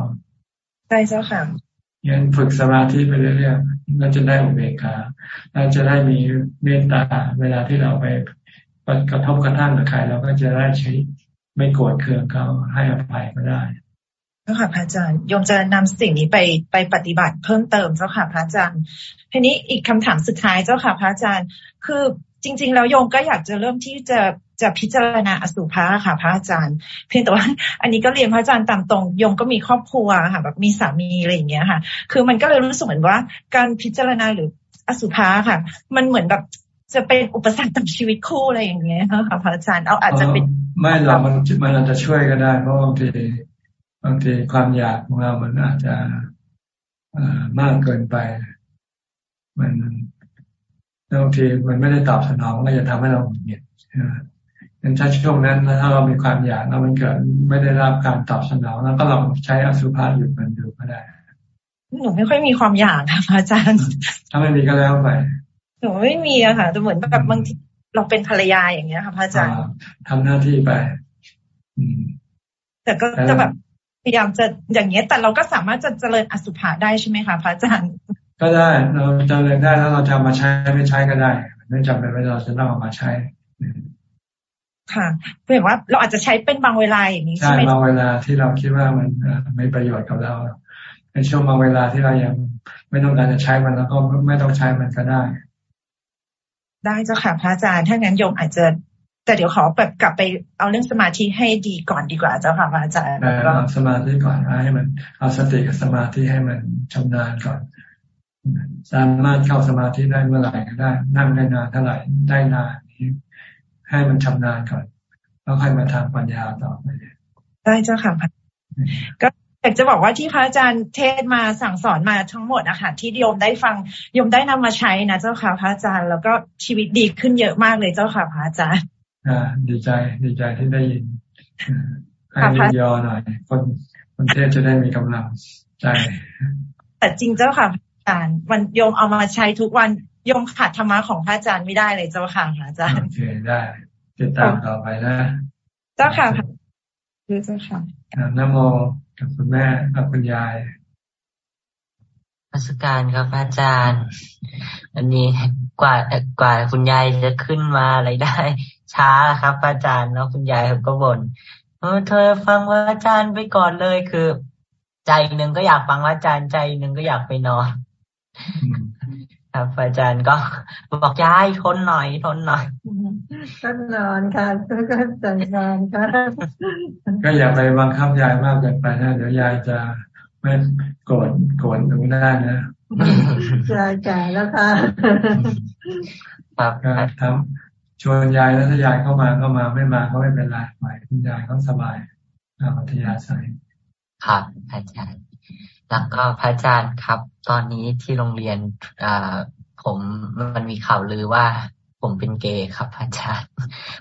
ใช่เจ้าค่ะยังฝึกสมาธิไปเรื่อยๆเราจะได้อุเบกขาเราจะได้มีเมตตาเวลาที่เราไปกระทบกระทั่งกับใครเราก็จะได้ใช้ไม่โกรธเคืองเขาให้อภัยก็ได้เจ้าค่ะพระอาจารย์ยมจะนำสิ่งนี้ไปไปปฏิบัติเพิ่มเติมเจ้าค่ะพระอาจารย์ทีนี้อีกคำถามสุดท้ายเจ้าค่ะพระอาจารย์ คือจริง ๆ แล้วโยมก็อยากจะเริ่มที่จะ จะพิจารณาอสุภะค่ะ พระอาจารย์ เพียงแต่ว่า อันนี้ก็เรียนพระอาจารย์ตามตรงยมก็มีครอบครัวค่ะ แบบมีสามีอะไรอย่างเงี้ยค่ะ คือมันก็เลยรู้สึกเหมือนว่า การพิจารณาหรืออสุภะค่ะ มันเหมือนแบบจะเป็นอุปสรรคต่อชีวิตคู่อะไรอย่างเงี้ยค่ะพระอาจารย์เอาอาจจะเป็นไม่หรอกมันมันอาจจะช่วยก็ได้ เพราะบางทีบางทีความอยากของเรามันอาจจะมากเกินไป มันบางทีมันไม่ได้ตอบสนองก็จะทำให้เราหงุดหงิด งั้นถ้าช่วงนั้นถ้าเรามีความอยากแล้วมันเกิดไม่ได้รับการตอบสนองแล้วก็ลองใช้อสุภะหยุดมันดูก็ได้หนูไม่ค่อยมีความอยากค่ะอาจารย์ ถ้าไม่มีก็แล้วไปหนูไม่มีอะค่ะแต่เหมือนแบบบางทีเราเป็นภรรยาอย่างเงี้ยค่ะพระอาจารย์ทำหน้าที่ไปแต่ก็จะแบบพยายามจะอย่างเงี้ย แต่เราก็สามารถจะเจริญอสุภะได้ใช่ไหมคะพระอาจารย์ ก็ได้เราเจริญได้ถ้าเราจะมาใช้ไม่ใช้ก็ได้ไม่จำเป็นว่าเราจะต้องเอามาใช้ ค่ะเพื่อว่าเราอาจจะใช้เป็นบางเวลาอย่างนี้ใช่ไหมบางเวลาที่เราคิดว่ามันไม่ประโยชน์กับเรา ในช่วงบางเวลาที่เรายังไม่ต้องการจะใช้มันแล้วก็ไม่ต้องใช้มันก็ได้ ได้เจ้าค่ะพระอาจารย์ถ้างั้นโยมอาจจะแต่เดี๋ยวขอแบบกลับไปเอาเรื่องสมาธิให้ดีก่อนดีกว่าเจ้าค่ะพระอาจารย์เอาสมาธิก่อนให้มันเอาสติกับสมาธิให้มันชำนาญก่อน สามารถเข้าสมาธิได้เมื่อไหร่ก็ได้ นั่งได้นานเท่าไหร่ได้นาน ให้มันชำนาญก่อน แล้วค่อยมาทางปัญญาต่อไปได้เจ้าค่ะก็อยากจะบอกว่าที่พระอาจารย์เทศมาสั่งสอนมาทั้งหมดนะคะที่โยมได้ฟังโยมได้นำมาใช้นะเจ้าค่ะพระอาจารย์ แล้วก็ชีวิตดีขึ้นเยอะมากเลยเจ้าค่ะพระอาจารย์ อ่า ดีใจดีใจที่ได้ยินให้ยินยอหน่อยคนคนเทศจะได้มีกำลังใจแต่จริงเจ้าค่ะอาจารย์วันโยมเอามาใช้ทุกวันโยมขาดธรรมะของพระอาจารย์ไม่ได้เลยเจ้าค่ะอาจารย์โอเคได้ติดตามต่อไปนะ เจ้าค่ะคือเจ้าค่ะนโมกับคุณแม่กับคุณยายราชการครับอาจารย์อันนี้กว่ากว่าคุณยายจะขึ้นมาอะไรได้ ช้าครับอาจารย์แล้วคุณยายก็บน่นเออเธอฟังว่าอาจารย์ไปก่อนเลยคือ ใจหนึ่งก็อยากฟังว่าอาจารย์ใจหนึ่งก็อยากไปนอน ครับอาจารย์ก็บอกยายทนหน่อยทนหน่อยก็นอนค่ะก็จัดงานค่ะก็อย่าไปบังคับยายมากเกินไปนะเดี๋ยวยายจะไม่โกรธโกรธหนูได้นะยายแก่แล้วค่ะครับทำชวนยายแล้วถ้ายายเข้ามาก็มาไม่มาก็ไม่เป็นไรหมายคุณยายเขาสบายตามอัธยาศัยครับอาจารย์แล้วก็พระอาจารย์ครับ ตอนนี้ที่โรงเรียนอ่าผมมันมีข่าวลือว่าผมเป็นเกย์ครับอาจารย์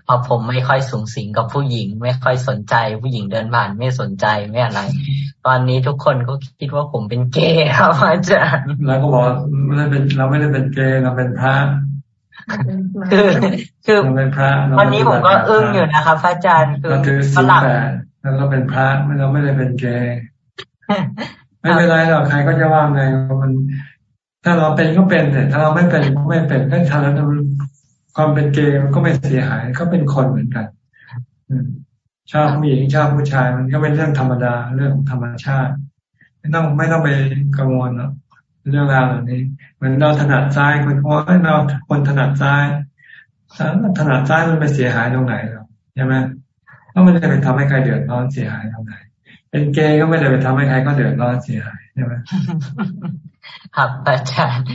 พอผมไม่ค่อยสูงสิงกับผู้หญิง ไม่ค่อยสนใจ ผู้หญิงเดินผ่านไม่สนใจไม่อะไร ตอนนี้ทุกคนก็คิดว่าผมเป็นเกย์ครับอาจารย์แล้วก็บอกไม่ได้เป็นเราไม่ได้เป็นเกย์เราเป็นพระคือคือเป็นพระวันนี้ผมก็อึ้งอยู่นะครับอาจารย์คือฝรั่งแล้วเราเป็นพระเราไม่ได้เป็นเกย์ ไม่เป็นไรหรอกใครก็จะว่าไงมัน ถ้าเราเป็นก็เป็นแต่ถ้าเราไม่เป็นก็ไม่เป็นก็ทำแล้วความเป็นเกย์มันก็ไม่เสียหายก็เป็นคนเหมือนกันชอบผู้หญิงชอบผู้ชายมันก็เป็นเรื่องธรรมดาเรื่องธรรมชาติ ไม่ต้องไม่ต้องไปกังวลเรื่องราวเหล่านี้เหมือนเราถนัดซ้ายคนเพราเราคนถนัดซ้ายถนัดซ้ายมันไปเสียหายตรงไหนหรอใช่ไหมก็ไม่ได้ไปทำให้ใครเดือดร้อนเสียหายตรงไหน เป็นเกย์ก็ไม่ได้ไปทำให้ใครก็เดือดร้อนเสียหายใช่ไหมครับอาจารย์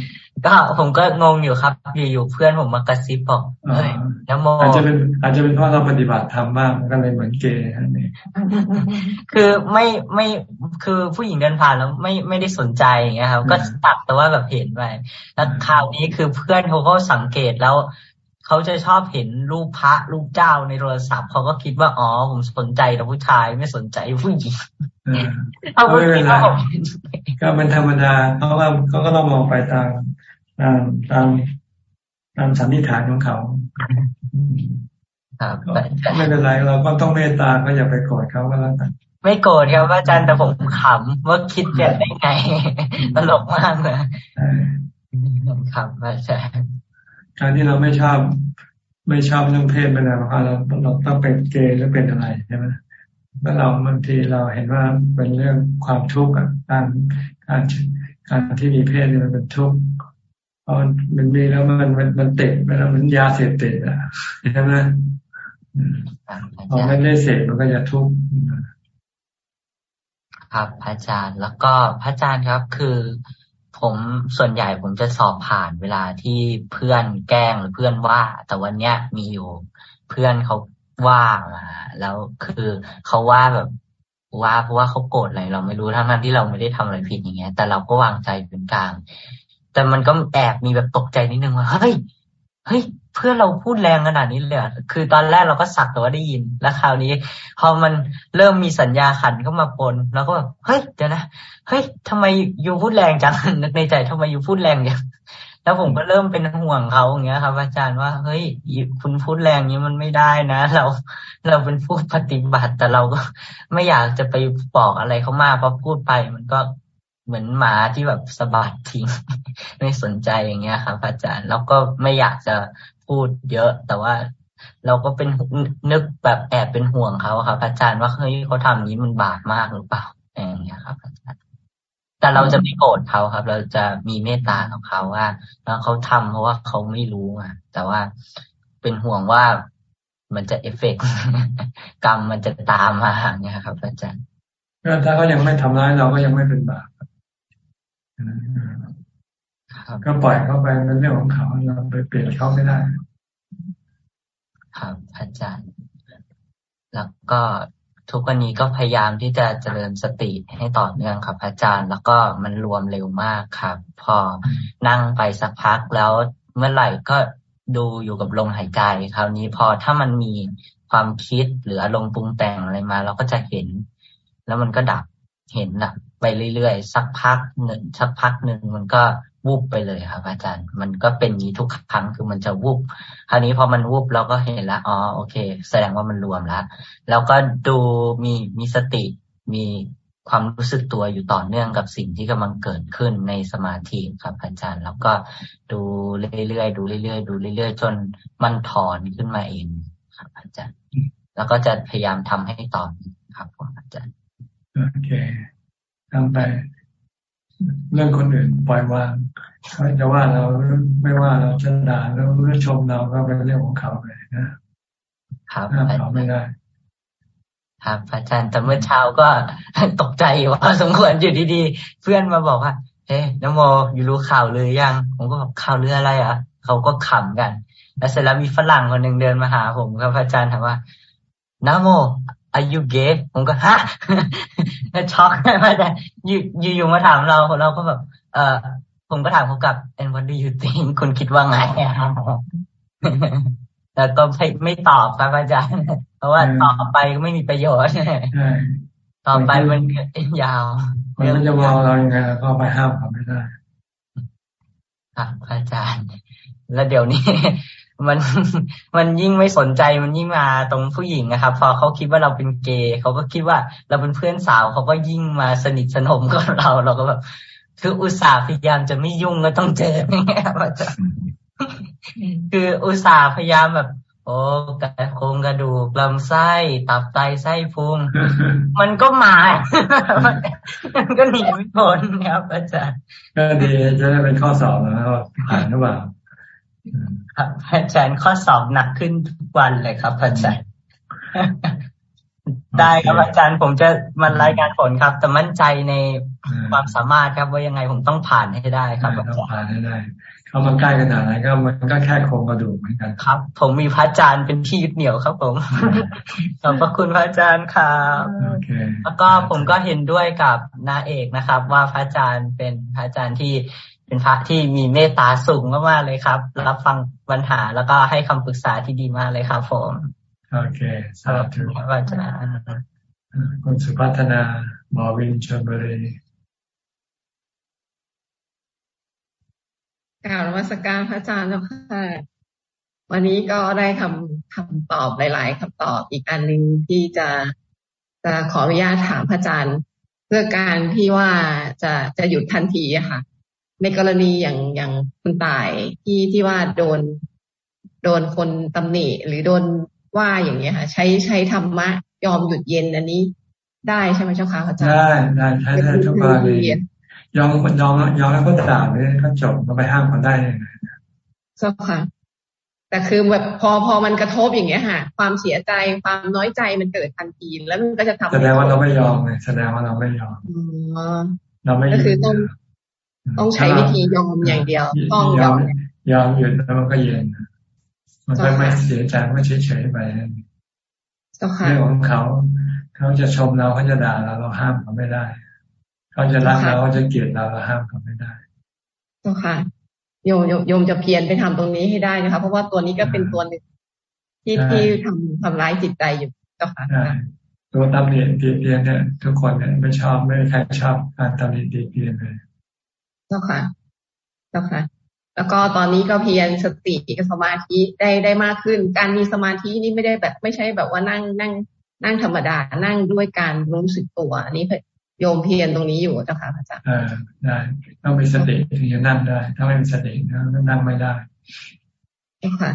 ก็ผมก็งงอยู่ครับอยู่ๆเพื่อนผมมากระซิบบอกเฮ้ยนโมอาจจะเป็นอาจจะเป็นเพราะเราปฏิบัติธรรมมากก็เลยเหมือนเกย์นั่นเองคือไม่ไม่คือผู้หญิงเดินผ่านแล้วไม่ไม่ได้สนใจอย่างเงี้ยครับ ก็ตักแต่ว่าแบบเห็นไปแล้วคราวนี้คือเพื่อนเขาก็สังเกตแล้ว เขาจะชอบเห็นรูปพระรูปเจ้าในโทรศัพท์เขาก็คิดว่าอ๋อผมสนใจแต่ผู้ชายไม่สนใจผู้หญิงเอาไม่เป็นไรก็เป็นธรรมดา เพราะว่าเขาก็ต้องมองไปตามตามตามตามสันนิษฐานของเขาไม่เป็นไรเราก็ต้องเมตตาก็อย่าไปโกรธเขาก็แล้วกันไม่โกรธครับอาจารย์แต่ผมขำว่าคิดแบบได้ไงตลกมากเลยครับอาจารย์ การที่เราไม่ชอบไม่ชอบเรื่องเพศเป็นอะไรเพราะเราเราต้องเป็นเกย์หรือเป็นอะไรใช่ไหมแล้วเราบางทีเราเห็นว่าเป็นเรื่องความทุกข์การการการที่มีเพศมันเป็นทุกข์พอมันมีแล้วมันมันมันเตะมันมันยาเสพติดอะใช่ไหมพอไม่ได้เสพมันก็จะทุกข์ครับ อาจารย์แล้วก็พระอาจารย์ครับคือ ผมส่วนใหญ่ผมจะสอบผ่านเวลาที่เพื่อนแกล้งหรือเพื่อนว่า แต่วันเนี้ยมีอยู่เพื่อนเขาว่ามาแล้วคือเขาว่าแบบว่าเพราะว่าเขาโกรธอะไรเราไม่รู้ทั้งนั้นที่เราไม่ได้ทำอะไรผิดอย่างเงี้ย แต่เราก็วางใจเป็นกลาง แต่มันก็แอบมีแบบตกใจนิดนึงว่าเฮ้ยเฮ้ย เพื่อเราพูดแรงขนาดนี้เลยคือตอนแรกเราก็สักแต่ว่าได้ยิน แล้วคราวนี้ พอมันเริ่มมีสัญญาขันเข้ามาปนเราก็แบบเฮ้ยเดี๋ยวนะเฮ้ยทำไมยูพูดแรงจังนึกในใจทำไมยูพูดแรงอย่างแล้วผมก็เริ่มเป็นห่วงเขาอย่างเงี้ยครับ อาจารย์ว่าเฮ้ยคุณพูดแรงนี้มันไม่ได้นะ เราเราเป็นผู้ปฏิบัติแต่เราก็ไม่อยากจะไปบอกอะไรเขามากเพราะพูดไปมันก็เหมือนหมาที่แบบสะบัดทิ้งไม่สนใจอย่างเงี้ยครับ อาจารย์แล้วก็ไม่อยากจะ พูดเยอะ แต่ว่าเราก็เป็นนึกแบบแอบเป็นห่วงเขาครับ อาจารย์ว่าเฮ้ยเขาทำนี้มันบาปมากหรือเปล่าอย่างเงี้ยครับ อาจารย์ แต่เราจะไม่โกรธเขาครับ เราจะมีเมตตาของเขาว่าเขาทำเพราะว่าเขาไม่รู้อะ แต่ว่าเป็นห่วงว่ามันจะเอฟเฟกกรรมมันจะตามมาอย่างเงี้ยครับ อาจารย์ถ้าเขายังไม่ทำร้ายเราก็ยังไม่เป็นบาป ก็ปล่อยเขาไปเป็นเรื่องของเขาเราไปเปลี่ยนเขาไม่ได้ ครับอาจารย์ แล้วก็ทุกวันนี้ก็พยายามที่จะเจริญสติให้ต่อเนื่องครับ อาจารย์ แล้วก็มันรวมเร็วมากครับ พอนั่งไปสักพักแล้วเมื่อไหร่ก็ดูอยู่กับลมหายใจคราวนี้พอถ้ามันมีความคิดหรืออารมณ์ปรุงแต่งอะไรมา เราก็จะเห็น แล้วมันก็ดับเห็นนะไปเรื่อยๆ สักพักหนึ่งสักพักหนึ่งมันก็ วูบไปเลยครับอาจารย์ มันก็เป็นนี้ทุกครั้งคือมันจะวูบคราวนี้พอมันวูบเราก็เห็นล้วอ๋อโอเค แสดงว่ามันรวมแล้วแล้วก็ดูมีมีสติมีความรู้สึกตัวอยู่ต่อเนื่องกับสิ่งที่กำลังเกิดขึ้นในสมาธิครับอาจารย์ แล้วก็ดูเรื่อยๆดูเรื่อยๆดูเรื่อยๆ จนมันถอนขึ้นมาเองครับอาจารย์ แล้วก็จะพยายามทำให้ต่อครับอาจารย์โอเคทำไป เรื่องคนอื่นปล่อยวางเขาจะว่าเราไม่ว่าเราจะด่าแล้วหรือชมเราก็เป็นเรื่องของเขาเลยนะครับเขาไม่ได้ครับอาจารย์แต่เมื่อเช้าก็ตกใจว่าสมควรอยู่ดีๆ เพื่อนมาบอกว่าเฮ้นโมอยู่รู้ข่าวเลยยัง ผมก็บอกข่าวเรื่องอะไรอะเขาก็ขำกัน แล้วเสร็จแล้วมีฝรั่งคนหนึ่งเดินมาหาผมครับอาจารย์ถามว่านโม อายุเกผมก็ฮะช็อกมาแต่อยู่อยู่มาถามเราเราก็แบบ เออผมก็ถามเขากลับ and what do you think คุณคิดว่าไงแต่ก็ไม่ไม่ตอบครับอาจารย์ เพราะว่าต่อไปก็ไม่มีประโยชน์ต่อไปมันยาว มันจะมองเรายังไงก็ไปห้ามเขาไม่ได้ครับอาจารย์ แล้วเดี๋ยวนี้ มันมันยิ่งไม่สนใจมันยิ่งมาตรงผู้หญิงนะครับ พอเขาคิดว่าเราเป็นเกย์เขาก็คิดว่าเราเป็นเพื่อนสาวเขาก็ยิ่งมาสนิทสนมกับเราเราก็แบบคืออุตส่าห์พยายามจะไม่ยุ่งก็ต้องเจออย่างเงี้ยคืออุตส่าห์พยายามแบบ โอ้กระโครงกระดูกลำไส้ ตับไตไส้พุงมันก็มา มันก็หนีไม่พ้นครับอาจารย์ก็ดีจะได้เป็นข้อสอบแล้วผ่านหรือเปล่า ครับอาจารย์ข้อสอบหนักขึ้นทุกวันเลยครับอาจารย์ได้ครับอาจารย์ผมจะมันรายงานผลครับ แต่มั่นใจในความสามารถครับว่ายังไงผมต้องผ่านให้ได้ครับต้องผ่านให้ได้ เข้ามาใกล้ขนาดไหนก็มันก็แค่โครงกระดูกเหมือนกันครับ ผมมีพระอาจารย์เป็นที่ยึดเหนี่ยวครับ ผมขอบพระคุณพระอาจารย์ครับแล้วก็ผมก็เห็นด้วยกับนาเอกนะครับ ว่าพระอาจารย์เป็นพระอาจารย์ที่ เป็นพระที่มีเมตตาสูงมากๆเลยครับ รับฟังปัญหาแล้วก็ให้คำปรึกษาที่ดีมากเลยครับผมโอเคสาธุพระอาจารย์คุณสุพัฒนาหมอวินชนบุรีกล่าวนมัสการพระอาจารย์แล้วค่ะวันนี้ก็ได้คำคำตอบหลาย ๆคำตอบอีกอันหนึ่งที่จะจะขออนุญาตถามพระอาจารย์ เพื่อการที่ว่าจะจะหยุดทันทีอะค่ะ ในกรณีอย่างอย่างคุณตายที่ที่ว่าโดน โดนคนตำหนิหรือโดนว่าอย่างเงี้ยค่ะ ใช้ใช้ธรรมะ ยอมหยุดเย็นอันนี้ ได้ใช่ไหมเจ้าค่ะอาจารย์ได้ได้ใช้ได้ทุกกรณียอมยอมยอมแล้วก็ด่าเลยก็จบก็ไปห้ามเขาได้ยังไงเจ้าค่ะ แต่คือแบบพอพอมันกระทบอย่างเงี้ยค่ะ ความเสียใจความน้อยใจมันเกิดทันทีแล้วมันก็จะทำแสดงว่าเราไม่ยอมไงแสดงว่าเราไม่ยอมเราไม่ก็คือต้อง ต้องใช้วิธียอมอย่างเดียว ต้องยอมยอมหยุดแล้วมันก็เย็นมันก็ไม่เสียใจไม่เฉยๆไปเรื่องของเขา เขาจะชมเราเขาจะด่าเราเราห้ามเขาไม่ได้ เขาจะรักเราเขาจะเกลียดเราเราห้ามเขาไม่ได้เจ้าค่ะโยมโยมจะเพียรไปทำตรงนี้ให้ได้นะคะ เพราะว่าตัวนี้ก็เป็นตัวหนึ่งที่ที่ทำทำร้ายจิตใจอยู่เจ้าค่ะตัวตำหนิตีเตียนเนี่ยทุกคนเนี่ยไม่ชอบไม่ใครชอบการตำหนิตีเตียนเลย เจ้าค่ะ เจ้าค่ะ แล้วก็ตอนนี้ก็เพียรสติกับสมาธิได้ได้มากขึ้น การมีสมาธินี่ไม่ได้แบบ ไม่ใช่แบบว่านั่งนั่ง นั่งธรรมดา นั่งด้วยการรู้สึกตัว อันนี้โยมเพียรตรงนี้อยู่เจ้าค่ะพระอาจารย์ได้ต้องมีสติถึงจะนั่งได้ ถ้าไม่มีสตินั่งไม่ได้ค่ะ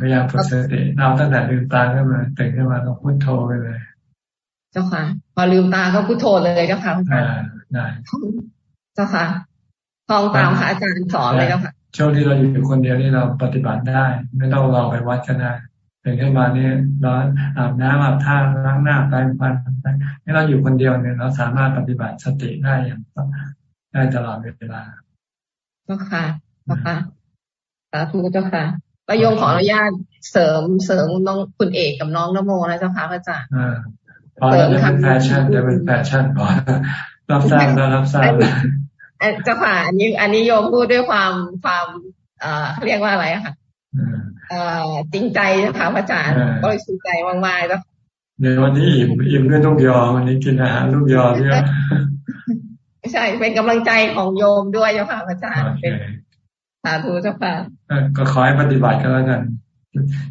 พยายามฝึกสติเราตั้งแต่ลืมตาขึ้นมาตื่นขึ้นมาต้องพุทโธไปเลย เจ้าค่ะ พอลืมตาก็พุทโธเลยเจ้าค่ะพระอาจารย์ได้ เจ้าค่ะทองตามค่ะอาจารย์สอนเลยเจ้าค่ะช่วงที่เราอยู่คนเดียวนี่เราปฏิบัติได้ ไม่ต้องรอไปวัดกันได้ตื่นขึ้นมาเนี่ยร้อนอาบน้ำอาบท่าล้างหน้าแปรงฟันนี่เราอยู่คนเดียวเนี่ยเราสามารถปฏิบัติสติได้อย่างได้ตลอดเวลาเจ้าค่ะเจ้าค่ะสาธุเจ้าค่ะประโยงขออนุญาตเสริมเสริมน้องคุณเอกกับน้องนโมนะเจ้าค่ะพระอาจารย์พอจะเป็นแฟชั่นจะเป็นแฟชั่นพอรับทราบแล้วรับทราบ เจ้าค่ะอันนี้อันนี้โยมพูดด้วยความความเอ่อเรียกว่าอะไรอะค่ะจริงใจนะคะพระอาจารย์บริสุทธิ์ใจมากๆแล้วในวันนี้อิ่มอิ่มด้วยลูกยอวันนี้กินอาหารลูกยอเยอะใช่เป็นกำลังใจของโยมด้วยเจ้าค่ะอาจารย์เป็นสาธุเจ้าค่ะก็ขอให้ปฏิบัติกันแล้วกัน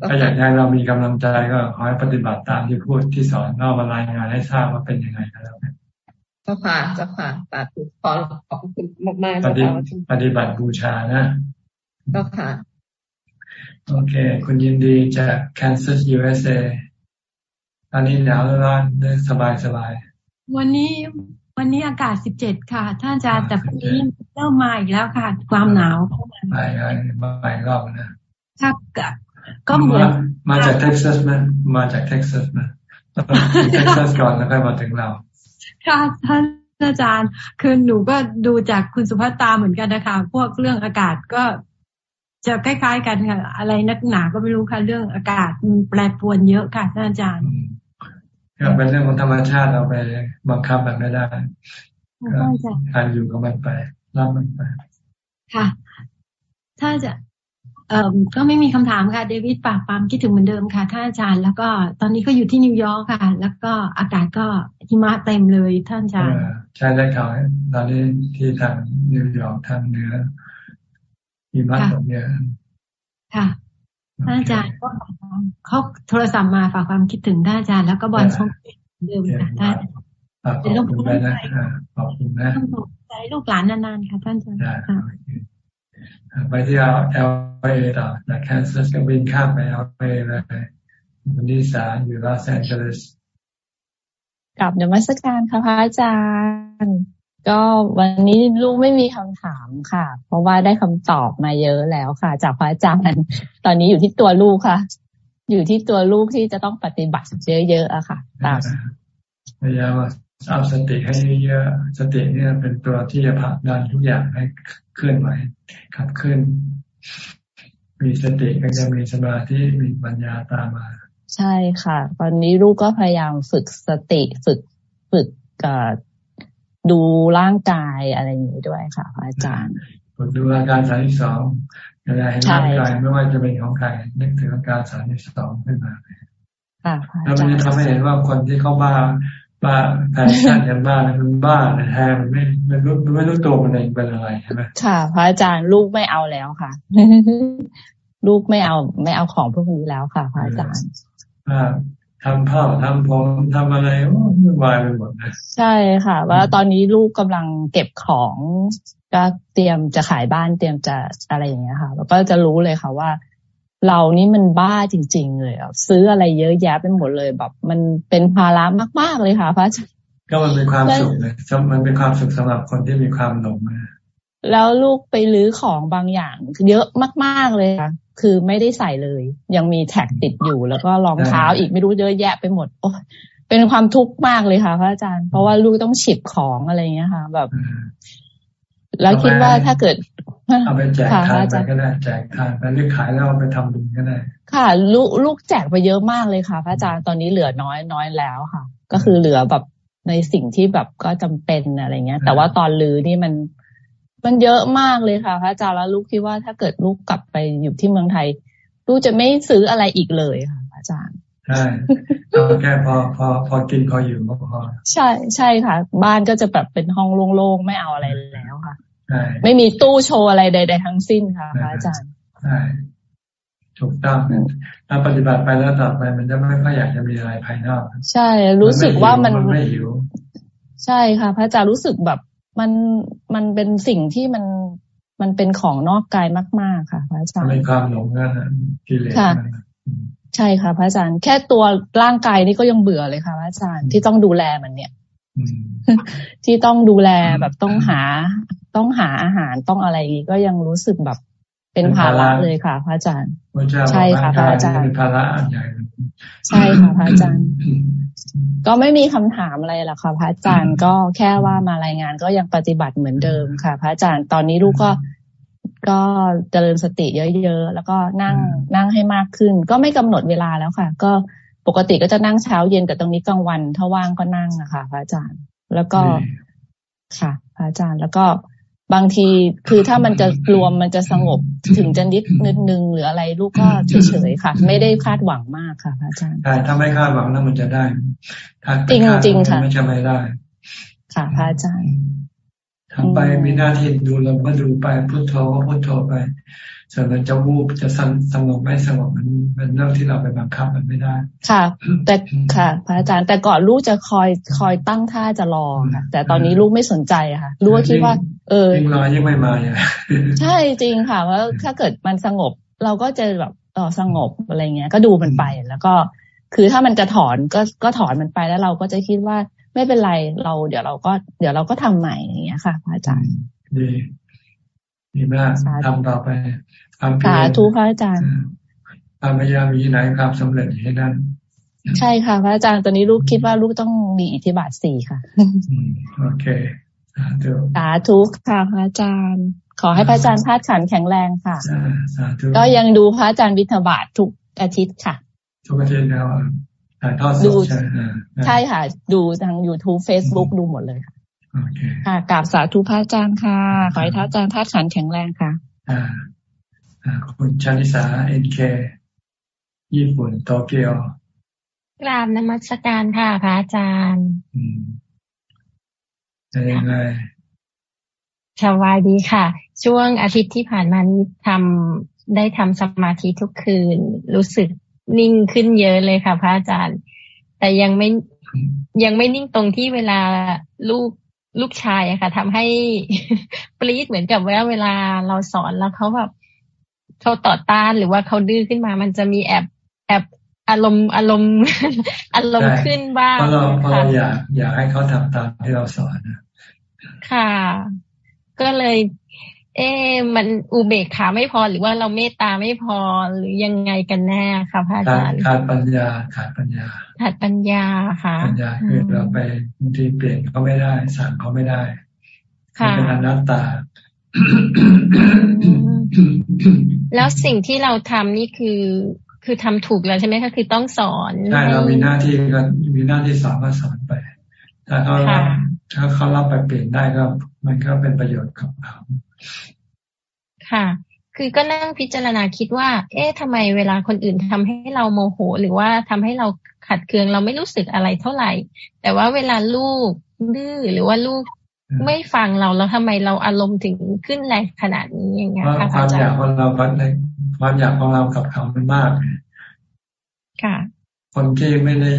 ถ้าอยากให้เรามีกำลังใจก็ขอให้ปฏิบัติตามที่พูดที่สอนนอกมารายงานให้ทราบว่าเป็นยังไงกันแล้ว เจ้าค่ะเจ้าค่ะสาธุขอขอบคุณมากๆปฏิปฏิบัติบูชานะเจ้าค่ะ โอเค คุณยินดีจาก Kansas USA ตอนนี้หนาวร้อนสบายสบาย วันนี้วันนี้อากาศสิบเจ็ดค่ะ ท่านอาจารย์แต่พรุ่งนี้เริ่มมาอีกแล้วค่ะ ความหนาวไปไปรอบนะครับก็เหมือนมาจากเท็กซัสไหมมาจากเท็กซัสไหมเท็กซัสก่อนแล้วค่อยมาถึงเรา ค่ะท่านอาจารย์ คือหนูก็ดูจากคุณสุภัตตาเหมือนกันนะคะ พวกเรื่องอากาศก็จะคล้ายๆกันค่ะ อะไรนักหนาก็ไม่รู้ค่ะ เรื่องอากาศมันแปรปรวนเยอะค่ะท่านอาจารย์ก็เป็นเรื่องของธรรมชาติเราไปบังคับมันไม่ได้การอยู่กับมันไปรับมันไป ค่ะ ถ้าจะเอ่อ ก็ไม่มีคำถามค่ะเดวิดปากปามคิดถึงเหมือนเดิมค่ะท่านอาจารย์ แล้วก็ตอนนี้ก็อยู่ที่นิวยอร์กค่ะ แล้วก็อากาศก็หิมะเต็มเลยท่านอาจารย์ใช่ได้ข่าวตอนนี้ที่ทางนิวยอร์กทางเหนือหิมะตกเยอะค่ะท่านอาจารย์ก็เขาโทรศัพท์มาฝากความคิดถึงท่านอาจารย์แล้วก็บอลชงเดิมค่ะท่านเป็นลูกหลานนะขอบคุณนะใจลูกหลานนานๆค่ะท่านอาจารย์ ไปที่เอาเอลเอต่อจากแคนซัสก็บินข้ามไปเอลเอเลยวันที่สามอยู่ลอสแอนเจลิสกับนมัสการค่ะพระอาจารย์ ก็วันนี้ลูกไม่มีคำถามค่ะ เพราะว่าได้คำตอบมาเยอะแล้วค่ะ จากพระอาจารย์ ตอนนี้อยู่ที่ตัวลูกค่ะ อยู่ที่ตัวลูกที่จะต้องปฏิบัติเยอะๆอะค่ะตามพยายาม เอาสติให้เยอะสติเนี่ยเป็นตัวที่จะผลักดันทุกอย่างให้เคลื่อนไหวขับเคลื่อนมีสติก็จะมีสมาธิมีปัญญาตามมา ใช่ค่ะ ตอนนี้ลูกก็พยายามฝึกสติฝึกฝึกกับดูร่างกายอะไรอย่างนี้ด้วยค่ะพระอาจารย์ฝึกดูอาการสามสองเวลาเห็นร่างกายไม่ว่าจะเป็นของใครนึกถึงอาการสามสองขึ้นมาแล้วมันจะทำให้เห็นว่าคนที่เขาบ้า บ้าแฟชั่นกันบ้ามันบ้าแท้มันไม่ไม่รู้ไม่รู้ตัวมันเองเป็นอะไรใช่ไหมค่ะ พระอาจารย์ลูกไม่เอาแล้วค่ะ ลูกไม่เอาไม่เอาของพวกนี้แล้วค่ะ พระอาจารย์ทำผ้าทำผมทำอะไรวุ่นวายไปหมดนะใช่ค่ะ ว่าตอนนี้ลูกกำลังเก็บของก็เตรียมจะขายบ้านเตรียมจะอะไรอย่างเงี้ยค่ะ แล้วก็จะรู้เลยค่ะว่า เรานี่มันบ้าจริง ๆ เลยซื้ออะไรเยอะแยะไปหมดเลย แบบ มันเป็นภาระมาก ๆ เลยค่ะพระอาจารย์ก็มันเป็นความสุขเลยมันเป็นความสุขสำหรับคนที่มีความหลงนะแล้วลูกไปรื้อของบางอย่าง เยอะมาก ๆ เลยค่ะคือไม่ได้ใส่เลย ยังมีแท็กติดอยู่ แล้วก็รองเท้าอีกไม่รู้เยอะแยะไปหมด โอ้เป็นความทุกข์มากเลยค่ะพระอาจารย์ เพราะว่าลูกต้องฉิบของอะไรเงี้ยค่ะ แบบ แล้วคิดว่าถ้าเกิดเอาไปแจกทานไปก็ได้แจกทานไปหรือขายแล้วเอาไปทำบุญก็ได้ ค่ะ ลูกลูกแจกไปเยอะมากเลยค่ะ พระอาจารย์ตอนนี้เหลือน้อยน้อยแล้วค่ะ ก็คือเหลือแบบในสิ่งที่แบบก็จำเป็นอะไรเงี้ย แต่ว่าตอนลือนี่มันมันเยอะมากเลยค่ะ พระอาจารย์แล้วลูกคิดว่าถ้าเกิดลูกกลับไปอยู่ที่เมืองไทย ลูกจะไม่ซื้ออะไรอีกเลยค่ะอาจารย์ ใช่เอาแค่พอพอพอกินพออยู่ก็พอ ใช่ใช่ค่ะ บ้านก็จะแบบเป็นห้องโล่งๆ ไม่เอาอะไรแล้วค่ะใช่ไม่มีตู้โชว์อะไรใด ๆ ทั้งสิ้นค่ะพระอาจารย์ใช่ถูกต้องถ้าปฏิบัติไปแล้วต่อไป มันจะไม่ค่อยอยากจะมีอะไรภายนอก ใช่ รู้สึกว่ามันไม่หิว ใช่ค่ะ พระอาจารย์รู้สึกแบบมันมันเป็นสิ่งที่มันมันเป็นของนอกกายมาก ๆ ค่ะพระอาจารย์เป็นความหลงนั่นกิเลสค่ะ ใช่ค่ะพระอาจารย์ แค่ตัวร่างกายนี่ก็ยังเบื่อเลยค่ะพระอาจารย์ที่ต้องดูแลมันเนี่ยที่ต้องดูแลแบบต้องหา ต้องหาอาหารต้องอะไรก็ยังรู้สึกแบบเป็นภาระเลยค่ะ พระอาจารย์ใช่ค่ะพระอาจารย์ภาระอันใหญ่ใช่ค่ะพระอาจารย์ ก็ไม่มีคำถามอะไรหรอกค่ะ พระอาจารย์ก็แค่ว่ามารายงานก็ยังปฏิบัติเหมือนเดิมค่ะ พระอาจารย์ตอนนี้ลูกก็ ก็เจริญสติเยอะๆ แล้วก็นั่งนั่งให้มากขึ้น ก็ไม่กำหนดเวลาแล้วค่ะ ก็ปกติก็จะนั่งเช้าเย็นกับตรงนี้กลางวัน ถ้าว่างก็นั่งนะคะพระอาจารย์ แล้วก็ค่ะพระอาจารย์แล้วก็บางทีคือถ้ามันจะรวมมันจะสงบถึงจะนิดนิดนึงหรืออะไรลูกก็เฉยๆค่ะ ไม่ได้คาดหวังมากค่ะพระอาจารย์ใช่ถ้าไม่คาดหวังแล้วมันจะได้ถ้าจริงจริงค่ะไม่ใช่ไม่ได้ ค่ะพระอาจารย์ ทำไปมีหน้าที่ดูลมก็ดูไปพุทโธก็พุทโธไปส่วนมันจะวูบจะสงบไม่สงบมันเป็นเรื่องที่เราไปบังคับมันไม่ได้ ค่ะ แต่ค่ะ พระอาจารย์แต่ก่อนลูกจะคอยคอยตั้งท่าจะรอค่ะแต่ตอนนี้ลูกไม่สนใจค่ะลูกคิดว่า เออยิ่งรอยิ่งไม่มาเนี่ยใช่จริงค่ะว่าถ้าเกิดมันสงบ เราก็จะแบบเออสงบอะไรเงี้ย ก็ดูมันไปแล้วก็ คือถ้ามันจะถอนก็ก็ถอนมันไปแล้วเราก็จะคิดว่า ไม่เป็นไรเราเดี๋ยวเราก็ เดี๋ยวเราก็ทำใหม่อย่างเงี้ยค่ะพระอาจารย์ดีดีมากทำต่อไปสาธุพระอาจารย์ความพยายามมีไหนความสำเร็จให้นั่นใช่ค่ะ พระอาจารย์ตอนนี้ลูกคิดว่าลูกต้องมีอิทธิบาทสี่ค่ะโอเคสาธุค่ะพระอาจารย์ ขอให้พระอาจารย์ธาตุขันแข็งแรงค่ะก็ยังดูพระอาจารย์วิทบาททุกอาทิตย์ค่ะ ทุกอาทิตย์แล้ว ถ่ายทอดสดใช่ใช่ค่ะ ดูทาง YouTube Facebook ดูหมดเลยค่ะค่ะกราบสาธุพระอาจารย์ค่ะ ขอให้พระอาจารย์ธาตุขันแข็งแรงค่ะ อ่าคุณชานิสาเอ็นเคญี่ปุ่นโตเกียวกราบนมัสการค่ะพระอาจารย์เป็นยังไงสบายดีค่ะ ช่วงอาทิตย์ที่ผ่านมานี้ทำได้ทำสมาธิทุกคืน รู้สึก นิ่งขึ้นเยอะเลยค่ะพระอาจารย์ แต่ยังไม่ยังไม่นิ่งตรงที่เวลาลูกลูกชายอะค่ะทำให้ปรีดเหมือนกับว่าเวลาเราสอนแล้วเขาแบบเขาต่อต้านหรือว่าเขาดื้อขึ้นมา มันจะมีแอบแอบอารมณ์อารมณ์อารมณ์ขึ้นบ้างเพราะเราเพราะเราอยากอยากให้เขาทำตามที่เราสอนนะค่ะ ก็เลย เอ๊มันอุเบกขาไม่พอหรือว่าเราเมตตาไม่พอหรือยังไงกันแน่ค่ะพระอาจารย์ขาดปัญญาขาดปัญญาขาดปัญญาค่ะปัญญาคือเราไปบางทีเปลี่ยนเขาไม่ได้ สั่งเขาไม่ได้เป็นอนัตตา แล้วสิ่งที่เราทำนี่คือคือทำถูกแล้วใช่ไหมคะคือต้องสอนใช่เรามีหน้าที่ก็มีหน้าที่สอนก็สอนไป ถ้าเขารับ ถ้าเขารับไปเปลี่ยนได้ก็มันก็เป็นประโยชน์กับเขาค่ะ คือก็นั่งพิจารณาคิดว่า เอ๊ะทำไมเวลาคนอื่นทำให้เราโมโห หรือว่าทำให้เราขัดเคืองเราไม่รู้สึกอะไรเท่าไหร่ แต่ว่าเวลาลูกดื้อหรือว่าลูกไม่ฟังเราแล้วทำไมเราอารมณ์ถึงขึ้นแรงขนาดนี้อย่างเงี้ยค่ะความอยากของเราความอยากของเรากับเขามันมากค่ะ คนที่ไม่ได้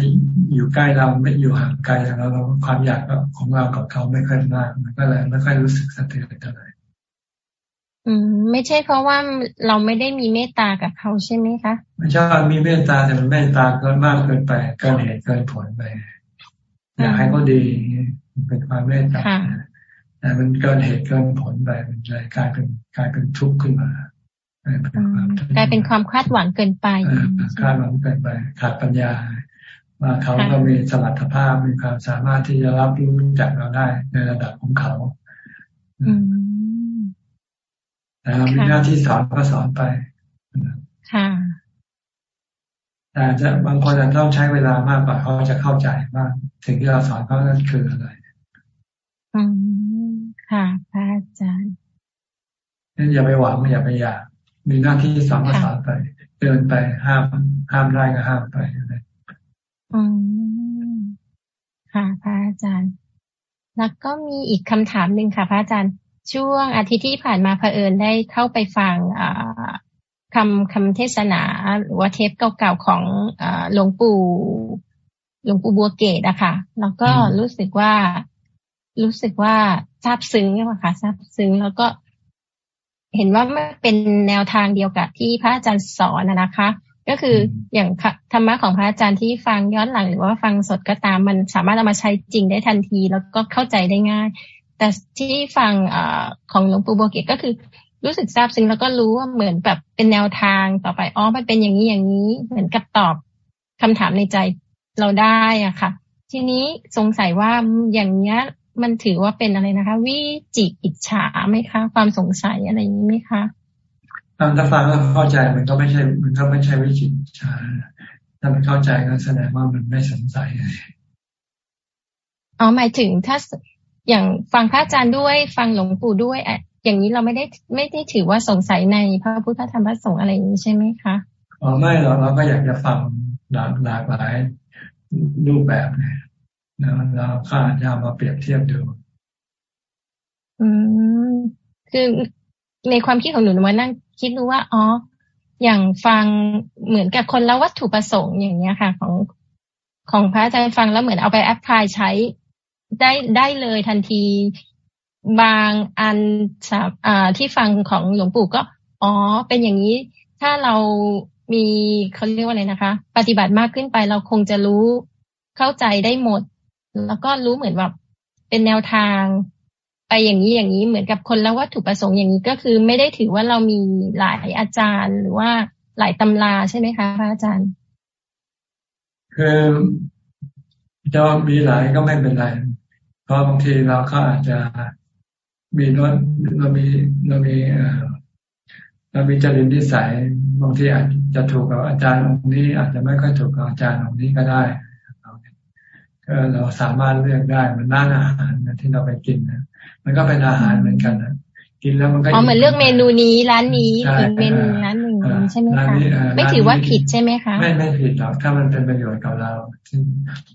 อยู่ใกล้เราไม่อยู่ห่างไกลเราเราความอยากของเรากับเขาไม่ค่อยมากมันก็เลยไม่ค่อยรู้สึกสะเทือนเท่าไหร่อืมไม่ใช่เพราะว่าเราไม่ได้มีเมตตากับเขาใช่ไหมคะไม่ใช่มีเมตตาแต่มันเมตตาเกินมากเกินไปเกินเหตุเกินผลไปอยากให้เขาดีเป็นความเมตตาแต่มันเกินเหตุเกินผลไปมันเลยกลายเป็นกลายเป็นทุกข์ขึ้นมา กลายเป็นความคาดหวังเกินไปคาดหวังเกินไป ขาดปัญญา ว่าเขาก็มีสมรรถภาพมีความสามารถที่จะรับรู้จากเราได้ในระดับของเขาแต่เรามีหน้าที่สอนก็สอนไปค่ะแต่จะบางคนจะต้องใช้เวลามากกว่าเขาจะเข้าใจว่าสิ่งที่เราสอนเขานั้นคืออะไรอืมค่ะพระอาจารย์นี่อย่าไปหวังอย่าไปอยาก มีหน้าที่สอนก็สอนไป เดินไปห้ามห้ามได้ก็ห้ามไปอะไรอืมค่ะพระอาจารย์ แล้วก็มีอีกคำถามหนึ่งค่ะ พระอาจารย์ ช่วงอาทิตย์ที่ผ่านมาเผอิญได้เข้าไปฟังอ่าคำคำเทศนาหรือว่าเทปเก่าๆของหลวงปู่หลวงปู่บัวเกตอะค่ะ แล้วก็รู้สึกว่ารู้สึกว่าซาบซึ้งใช่ไหมคะซาบซึ้งแล้วก็ เห็นว่ามันเป็นแนวทางเดียวกับที่พระอาจารย์สอนนะคะ ก็คืออย่างธรรมะของพระอาจารย์ที่ฟังย้อนหลังหรือว่าฟังสดก็ตามมันสามารถเอามาใช้จริงได้ทันที แล้วก็เข้าใจได้ง่าย แต่ที่ฟังอของหลวงปู่โบเกตก็คือรู้สึกซาบซึ้งแล้วก็รู้ว่าเหมือนแบบเป็นแนวทางต่อไปอ๋อมันเป็นอย่างนี้อย่างนี้เหมือนกับตอบคำถามในใจเราได้อะค่ะ ทีนี้สงสัยว่าอย่างเนี้ย มันถือว่าเป็นอะไรนะคะ วิจิอิจฉาไหมคะ ความสงสัยอะไรอย่างนี้ไหมคะถ้าฟังแล้วเข้าใจมันก็ไม่ใช่ มันก็ไม่ใช่วิจิอิจฉาถ้ามันเข้าใจก็แสดงว่ามันไม่สงสัยอ๋อหมายถึงถ้าอย่างฟังพระอาจารย์ด้วย ฟังหลวงปู่ด้วยอะอย่างนี้เราไม่ได้ไม่ได้ถือว่าสงสัยในพระพุทธธรรมพระสงฆ์อะไรอย่างนี้ใช่ไหมคะอ๋อไม่เราเราก็อยากจะฟังหลากหลากหลายรูปแบบเนี่ย เราข้าจะมาเปรียบเทียบดู อืมคือในความคิดของหนูหนูมานั่งคิดดูว่า อ๋อ อย่างฟังเหมือนกับคนละวัตถุประสงค์อย่างเนี้ยค่ะ ของของพระอาจารย์ฟังแล้วเหมือนเอาไปแอพพลายใช้ได้ได้เลยทันทีบางอันอที่ฟังของหลวงปู่ก็ อ๋อ เป็นอย่างนี้ ถ้าเรามีเขาเรียกว่าอะไรนะคะ ปฏิบัติมากขึ้นไปเราคงจะรู้เข้าใจได้หมด แล้วก็รู้เหมือนแบบเป็นแนวทาง ไปอย่างนี้อย่างนี้เหมือนกับคนละวัตถุประสงค์อย่างนี้ก็คือ ไม่ได้ถือว่าเรามีหลายอาจารย์ หรือว่าหลายตำราใช่ไหมคะพระอาจารย์คือจะมีหลายก็ไม่เป็นไรเพราะบางทีเราก็อาจจะมีรถเรามีเรามีเรามีจริตนิสัยบางทีอาจจะถูกกับอาจารย์องค์นี้ อาจจะไม่ค่อยถูกกับอาจารย์องค์นี้ก็ได้ ก็เราสามารถเลือกได้มันร้านอาหารที่เราไปกินนะมันก็เป็นอาหารเหมือนกันนะกินแล้วมันก็อ๋อเหมือนเลือกเมนูนี้ร้านนี้อีกเมนูร้านหนึ่งใช่ไหมคะไม่ถือว่าผิดใช่ไหมคะไม่ไม่ผิดหรอกถ้ามันเป็นประโยชน์กับเรา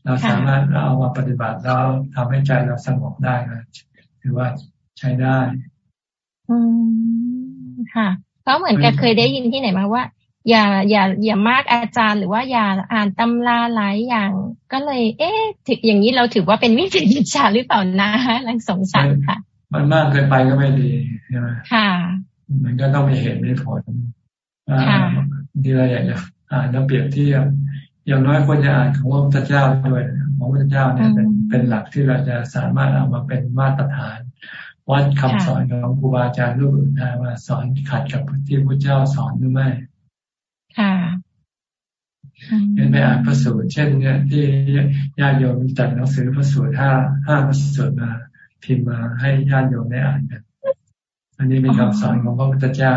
เราสามารถเอามาปฏิบัติแล้วทำให้ใจเราสงบได้นะถือว่าใช้ได้ อืมค่ะเพราะเหมือนกับเคยได้ยินที่ไหนมาว่า อย่าอย่าอย่ามากอาจารย์หรือว่าอย่าอ่านตำราหลายอย่าง ก็เลย เอ๊ะถึงอย่างนี้เราถือว่าเป็นวิจิตรชาหรือเปล่านะลังสงสัยค่ะ มันมากเกินไปก็ไม่ดีใช่ไหมค่ะ มันก็ต้องมีเหตุมีผลที่เราอยากจะอ่านแล้วเปรียบเทียบอย่างน้อยควรจะอ่านของพระพุทธเจ้าด้วยของพระพุทธเจ้าเนี่ยเป็นเป็นหลักที่เราจะสามารถเอามาเป็นมาตรฐาน วัดคำสอนของครูบาอาจารย์รูปอื่นได้ว่าสอนขัดกับที่พระเจ้าสอนหรือไม่ ค่ะเห็นไปอ่านพระสูตรเช่น เนี่ย ที่ญาติโยมจัดหนังสือพระสูตรห้าห้าพระสูตรมาพิมพ์มาให้ญาติโยมได้อ่านกันอันนี้เป็นคำสอนของพระพุทธเจ้า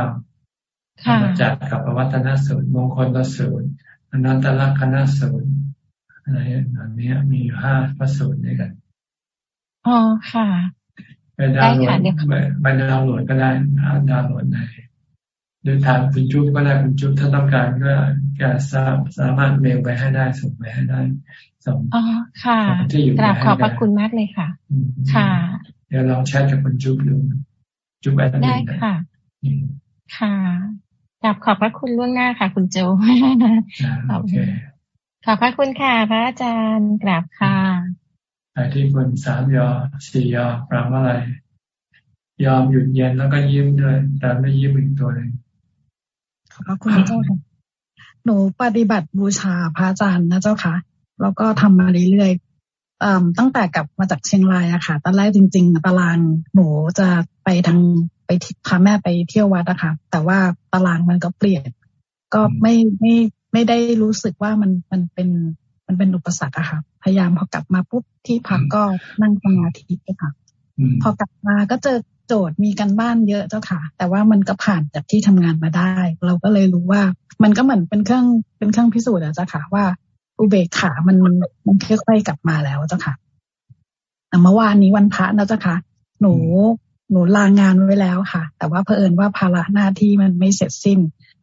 มาจัดกับวัฒนสูตรมงคลประสูตรอนันตลักษณสูตรอะไรแบบนี้มีอยู่ห้าพระสูตรด้วยกันอ๋อค่ะไปดาวน์โหลดไปดาวน์โหลดก็ได้ดาวน์โหลดใน หรือทางคุณจุ๊บก็ได้คุณจุ๊บถ้าต้องการก็แกสาสามารถเมลไปให้ได้ส่งไปให้ได้ส่งอ๋อค่ะกราบขอบพระคุณมากเลยค่ะ ค่ะ เดี๋ยวลองแชทกับคุณจุ๊บดูจุ๊บแอดมินได้ค่ะ ค่ะกราบขอบพระคุณล่วงหน้าค่ะ คุณโจขอบขอบพระคุณค่ะพระอาจารย์กราบค่ะไปที่คนสามยอสี่ยอแปลว่าอะไร ยอมหยุดเย็นแล้วก็ยิ้มด้วย แต่ไม่ยิ้มอีกตัวหนึ่ง ขอบคุณเจ้าค่ะหนูปฏิบัติบูชาพระอาจารย์นะเจ้าค่ะแล้วก็ทำมาเรื่อยๆตั้งแต่กลับมาจากเชียงรายอะค่ะ ตอนแรกจริง ๆ ตารางหนูจะไปทางไปพาแม่ไปเที่ยววัดอะค่ะ แต่ว่าตารางมันก็เปลี่ยน ก็ไม่ไม่ไม่ได้รู้สึกว่ามันมันเป็นมันเป็นอุปสรรคอะค่ะ พยายามพอกลับมาปุ๊บที่พักก็นั่งสมาธิค่ะ พอกลับมาก็เจอ โจทย์มีกันบ้านเยอะเจ้าค่ะ แต่ว่ามันก็ผ่านจากที่ทำงานมาได้ เราก็เลยรู้ว่ามันก็เหมือนเป็นเครื่องเป็นเครื่องพิสูจน์อะเจ้าค่ะว่า อุเบกขามันมันค่อยๆกลับมาแล้วเจ้าค่ะแต่เมื่อวานนี้วันพระนะเจ้าค่ะ หนูหนูลางานไว้แล้วค่ะ แต่ว่าเผอิญว่าภาระหน้าที่มันไม่เสร็จสิ้น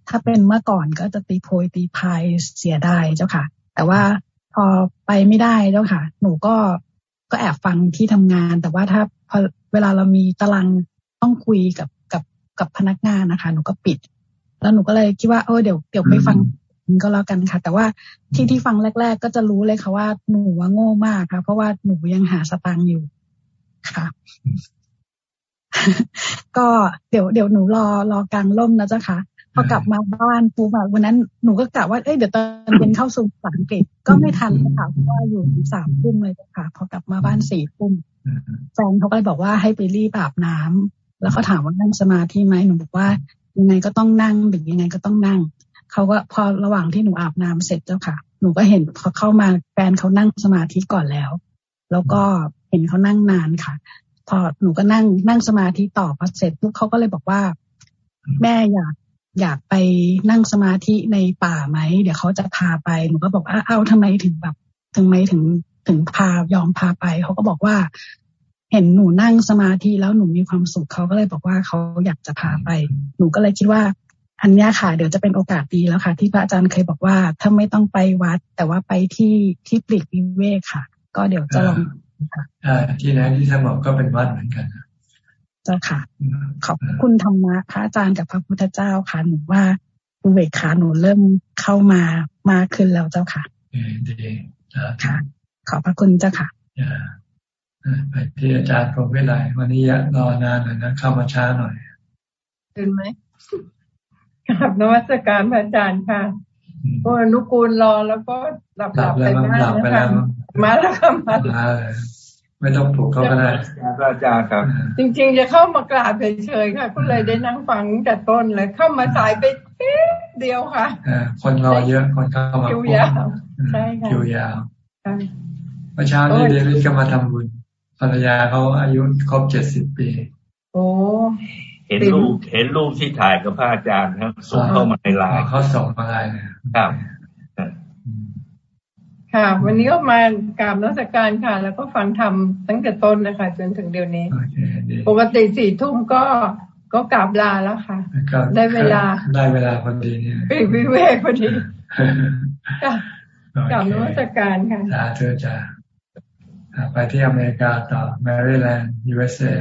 ถ้าเป็นเมื่อก่อนก็จะตีโพยตีพายเสียได้เจ้าค่ะ แต่ว่าพอไปไม่ได้แล้วค่ะ หนูก็ ก็แอบฟังที่ทำงาน แต่ว่าถ้าพอเวลาเรามีตารางต้องคุยกับกับกับพนักงานนะคะ หนูก็ปิด แล้วหนูก็เลยคิดว่าเออเดี๋ยวเดี๋ยวไปฟังก็แล้วกันค่ะ แต่ว่าที่ที่ฟังแรก ๆ ก็จะรู้เลยค่ะว่าหนูว่าโง่มากค่ะ เพราะว่าหนูยังหาสตางค์อยู่ค่ะ ก็เดี๋ยวเดี๋ยวหนูรอรอกลางร่มนะจ๊ะค่ะ พอกลับมาบ้านปุ๊บแบบวันนั้นหนูก็กะว่าเอ้ยเดี๋ยวตอนเป็นเข้าสู่ภาษาอังกฤษก็ไม่ทันค่ะเพราะว่าอยู่สามทุ่มเลยค่ะ พอกลับมาบ้านสี่ทุ่มแฟนเขาก็เลยบอกว่าให้ไปรีบอาบน้ำแล้วเขาถามว่านั่งสมาธิไหมหนูบอกว่ายังไงก็ต้องนั่งหรือยังไงก็ต้องนั่งเขาก็พอระหว่างที่หนูอาบน้ำเสร็จเจ้าค่ะ หนูก็เห็นพอเข้ามาแฟนเขานั่งสมาธิก่อนแล้ว แล้วก็เห็นเขานั่งนานค่ะ พอหนูก็นั่งนั่งสมาธิต่อพอเสร็จปุ๊บเขาก็เลยบอกว่า แม่อยาก อยากไปนั่งสมาธิในป่าไหม เดี๋ยวเขาจะพาไป หนูก็บอกว่าเอ้าทำไมถึงแบบถึงไม่ถึงถึงพายอมพาไป เขาก็บอกว่า เห็นหนูนั่งสมาธิแล้วหนูมีความสุขเขาก็เลยบอกว่าเขาอยากจะพาไป หนูก็เลยคิดว่า อันนี้ค่ะ เดี๋ยวจะเป็นโอกาสดีแล้วค่ะ ที่พระอาจารย์เคยบอกว่า ถ้าไม่ต้องไปวัด แต่ว่าไปที่ที่ปลีกวิเวกค่ะ ก็เดี๋ยวจะลองค่ะที่ไหนที่สงบอก็เป็นวัดเหมือนกัน เจ้าค่ะ ขอบคุณธรรมะพระอาจารย์กับพระพุทธเจ้าค่ะหนูว่าอุเบกขาหนูเริ่มเข้ามามากขึ้นแล้วเจ้าค่ะดีค่ะ ขอบพระคุณเจ้าค่ะไปที่อาจารย์พรมวิไลวันนี้รอนานหน่อยนะเข้ามาช้าหน่อยตื่นไหมกับนวัตการพระอาจารย์ค่ะโอ้นุกูลรอแล้วก็หลับหลับไปบ้างนะคะมาแล้วค่ะมา ไม่ต้องปลุกเขาก็ได้อาจารย์ครับ จริง ๆ จะเข้ามากราบเฉยๆค่ะ ก็เลยได้นั่งฟังแต่ต้นเลย เข้ามาสายไปเดียวค่ะคนรอเยอะคนเข้ามาคิวยาวใช่ค่ะคิวยาวเมื่อเช้านี้เดวิดก็มาทำบุญภรรยาเขาอายุครบเจ็ดสิบปี โอ้เห็นรูปเห็นรูปที่ถ่ายกับพระอาจารย์ครับส่งเข้ามาในไลน์เขาส่งมาไลน์ครับ ค่ะ วันนี้ก็มากราบนักการค่ะ แล้วก็ฟังธรรมตั้งแต่ต้นนะคะ จนถึงเดี๋ยวนี้ ปกติสี่ทุ่มก็ก็กราบลาแล้วค่ะ ได้เวลาได้เวลาพอดีเนี่ยปีวิเวกพอดีกราบนักการค่ะสาธุจ้าไปที่อเมริกาต่อแมริแลนด์ USA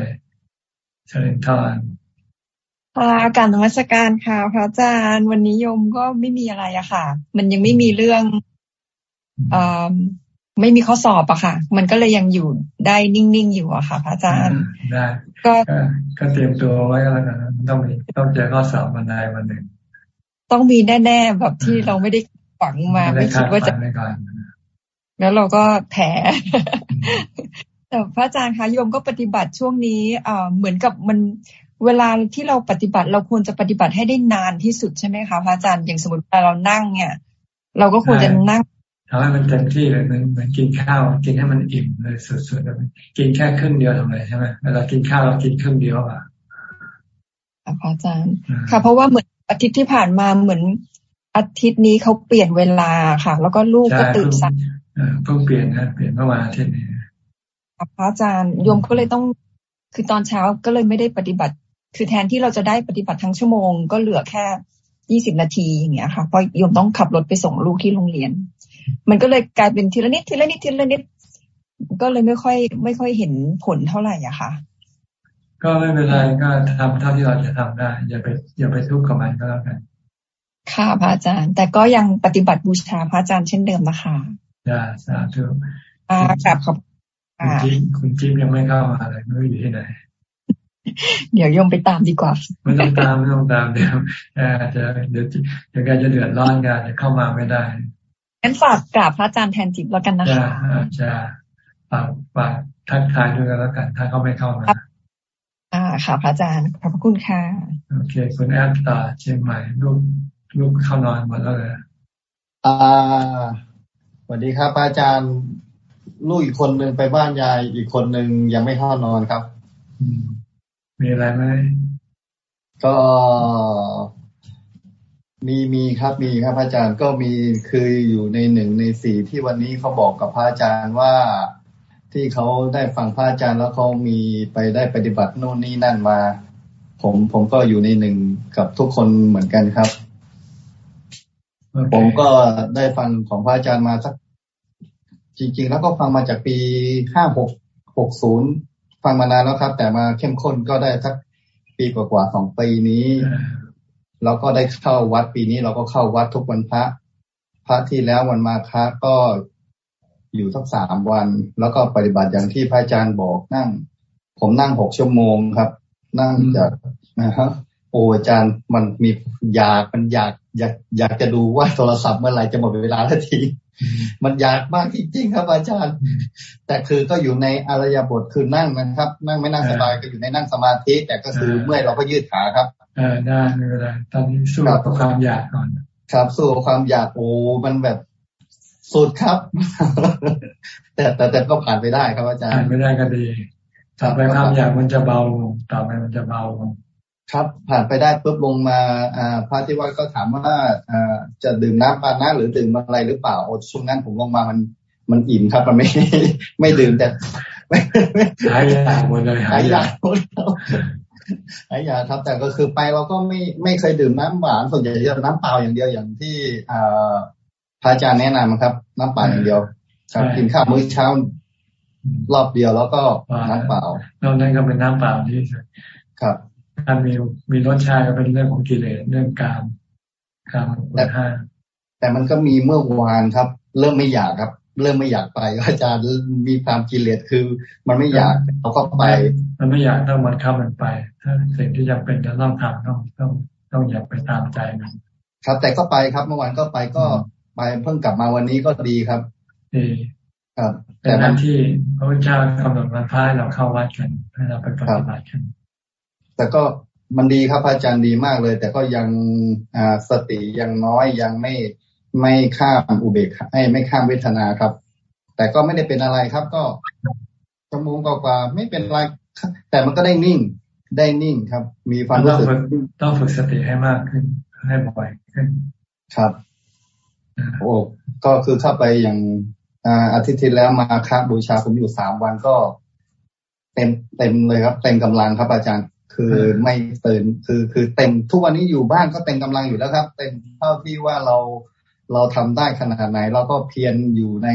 เชลินทอนค่ะการนมัสการค่ะ พระอาจารย์ วันนี้โยมก็ไม่มีอะไรอะค่ะ มันยังไม่มีเรื่องอ ไม่มีข้อสอบอะค่ะ มันก็เลยยังอยู่ได้นิ่งๆอยู่อะค่ะ พระอาจารย์ได้ก็ก็เตรียมตัวไว้แล้วกันต้องมีต้องเจอข้อสอบวันใดวันหนึ่ง ต้องมีแน่ๆแบบที่เราไม่ได้หวังมาไม่คิดว่าจะแล้วเราก็แพ้แต่พระอาจารย์คะโยมก็ปฏิบัติช่วงนี้เอ่อเหมือนกับมันเวลาที่เราปฏิบัติเราควรจะปฏิบัติให้ได้นานที่สุดใช่ไหมคะพระอาจารย์อย่างสมมติเวลาเรานั่งเนี่ย เราก็ควรจะนั่ง ทำให้มันเต็มที่เลยมันเหมือนกินข้าวกินให้มันอิ่มเลยสุดๆเลยกินแค่ครึ่งเดียวทำไมใช่ไหมเวลากินข้าวเรากินครึ่งเดียวอะพระอาจารย์ ค่ะ เพราะว่าเหมือนอาทิตย์ที่ผ่านมาเหมือนอาทิตย์นี้เขาเปลี่ยนเวลาค่ะ แล้วก็ลูกก็ตื่นสายเพิ่งเปลี่ยนนะเปลี่ยนเมื่อวานอาทิตย์นี้พระอาจารย์โยมก็เลยต้อง คือตอนเช้าก็เลยไม่ได้ปฏิบัติ คือแทนที่เราจะได้ปฏิบัติทั้งชั่วโมง ก็เหลือแค่ยี่สิบนาทีอย่างเงี้ยค่ะเพราะโยมต้องขับรถไปส่งลูกที่โรงเรียน มันก็เลยกลายเป็นทีละนิดทีละนิดทีละนิด ก็เลยไม่ค่อย ไม่ค่อยเห็นผลเท่าไหร่อะค่ะ ก็ไม่เป็นไรก็ทำเท่าที่เราจะทำได้ อย่าไปอย่าไปทุกข์กับมันก็แล้วกัน ค่ะพระอาจารย์ แต่ก็ยังปฏิบัติบูชาพระอาจารย์เช่นเดิมนะคะจ้าสาธุอ่ากลับขอบคุณจิ๊บคุณจิ๊บยังไม่เข้ามาเลยไม่รู้อยู่ที่ไหนเดี๋ยวโยมไปตามดีกว่าไม่ต้องตามไม่ต้องตามเดี๋ยวจะเดี๋ยวเดี๋ยวแกจะเดือดร้อนกันจะเข้ามาไม่ได้ งั้นฝากกราบพระอาจารย์แทนจิบแล้วกันนะคะจะฝากฝากทักทายด้วยกันแล้วกัน ถ้าเขาไม่เข้ามาอ่าค่ะพระอาจารย์ขอบพระคุณค่ะโอเคคุณแอดตาเชียงใหม่ลูกลูกเข้านอนหมดแล้วเลยอ่าสวัสดีครับอาจารย์ลูกอีกคนหนึ่งไปบ้านยายอีกคนหนึ่งยังไม่เข้านอนครับมีอะไรไหมก็ มีมีครับมีครับอาจารย์ก็มีคืออยู่ในหนึ่งในสี่ที่วันนี้เขาบอกกับพระอาจารย์ว่าที่เขาได้ฟังพระอาจารย์แล้วเขามีไปได้ปฏิบัติโน่นนี่นั่นมา ผมผมก็อยู่ในหนึ่งกับทุกคนเหมือนกันครับ okay. ผมก็ได้ฟังของพระอาจารย์มาสัก จริง ๆ แล้วก็ฟังมาจากปีห้าหกหกศูนย์ฟังมานานแล้วครับ แต่มาเข้มข้นก็ได้สักปีกว่าๆสองปีนี้ เราก็ได้เข้าวัดปีนี้เราก็เข้าวัดทุกวันพระ พระที่แล้ววันมาคะก็อยู่สักสามวัน แล้วก็ปฏิบัติอย่างที่พระอาจารย์บอกนั่ง ผมนั่งหกชั่วโมงครับ นั่งจากนะครับโอ้อาจารย์มันมีอยากมันอยากอยากอยากจะดูว่าโทรศัพท์เมื่อไหร่จะหมดเวลาแล้วที มันอยากมากจริงๆครับอาจารย์ แต่คือก็อยู่ในอารยบทคือนั่งนะครับ นั่งไม่นั่งสบายก็อยู่ในนั่งสมาธิ แต่ก็คือเมื่อเราก็ยืดขาครับเออได้ไม่เป็นไรตอนนี้สู้กับความอยากก่อน ครับ สู้ความอยากโอ้มันแบบสุดครับ แต่แต่แต่ก็ผ่านไปได้ครับอาจารย์ผ่านไม่ได้ก็ดีต่อไปความอยากมันจะเบาลงต่อไปมันจะเบาลงครับ ผ่านไปได้ปุ๊บลงมาอ่าพระที่ว่าก็ถามว่าอ่าจะดื่มน้ำปานะหรือดื่มอะไรหรือเปล่าโอ้ช่วงนั้นผมลงมามันมันอิ่มครับ มันไม่ไม่ดื่มแต่หายยาหมดเลยหายยาหมดหายยาครับแต่ก็คือไปเราก็ไม่ไม่เคยดื่มน้ำหวานส่วนใหญ่จะน้ำเปล่าอย่างเดียวอย่างที่อ่าพระอาจารย์แนะนำครับ น้ำเปล่าอย่างเดียว ครับกินข้าวมื้อเช้ารอบเดียวแล้วก็น้ำเปล่านอกนั้นก็เป็นน้ำเปล่าที่ครับถ้ามีมีรสชาติก็เป็นเรื่องของกิเลสเรื่องกามกามแต่แต่มันก็มีเมื่อวานครับ เริ่มไม่อยากครับ เริ่มไม่อยากไปอาจารย์มีความกิเลสคือ มันไม่อยากเราก็ไป มันไม่อยากต้องมันเข้ามันไปถ้าสิ่งที่จำเป็นจะต้องทำต้องต้องต้องอยากไปตามใจมันครับ แต่ก็ไปครับเมื่อวานก็ไปก็ไปเพิ่งกลับมาวันนี้ก็ดีครับดีครับ แต่ทันที่พระพุทธเจ้ากำหนดวันพายเราเข้าวัดกันให้เราไปปฏิบัติกันแต่ก็มันดีครับอาจารย์ดีมากเลย แต่ก็ยังอ่าสติยังน้อยยังไม่ ไม่ข้ามอุเบกขาไม่ข้ามเวทนาครับ แต่ก็ไม่ได้เป็นอะไรครับ ก็ชั่วโมงกว่าไม่เป็นไรแต่มันก็ได้นิ่ง ได้นิ่งครับ มีความรู้สึกต้องฝึกสติให้มากขึ้น ให้บ่อยขึ้น ครับโอ้ก็คือเข้าไปอย่างอาทิตย์ที่แล้วมาค้าบูชาผมอยู่สามวันก็ เต็มเต็มเลยครับ เต็มกำลังครับอาจารย์ คือไม่ตื่นคือคือเต็มทุกวันนี้อยู่บ้านก็เต็มกำลังอยู่แล้วครับ เต็มเท่าที่ว่าเรา เราทำได้ขนาดไหน เราก็เพียรอยู่ใน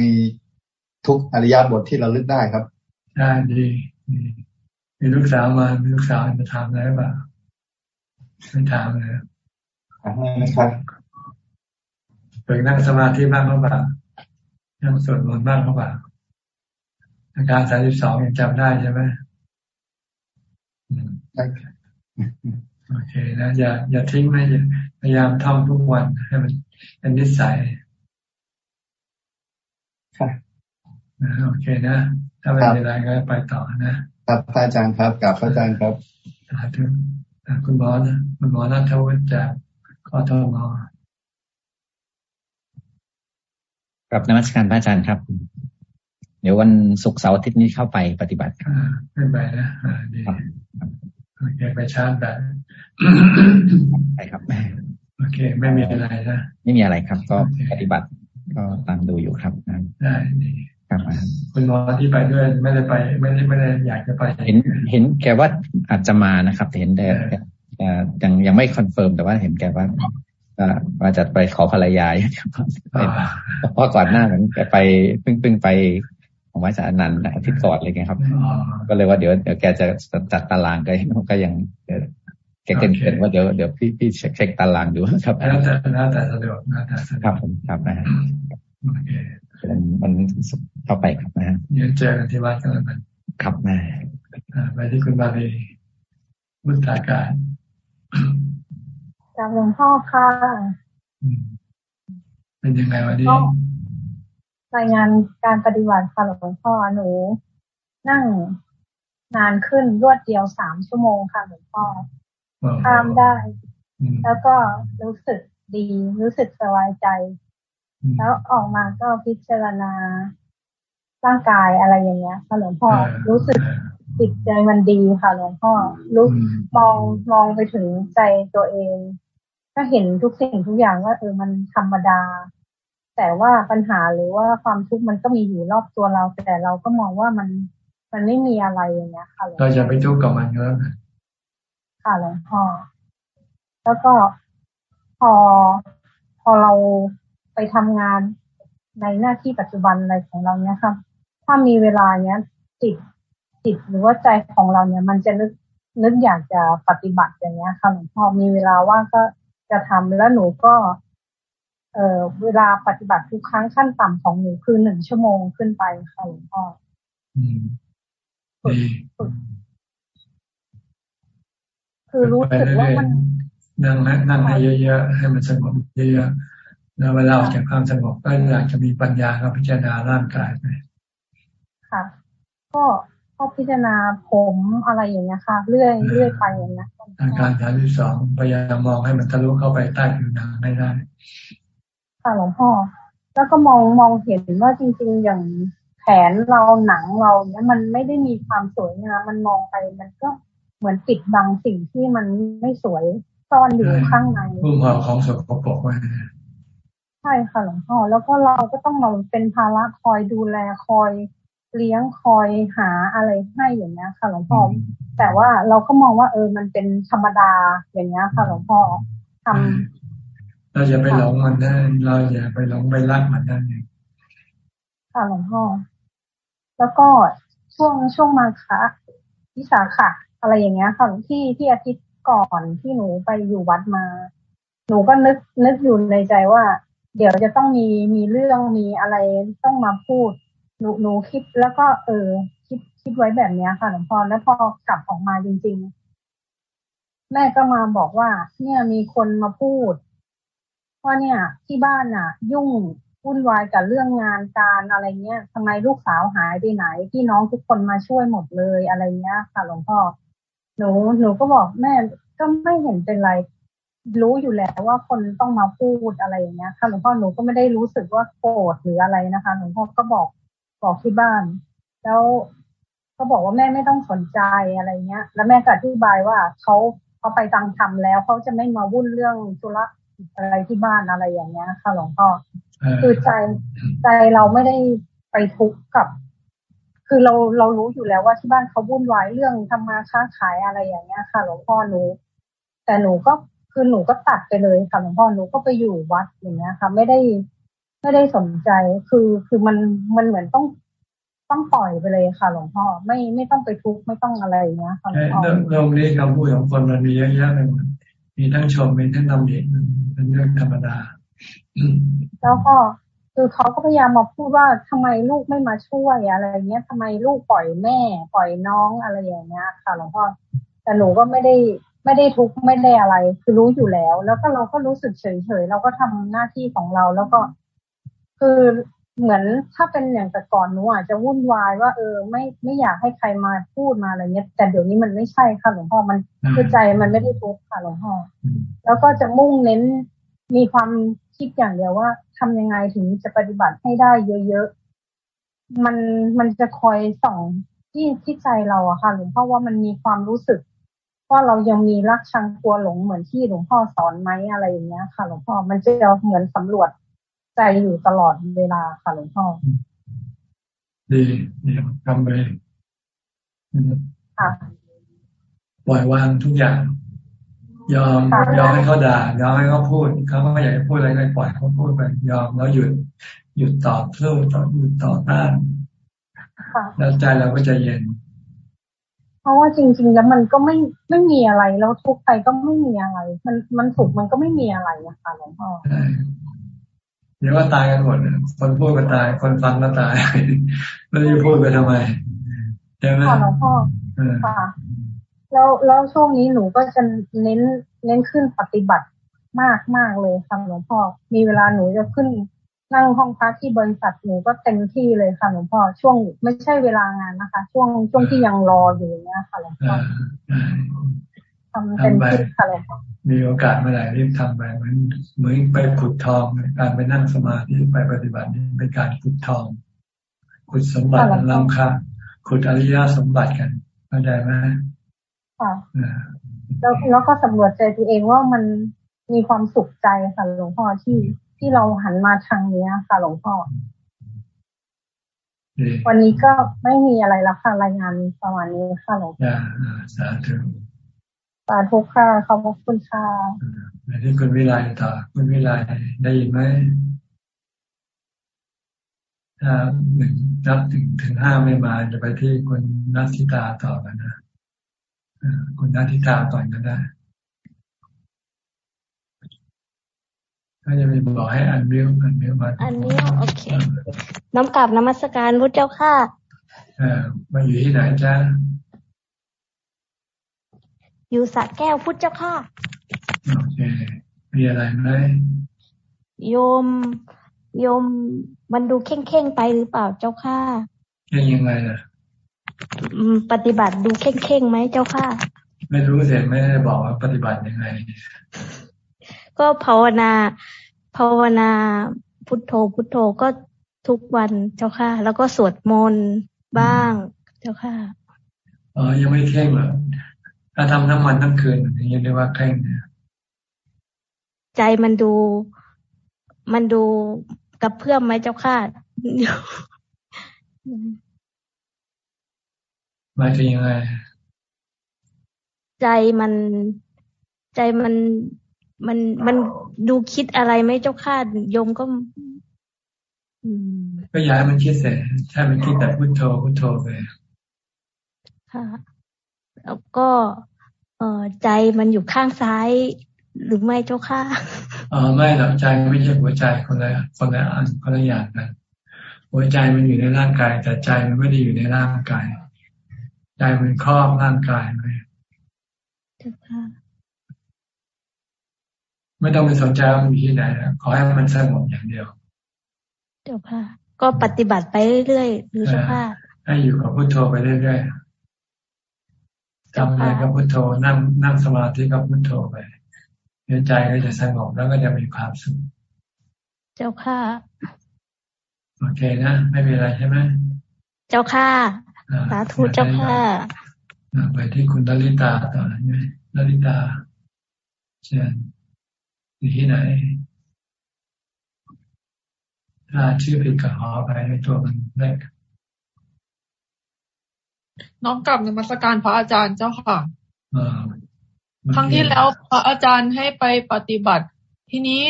ทุกอริยบทที่เราลึกได้ครับได้ดีมีลูกสาวมามีลูกสาวจะถามอะไรบ้างไม่ถามเลยถามนะครับเปิดนั่งสมาธิบ้างหรือเปล่านั่งสวดมนต์บ้างหรือเปล่าอาการสามสิบสองยังจำได้ใช่ไหมโอเคนะอย่าอย่าทิ้งนะพยายามท่องทุกวันให้มัน เป็นนิสัยค่ะโอเคนะ ถ้าไม่มีอะไรก็ไปต่อนะ ครับพระอาจารย์ครับกับพระอาจารย์ครับสาธุคุณหมอนะคุณหมอนัทวุฒิจากกทมกับนมัสการพระอาจารย์ครับ เดี๋ยววันศุกร์เสาร์อาทิตย์นี้เข้าไปปฏิบัติไม่ไปนะดีโอเคไปชาร์จแบบไปครับ โอเค ไม่มีอะไรนะไม่มีอะไรครับ ก็ปฏิบัติก็ตามดูอยู่ครับได้ดีครับคุณหมอที่ไปด้วยไม่ได้ไปไม่ได้ไม่ได้อยากจะไป เห็น เห็นแกว่าอาจจะมานะครับ เห็นแต่ยังยังไม่ confirm แต่ว่าเห็นแกว่าว่าจะไปขอภรรยาเพราะก่อนหน้านั้นแกไปเพิ่งเพิ่งไปของวัดสานันอาทิตย์ก่อนเลยไงครับ ก็เลยว่าเดี๋ยวเดี๋ยวแกจะจัดตารางก็ก็ยัง แกเกินว่าเดี๋ยวเดี๋ยวพี่พี่เช็คตารางดูครับแล้วแต่แล้วแต่สะดวกแล้วแต่สะดวกครับผมครับนะฮะมันมันเข้าไปครับนะฮะเดี๋ยวเจอกันที่วัดกันแล้วกันครับแม่ไปที่คุณบาลีมุตาการจากหลวงพ่อค่ะเป็นยังไงวันนี้รายงานการปฏิบัติค่ะหลวงพ่อหนู นั่งนานขึ้นรวดเดียวสามชั่วโมงค่ะหลวงพ่อ ข้ามได้ แล้วก็รู้สึกดี รู้สึกสบายใจ แล้วออกมาก็พิจารณาร่างกายอะไรอย่างเงี้ยค่ะหลวงพ่อรู้สึกจิตใจมันดีค่ะหลวงพ่อรู้มองมองไปถึงใจตัวเอง ก็เห็นทุกสิ่งทุกอย่างว่าเออมันธรรมดา แต่ว่าปัญหาหรือว่าความทุกข์มันก็มีอยู่รอบตัวเรา แต่เราก็มองว่ามันมันไม่มีอะไรอย่างเงี้ยค่ะเราจะไปทุกข์กับมันก็แล้ว ค่ะหลวงพ่อแล้วก็พอพอเราไปทำงานในหน้าที่ปัจจุบันอะไรของเราเนี้ยค่ะ ถ้ามีเวลาเนี้ยจิตจิตหรือว่าใจของเราเนี่ย มันจะนึกนึกอยากจะปฏิบัติอย่างเงี้ยค่ะหลวงพ่อมีเวลาว่างก็จะทำแล้วหนูก็ เอ่อเวลาปฏิบัติทุกครั้งขั้นต่ำของหนูคือหนึ่งชั่วโมงขึ้นไปค่ะหลวงพ่อ คือรู้สึกว่ามันนั่งนั่งให้เยอะๆให้มันสงบเยอะๆแล้วเวลาออกจากความสงบก็อยากจะมีปัญญาก็พิจารณาร่างกายไปค่ะ ก็ก็พิจารณาผมอะไรอย่างเงี้ยค่ะ เรื่อยเรื่อยไปอย่างเงี้ยอาการฐานที่สองพยายามมองให้มันทะลุเข้าไปใต้ผิวหนังไม่ได้ค่ะหลวงพ่อแล้วก็มองมองเห็นว่าจริง ๆ อย่างแขนเราหนังเราเนี้ยมันไม่ได้มีความสวยงามมันมองไปมันก็ เหมือนปิดบังสิ่งที่มันไม่สวยซ่อนอยู่ข้างในรูปความของสกปรกไว้ใช่ค่ะหลวงพ่อแล้วก็เราก็ต้องมาเป็นภาระคอยดูแลคอยเลี้ยงคอยหาอะไรให้อย่างเงี้ยค่ะหลวงพ่อแต่ว่าเราก็มองว่าเออมันเป็นธรรมดาอย่างเงี้ยค่ะหลวงพ่อทำเราจะไปหลงมันได้เราอย่าไปหลงไปรักมันได้ค่ะหลวงพ่อแล้วก็ช่วงช่วงมาคะวิสาขะ อะไรอย่างเงี้ยค่ะที่ที่อาทิตย์ก่อนที่หนูไปอยู่วัดมา หนูก็นึกนึกอยู่ในใจว่า เดี๋ยวจะต้องมีมีเรื่องมีอะไรต้องมาพูด หนูหนูคิดแล้วก็ เออ คิดคิดไว้แบบเนี้ยค่ะหลวงพ่อแล้วพอกลับออกมาจริง ๆ แม่ก็มาบอกว่า เนี่ยมีคนมาพูดว่าเนี่ย ที่บ้านอะ ยุ่งวุ่นวายกับเรื่องงานการอะไรเงี้ยทำไมลูกสาวหายไปไหนพี่น้องทุกคนมาช่วยหมดเลยอะไรเงี้ยค่ะหลวงพ่อ หนูหนูก็บอกแม่ก็ไม่เห็นเป็นไร รู้อยู่แล้วว่าคนต้องมาพูดอะไรอย่างเงี้ยค่ะหลวงพ่อหนูก็ไม่ได้รู้สึกว่าโกรธหรืออะไรนะคะหลวงพ่อก็บอกบอกที่บ้าน แล้วเขาบอกว่าแม่ไม่ต้องสนใจอะไรเงี้ย แล้วแม่ก็อธิบายว่าเขาเขาไปตังทำแล้วเขาจะไม่มาวุ่นเรื่องธุระอะไรที่บ้านอะไรอย่างเงี้ย ค่ะหลวงพ่อคือใจใจเราไม่ได้ไปทุกข์กับ คือเราเรารู้อยู่แล้วว่าที่บ้านเขาวุ่นวายเรื่องทำมาค้าขายอะไรอย่างเงี้ยค่ะ หลวงพ่อหนู แต่หนูก็คือหนูก็ตัดไปเลยค่ะหลวงพ่อหนูก็ไปอยู่วัดอย่างเงี้ยค่ะ ไม่ได้ไม่ได้สนใจคือคือมันมันเหมือนต้องต้องปล่อยไปเลยค่ะ หลวงพ่อไม่ไม่ต้องไปทุกข์ไม่ต้องอะไรเงี้ยค่ะหลวงพ่อเรื่องนี้คำพูดของคนมันมีเยอะแยะเลยมีทั้งชมมีทั้งนำเด็กเป็นเรื่องธรรมดาแล้วก็ คือเขาก็พยายามมาพูดว่าทำไมลูกไม่มาช่วยอะไรเงี้ยทำไมลูกปล่อยแม่ ปล่อยน้องอะไรอย่างเงี้ยค่ะหลวงพ่อแต่หนูก็ไม่ได้ไม่ได้ทุกข์ไม่ได้อะไร คือรู้อยู่แล้ว แล้วก็เราก็รู้สึกเฉยๆเราก็ทำหน้าที่ของเราแล้วก็ คือเหมือนถ้าเป็นอย่างแต่ก่อนหนูอาจจะวุ่นวายว่าเออไม่ไม่อยากให้ใครมาพูดมาอะไรเงี้ยแต่เดี๋ยวนี้มันไม่ใช่ค่ะหลวงพ่อมันคือใจมันไม่ได้ทุกข์ค่ะหลวงพ่อแล้วก็จะมุ่งเน้นมีความ คิดอย่างเดียวว่าทำยังไงถึงจะปฏิบัติให้ได้เยอะๆมันมันจะคอยส่องที่ที่ใจเราอะค่ะหลวงพ่อว่ามันมีความรู้สึกว่าเรายังมีรักชังกลัวหลงเหมือนที่หลวงพ่อสอนไหมอะไรอย่างเงี้ยค่ะหลวงพ่อมันจะเหมือนสำรวจใจอยู่ตลอดเวลาค่ะหลวงพ่อดีดีทำไปปล่อยวางทุกอย่าง ยอมยอมให้เขาด่ายอมให้เขาพูดเขาไม่อยากพูดอะไรก็ปล่อยเขาพูดไปยอมแล้วหยุดหยุดตอบสู้ต่อหยุดต่อต้านแล้วใจเราก็จะเย็น เพราะว่าจริง ๆ แล้วมันก็ไม่ไม่มีอะไรแล้วทุกไปก็ไม่มีอะไร มันมันสุขมันก็ไม่มีอะไรนะคะหลวงพ่อเดี๋ยวว่าตายกันหมดคนพูดก็ตาย คนฟังก็ตายแล้วจะพูดไปทำไมใช่ไหมค่ะหลวงพ่อค่ะ แล้วแล้วช่วงนี้หนูก็จะเน้นเน้นขึ้นปฏิบัติมากมากเลยค่ะหลวงพ่อ มีเวลาหนูจะขึ้นนั่งห้องพักที่บริษัทหนูก็เต็มที่เลยค่ะหลวงพ่อช่วงไม่ใช่เวลางานนะคะ ช่วงช่วงที่ยังรออยู่เนี้ยค่ะหลวงพ่อทำเต็มที่ค่ะหลวงพ่อมีโอกาสเมื่อไหร่รีบทำไปเหมือนเหมือนไปขุดทองการไปนั่งสมาธิไปปฏิบัตินี่เป็นการขุดทอง ขุดสมบัติล้ำค่าขุดอริยสมบัติกันเข้าใจไหม ค่ะแล้วแล้วก็สำรวจใจตัวเองว่ามันมีความสุขใจค่ะหลวงพ่อที่ที่เราหันมาทางนี้ค่ะหลวงพ่อ วันนี้ก็ไม่มีอะไรแล้วค่ะรายงานประมาณนี้ค่ะหลวงพ่อสาธุสาธุค่ะขอบคุณค่ะในที่คุณวิไลต่อคุณวิไลได้ยินไหมถ้าหนึ่งนับถึงถึงห้าไม่มาจะไปที่คุณนัทธิตาต่อกันนะ คุณนาทิตาก่อนก็ได้ถ้าจะมีบอกให้อันวิวอันวิวมาอันวิวโอเค น้ำกลับนมัสการพุทธเจ้าค่ะอมาอยู่ที่ไหนจ้าอยู่สระแก้วพุทธเจ้าค่ะโอเคมีอะไรไหมโยมโยมมันดูเข่งเข่งไปหรือเปล่าเจ้าค่ะเข่งยังไงล่ะ ปฏิบัติดูเข่งๆไหมเจ้าค่ะ ไม่รู้เสียไม่ได้บอกว่าปฏิบัติยังไง ก็ภาวนา ภาวนาพุทโธพุทโธก็ทุกวันเจ้าค่ะ แล้วก็สวดมนต์บ้าง เจ้าค่ะอ๋อยังไม่เข่งเหรอถ้าทำทั้งวันทั้งคืนอย่างนี้เรียกว่าเข่งเนี่ยใจมันดูมันดูกับเพื่อมไหมเจ้าค่ะ หมายถึงยังไง ใจมันใจมันมันมันดูคิดอะไรไหมเจ้าค่ะโยมก็ก็ย้ายมันคิดเสร็จใช่มันคิดแต่พุทโธพุทโธไปค่ะแล้วก็เออใจมันอยู่ข้างซ้ายหรือไม่เจ้าค่ะอ๋อไม่หรอกใจไม่ใช่หัวใจคนละคนละอันคนละอย่างกันหัวใจมันอยู่ในร่างกาย แต่ใจมันไม่ได้อยู่ในร่างกาย ใจมันครอบร่างกายไปไม่ต้องไปสนใจว่ามันอยู่ที่ไหนนะขอให้มันสงบอย่างเดียว เจ้าค่ะ ก็ปฏิบัติไปเรื่อยๆหรือเจ้าค่ะให้อยู่กับพุทโธไปเรื่อยๆทำอะไรกับพุทโธนั่งนั่งสมาธิกับพุทโธไปใจก็จะสงบแล้วก็จะมีความสุข เจ้าค่ะ โอเคนะ ไม่มีอะไรใช่ไหม เจ้าค่ะ สาธุเจ้าค่ะไปที่คุณดลิตาต่อไหมดลิตาเชิญอยู่ที่ไหน ถ้าชื่อผิดกับหอไปในตัวมันแรกน้องกลับในมัสการพระอาจารย์เจ้าค่ะครั้งที่แล้วพระอาจารย์ให้ไปปฏิบัติ ทีนี้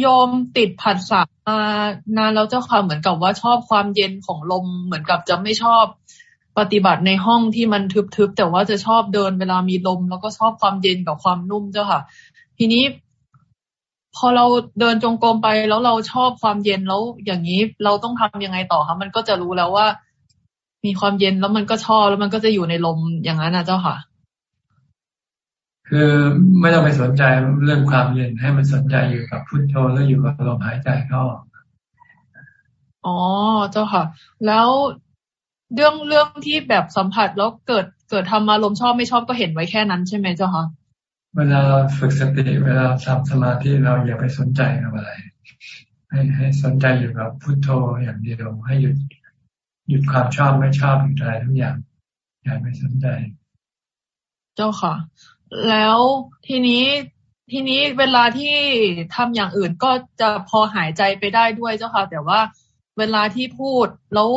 โยมติดผัสสะมานานแล้วเจ้าค่ะเหมือนกับว่าชอบความเย็นของลม เหมือนกับจะไม่ชอบ ปฏิบัติในห้องที่มันทึบๆแต่ว่าจะชอบเดินเวลามีลม แล้วก็ชอบความเย็นกับความนุ่มเจ้าค่ะ ทีนี้ พอเราเดินจงกรมไปแล้วเราชอบความเย็นแล้วอย่างนี้เราต้องทำยังไงต่อคะมันก็จะรู้แล้วว่า มีความเย็นแล้วมันก็ชอบแล้วมันก็จะอยู่ในลมอย่างนั้นนะเจ้าค่ะ คือไม่ต้องไปสนใจเรื่องความเย็นให้มันสนใจอยู่กับพุทโธแล้วอยู่กับลมหายใจก็อ๋อเจ้าค่ะ แล้ว เรื่องเรื่องที่แบบสัมผัสแล้วเกิดเกิดทำมาลมชอบไม่ชอบก็เห็นไว้แค่นั้นใช่ไหมเจ้าค่ะเวลาเราฝึกสติเวลาทำสมาธิเราอย่าไปสนใจกับอะไร ให้ให้สนใจอยู่กับพุทโธอย่างเดียวให้หยุดหยุดความชอบไม่ชอบหยุดอะไรทุกอย่าง อย่าไปสนใจ เจ้าค่ะ แล้วทีนี้ทีนี้เวลาที่ทำอย่างอื่นก็จะพอหายใจไปได้ด้วยเจ้าค่ะ แต่ว่าเวลาที่พูดแล้ว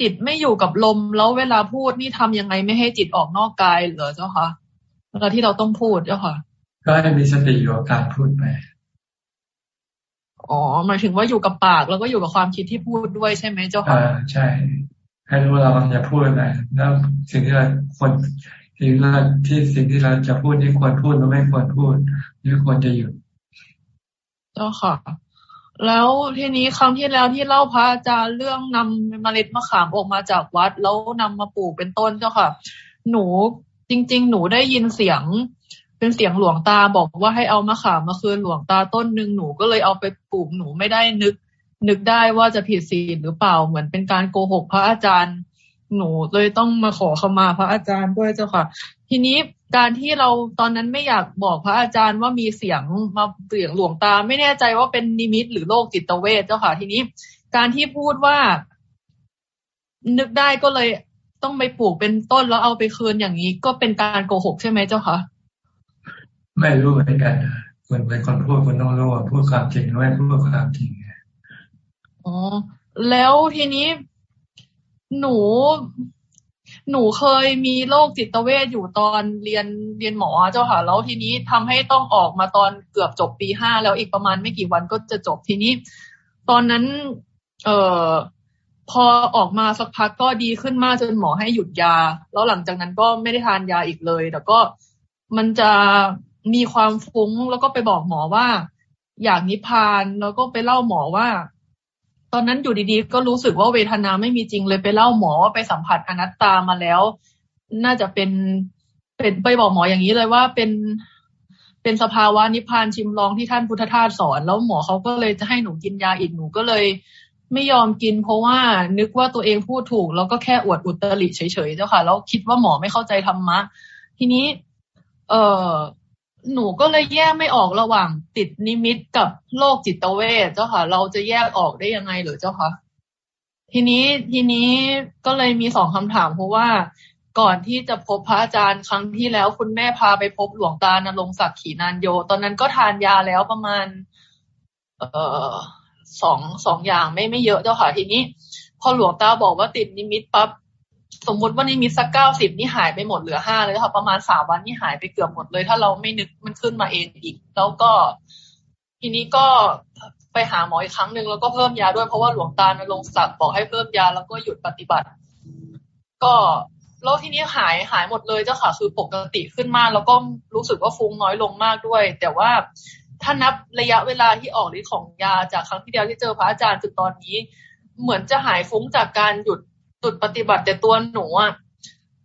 จิตไม่อยู่กับลม แล้วเวลาพูดนี่ทำยังไงไม่ให้จิตออกนอกกายเหรอเจ้าค่ะเวลาที่เราต้องพูดเจ้าค่ะ ก็ให้มีสติอยู่กับการพูดไปอ๋อหมายถึงว่าอยู่กับปากแล้วก็อยู่กับความคิดที่พูดด้วยใช่ไหมเจ้าค่ะอ่าใช่ ให้รู้เราจะพูดอะไรแล้วสิ่งที่เราคนสิ่งที่สิ่งที่เราจะพูดนี่ควรพูดหรือไม่ควรพูดหรือควรจะหยุดเจ้าค่ะ แล้วทีนี้ครั้งที่แล้วที่เล่าพระอาจารย์เรื่องนำเมล็ดมะขามออกมาจากวัด แล้วนำมาปลูกเป็นต้นเจ้าค่ะ หนูจริง ๆ หนูได้ยินเสียง เป็นเสียงหลวงตาบอกว่าให้เอามะขามมาคืนหลวงตาต้นหนึ่งหนูก็เลยเอาไปปลูกหนูไม่ได้นึก นึกได้ว่าจะผิดศีลหรือเปล่าเหมือนเป็นการโกหกพระอาจารย์ หนูเลยต้องมาขอขมาพระอาจารย์ด้วยเจ้าค่ะ ทีนี้การที่เราตอนนั้นไม่อยากบอกพระอาจารย์ว่ามีเสียงมาเสียงหลวงตา ไม่แน่ใจว่าเป็นนิมิตหรือโรคจิตเวทเจ้าค่ะ ทีนี้ การที่พูดว่า นึกได้ก็เลยต้องไปปลูกเป็นต้นแล้วเอาไปคืนอย่างนี้ ก็เป็นการโกหกใช่ไหมเจ้าคะไม่รู้เหมือนกันเหมือนเป็นคนพูดคนนอกโลกพูดความจริงไม่พูดความจริงอ๋อแล้วทีนี้ หนู หนูเคยมีโรคจิตเวทอยู่ตอนเรียนเรียนหมอเจ้าค่ะ แล้วทีนี้ทำให้ต้องออกมาตอนเกือบจบปีห้าแล้วอีกประมาณไม่กี่วันก็จะจบทีนี้ ตอนนั้น เอ่อพอออกมาสักพักก็ดีขึ้นมากจนหมอให้หยุดยา แล้วหลังจากนั้นก็ไม่ได้ทานยาอีกเลย แต่ก็มันจะมีความฟุ้งแล้วก็ไปบอกหมอว่า อยากนิพพานแล้วก็ไปเล่าหมอว่า ตอนนั้นอยู่ดีๆ ก็รู้สึกว่าเวทนาไม่มีจริงเลยไปเล่าหมอว่าไปสัมผัสอนัตตามาแล้ว น่าจะเป็นเป็นไปบอกหมออย่างนี้เลยว่าเป็นเป็นสภาวะนิพพานชิมลองที่ท่านพุทธทาสสอน แล้วหมอเขาก็เลยจะให้หนูกินยาอีกหนูก็เลยไม่ยอมกิน เพราะว่านึกว่าตัวเองพูดถูก แล้วก็แค่อวดอุตริเฉยๆเจ้าค่ะ แล้วคิดว่าหมอไม่เข้าใจธรรมะ ทีนี้ เออ หนูก็เลยแยกไม่ออกระหว่างติดนิมิตกับโรคจิตเวทเจ้าค่ะ เราจะแยกออกได้ยังไงหรือเจ้าค่ะทีนี้ทีนี้ก็เลยมีสองคำถามเพราะว่าก่อนที่จะพบพระอาจารย์ครั้งที่แล้ว คุณแม่พาไปพบหลวงตานรงศักดิ์ขีนานโย ตอนนั้นก็ทานยาแล้วประมาณ เอ่อสองสองอย่างไม่ไม่เยอะเจ้าค่ะ ทีนี้ พอหลวงตาบอกว่าติดนิมิตปั๊บ สมมติว่านี่มีสักเก้าสิบนี่หายไปหมดเหลือห้าเลยค่ะประมาณสามวันนี่หายไปเกือบหมดเลย ถ้าเราไม่นึกมันขึ้นมาเองอีก แล้วก็ทีนี้ก็ไปหาหมออีกครั้งหนึ่งแล้วก็เพิ่มยาด้วยเพราะว่าหลวงตาลงศักดิ์บอกให้เพิ่มยาแล้วก็หยุดปฏิบัติ ก็แล้วทีนี้หายหายหมดเลยเจ้าค่ะ คือปกติขึ้นมาก แล้วก็รู้สึกว่าฟุ้งน้อยลงมากด้วย แต่ว่าถ้านับระยะเวลาที่ออกฤทธิ์ของยาจากครั้งที่เดียวที่เจอพระอาจารย์ถึงตอนนี้ เหมือนจะหายฟุ้งจากการหยุด หยุดปฏิบัติแต่ตัวหนูอะ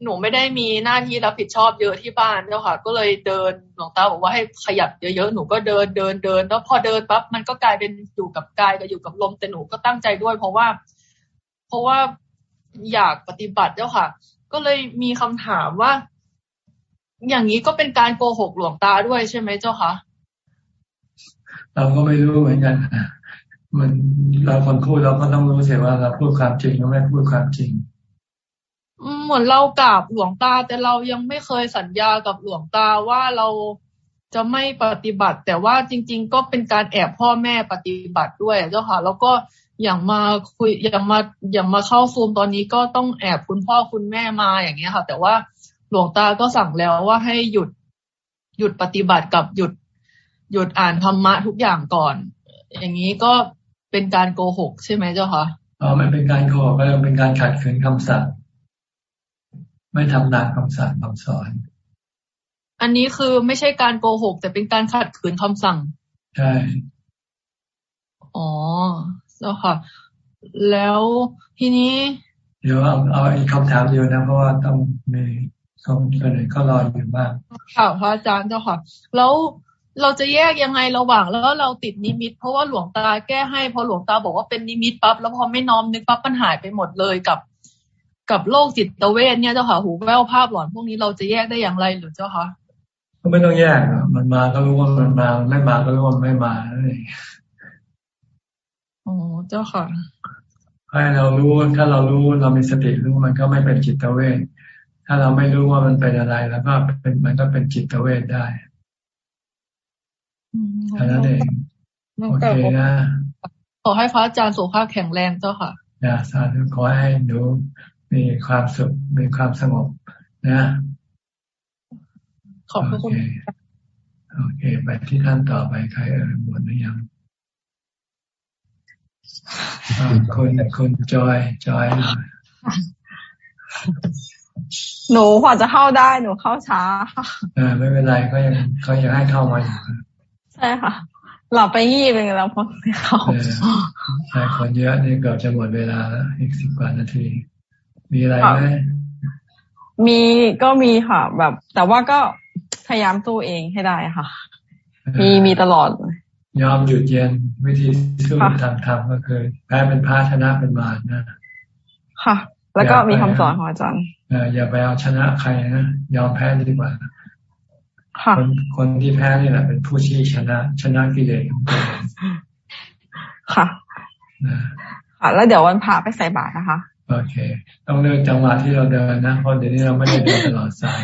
หนูไม่ได้มีหน้าที่รับผิดชอบเยอะที่บ้านเจ้าค่ะ ก็เลยเดินหลวงตาบอกว่าให้ขยับเยอะๆหนูก็เดินเดินเดินแล้วพอเดินปั๊บมันก็กลายเป็นอยู่กับกายกับอยู่กับลมแต่หนูก็ตั้งใจด้วย เพราะว่า เพราะว่าอยากปฏิบัติเจ้าค่ะ ก็เลยมีคำถามว่า อย่างนี้ก็เป็นการโกหกหลวงตาด้วยใช่ไหมเจ้าคะเราก็ไม่รู้เหมือนกัน มันเราคนพูดเราก็ต้องรู้เสียว่าเราพูดความจริงหรือไม่พูดความจริงเหมือนเรากราบหลวงตา แต่เรายังไม่เคยสัญญากับหลวงตาว่าเราจะไม่ปฏิบัติ แต่ว่าจริง ๆ ก็เป็นการแอบพ่อแม่ปฏิบัติด้วยเจ้าค่ะ แล้วก็อย่างมาคุยอย่างมาอย่างมาเข้าซูมตอนนี้ก็ต้องแอบคุณพ่อคุณแม่มาอย่างเงี้ยค่ะ แต่ว่าหลวงตาก็สั่งแล้วว่าให้หยุดหยุดปฏิบัติกับหยุด หยุดอ่านธรรมะทุกอย่างก่อน อย่างนี้ก็ เป็นการโกหกใช่ไหมเจ้าคะอ๋อไม่เป็นการโกหกก็เป็นการขัดขืนคำสั่งไม่ทำตามคำสั่งคำสอน อันนี้คือไม่ใช่การโกหก แต่เป็นการขัดขืนคำสั่ง ใช่ อ๋อแล้วค่ะ แล้วทีนี้ เดี๋ยวเอาเอาอีกคำถามเดียวนะ เพราะว่าต้องมีคนอื่นก็รออยู่บ้างค่ะพระอาจารย์เจ้าค่ะ แล้ว เราจะแยกยังไงระหว่างแล้วเราติดนิมิต เพราะว่าหลวงตาแก้ให้พอหลวงตาบอกว่าเป็นนิมิตปั๊บแล้วพอไม่น้อมนึกปั๊บมันหายไปหมดเลยกับ กับโรคจิตเวทเนี่ยเจ้าค่ะหูแววภาพหลอนพวกนี้เราจะแยกได้อย่างไรหรือเจ้าคะก็ไม่ต้องแยกมันมาก็รู้ว่ามันมาไม่มาก็รู้ว่าไม่มาเลยอ๋อเจ้าค่ะให้เรารู้ถ้าเรารู้เรามีสติรู้มันก็ไม่เป็นจิตเวทถ้าเราไม่รู้ว่ามันเป็นอะไรแล้วก็เป็นมันก็เป็นจิตเวทได้ แค่นั้นเองโอเคนะขอให้พระอาจารย์สุขภาพแข็งแรงเจ้าค่ะอย่าสาธุขอให้หนูมีความสุขมีความสงบนะขอบคุณโอเคไปที่ท่านต่อไปใครเอ่ยหมดหรือยังคนคนจอยจอยหนูพอจะเข้าได้หนูเข้าช้าค่ะไม่เป็นไรก็ยังก็ยังให้เข้ามาอยู่ ใช่ค่ะ หลับไปยี่เป็นแล้วพอเข้าใช่คนเยอะนี่เกือบจะหมดเวลาแล้วอีกสิบกว่านาที มีอะไรไหมมีก็มีค่ะ แบบ แต่ว่าก็พยายามตู้เองให้ได้ค่ะ มีมีตลอด ยอมหยุดเย็นวิธีสู้ทางธรรมก็คือแพ้เป็นพระชนะเป็นมารนะค่ะ แล้วก็มีคำสอนของอาจารย์อย่าไปเอาชนะใครนะยอมแพ้ดีกว่า คนคนที่แพ้นี่แหละ เป็นผู้ชี้ชนะ ชนะกิเลสของตัวเองค่ะค่ะ แล้วเดี๋ยววันพาไปใส่บาตรนะคะ โอเค ต้องเลือกจังหวะที่เราเดินนะ เพราะเดี๋ยวนี้เราไม่ได้เดินตลอดสาย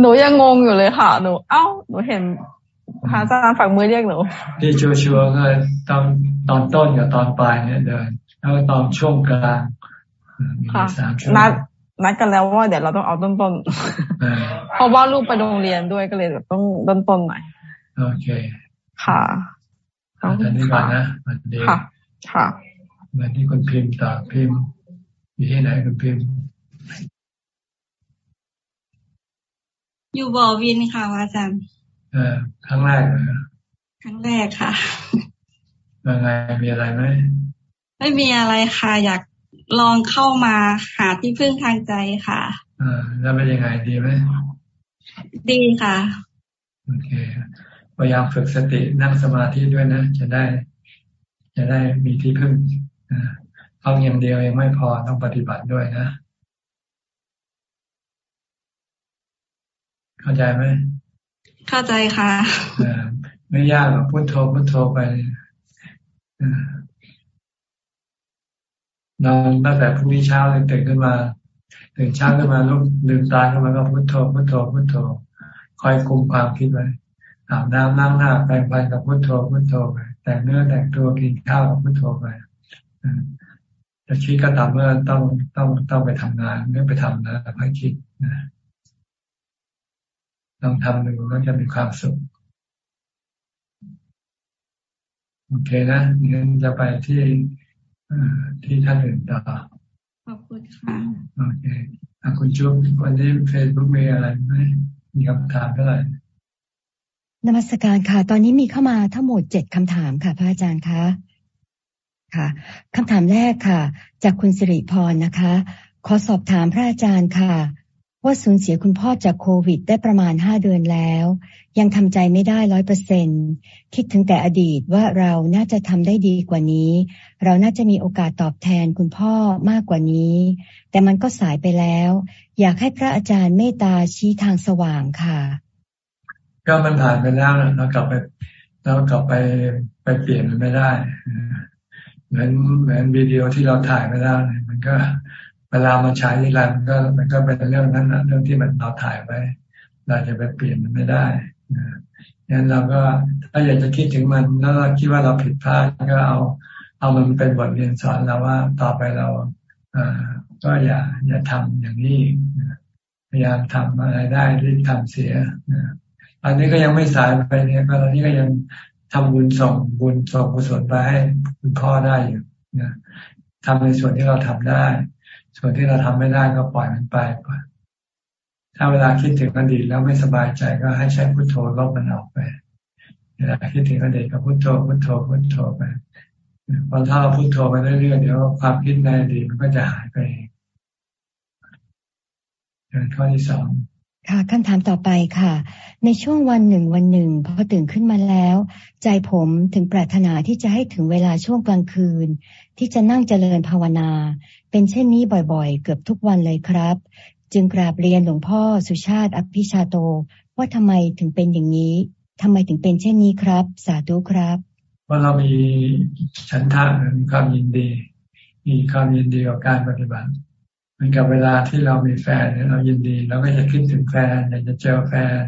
หนูยังงงอยู่เลยค่ะ หนู เอ้า หนูเห็นพระอาจารย์ฝักมือเรียกหนู ที่ชัวร์ๆก็ตอนตอนต้นกับตอนปลายเนี่ยเดิน แล้วตอนช่วงกลางมีสามช่วง นัดนัดกันแล้วว่าเดี๋ยวเราต้องเอาต้นต้นเพราะว่าลูกไปโรงเรียนด้วยก็เลยแบบต้องต้นต้นหน่อยโอเค ค่ะตอนนี้ก่อนนะวันดีค่ะ ค่ะวันที่คนพิมพ์ต่อพิมพ์อยู่ที่ไหนคุณพิมพ์อยู่บ่อวินค่ะอาจารย์เออครั้งแรกเลยครั้งแรกค่ะยังไงมีอะไรไหมไม่มีอะไรค่ะ อยาก ลองเข้ามาหาที่พึ่งทางใจค่ะอ่าแล้วเป็นยังไงดีไหมดีค่ะโอเคพยายามฝึกสตินั่งสมาธิด้วยนะ จะได้ จะได้มีที่พึ่งอ่าฟังอย่างเดียวยังไม่พอต้องปฏิบัติด้วยนะ เข้าใจไหมเข้าใจค่ะไม่ยากหรอกพุทโธพุทโธไป นอนตั้งแต่พรุ่งนี้เช้าเลยตื่นขึ้นมาตื่นเช้าขึ้นมาลุกลืมตาขึ้นมาก็พุทโธพุทโธพุทโธคอยคุมความคิดไว้อาบน้ำนั่งหน้าแปรงฟันกับพุทโธพุทโธไปแต่งเนื้อแต่งตัวกินข้าวกับพุทโธไปจะคิดก็ตามเมื่อต้องต้องต้องไปทำงานหรือไปทำนะค่อยคิดนะลองทำดูแล้วจะมีความสุขโอเคนะงั้นจะไปที่ ที่ท่านอื่นต่อขอบคุณค่ะโอเคคุณจุ๊บวันนี้เฟซบุ๊กมีอะไรไหมมีคำถามเท่าไหร่นมัสการค่ะ ตอนนี้มีเข้ามาทั้งหมดเจ็ดคำถามค่ะพระอาจารย์คะค่ะคำถามแรกค่ะ จากคุณสิริพรนะคะ ขอสอบถามพระอาจารย์ค่ะ ว่าสูญเสียคุณพ่อจากโควิดได้ประมาณห้าเดือนแล้ว ยังทำใจไม่ได้ร้อยเปอร์เซ็นคิดถึงแต่อดีตว่าเราน่าจะทำได้ดีกว่านี้ เราน่าจะมีโอกาสตอบแทนคุณพ่อมากกว่านี้ แต่มันก็สายไปแล้ว อยากให้พระอาจารย์เมตตาชี้ทางสว่างค่ะ ก็มันผ่านไปแล้วเรากลับไปเรากลับไปไปเปลี่ยนมันไม่ได้ เหมือนเหมือนวิดีโอที่เราถ่ายไปแล้วมันก็ เวลามาฉายที่ไรมันก็มันก็เป็นเรื่องนั้นนะเรื่องที่มันเราถ่ายไว้ เราจะไปเปลี่ยนมันไม่ได้นะงั้นเราก็ถ้าอยากจะคิดถึงมันแล้วเราคิดว่าเราผิดพลาดก็เอา เอามันเป็นบทเรียนสอนเราว่าต่อไปเราก็อย่าอย่าทำอย่างนี้พยายามทำอะไรได้รีบทำเสียอันนี้ก็ยังไม่สายไปเนี่ยตอนนี้ก็ยังทำบุญส่งบุญส่งกุศลไปให้คุณพ่อได้อยู่นะทำในส่วนที่เราทำได้ ส่วนที่เราทำไม่ได้ก็ปล่อยมันไปก่อนถ้าเวลาคิดถึงอดีตแล้วไม่สบายใจก็ให้ใช้พุทโธลบมันออกไป เวลาคิดถึงอดีตก็พุทโธพุทโธพุทโธไปพอถ้าเราพุทโธไปเรื่อยๆเดี๋ยวความคิดในอดีตมันก็จะหายไปเข้อที่สองค่ะคำถามต่อไปค่ะ ในช่วงวันหนึ่งวันหนึ่งพอตื่นขึ้นมาแล้ว ใจผมถึงปรารถนาที่จะให้ถึงเวลาช่วงกลางคืน ที่จะนั่งเจริญภาวนา เป็นเช่นนี้บ่อยๆ เกือบทุกวันเลยครับ จึงกราบเรียนหลวงพ่อสุชาติอภิชาโต ว่าทำไมถึงเป็นอย่างนี้ทำไมถึงเป็นเช่นนี้ครับ สาธุครับเพราเรามีฉันทะมีความยินดี มีความยินดีกับการปฏิบัติเหมือนกับเวลาที่เรามีแฟนเนี่ยเรายินดีเราก็จะคิดถึงแฟนอยากจะเจอแฟน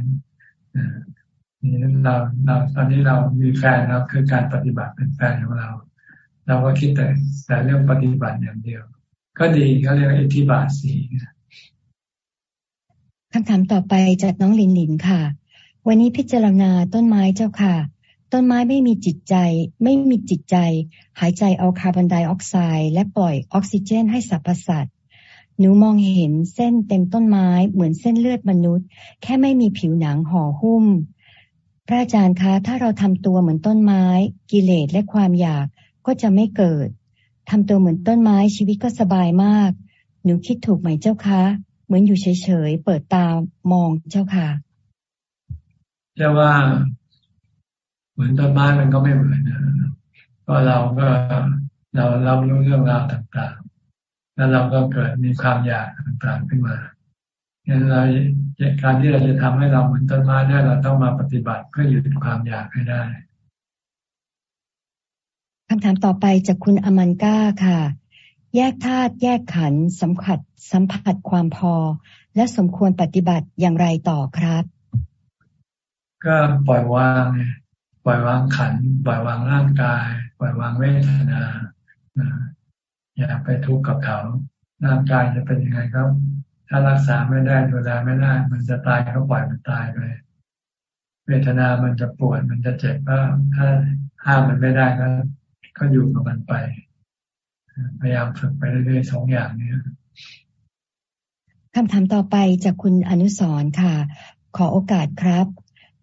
นี่เราเราตอนนี้เรามีแฟนเราคือการปฏิบัติเป็นแฟนของเรา เราก็คิดแต่แต่เรื่องปฏิบัติอย่างเดียว ก็ดีเขาเรียกอิทธิบาทสีคำถามต่อไปจากน้องลินลินค่ะ วันนี้พิจารณาต้นไม้เจ้าค่ะ ต้นไม้ไม่มีจิตใจ ไม่มีจิตใจ หายใจเอาคาร์บอนไดออกไซด์และปล่อยออกซิเจนให้สรรพสัตว์หนูมองเห็นเส้นเต็มต้นไม้เหมือนเส้นเลือดมนุษย์ แค่ไม่มีผิวหนังห่อหุ้ม พระอาจารย์คะ ถ้าเราทำตัวเหมือนต้นไม้ กิเลสและความอยากก็จะไม่เกิด ทำตัวเหมือนต้นไม้ชีวิตก็สบายมาก หนูคิดถูกไหมเจ้าคะ เหมือนอยู่เฉยๆ เปิดตามองเจ้าค่ะเรียกว่า เหมือนต้นไม้มันก็ไม่เหมือนนะก็เราก็เรารับรู้เรื่องราวต่างๆ แล้วเราก็เกิดมีความอยากต่างๆขึ้นมางั้นเราการที่เราจะทำให้เราเหมือนต้นไม้ได้เราต้องมาปฏิบัติเพื่อหยุดความอยากให้ได้ คำถามต่อไปจากคุณอมันก้าค่ะ แยกธาตุแยกขันธ์สัมผัสสัมผัสความพอ และสมควรปฏิบัติอย่างไรต่อครับ ก็ปล่อยวางปล่อยวางขันปล่อยวางร่างกาย ปล่อยวางเวทนาอย่าไปทุกข์กับเขาร่างกายจะเป็นยังไงครับ ถ้ารักษาไม่ได้ดูแลไม่ได้ มันจะตายก็ปล่อยมันตายไปเวทนามันจะปวดมันจะเจ็บก็ถ้าห้ามมันไม่ได้ก็ ก็อยู่กับมันไป พยายามฝึกไปเรื่อยๆสองอย่างนี้คำถามต่อไปจากคุณอนุสรค่ะ ขอโอกาสครับ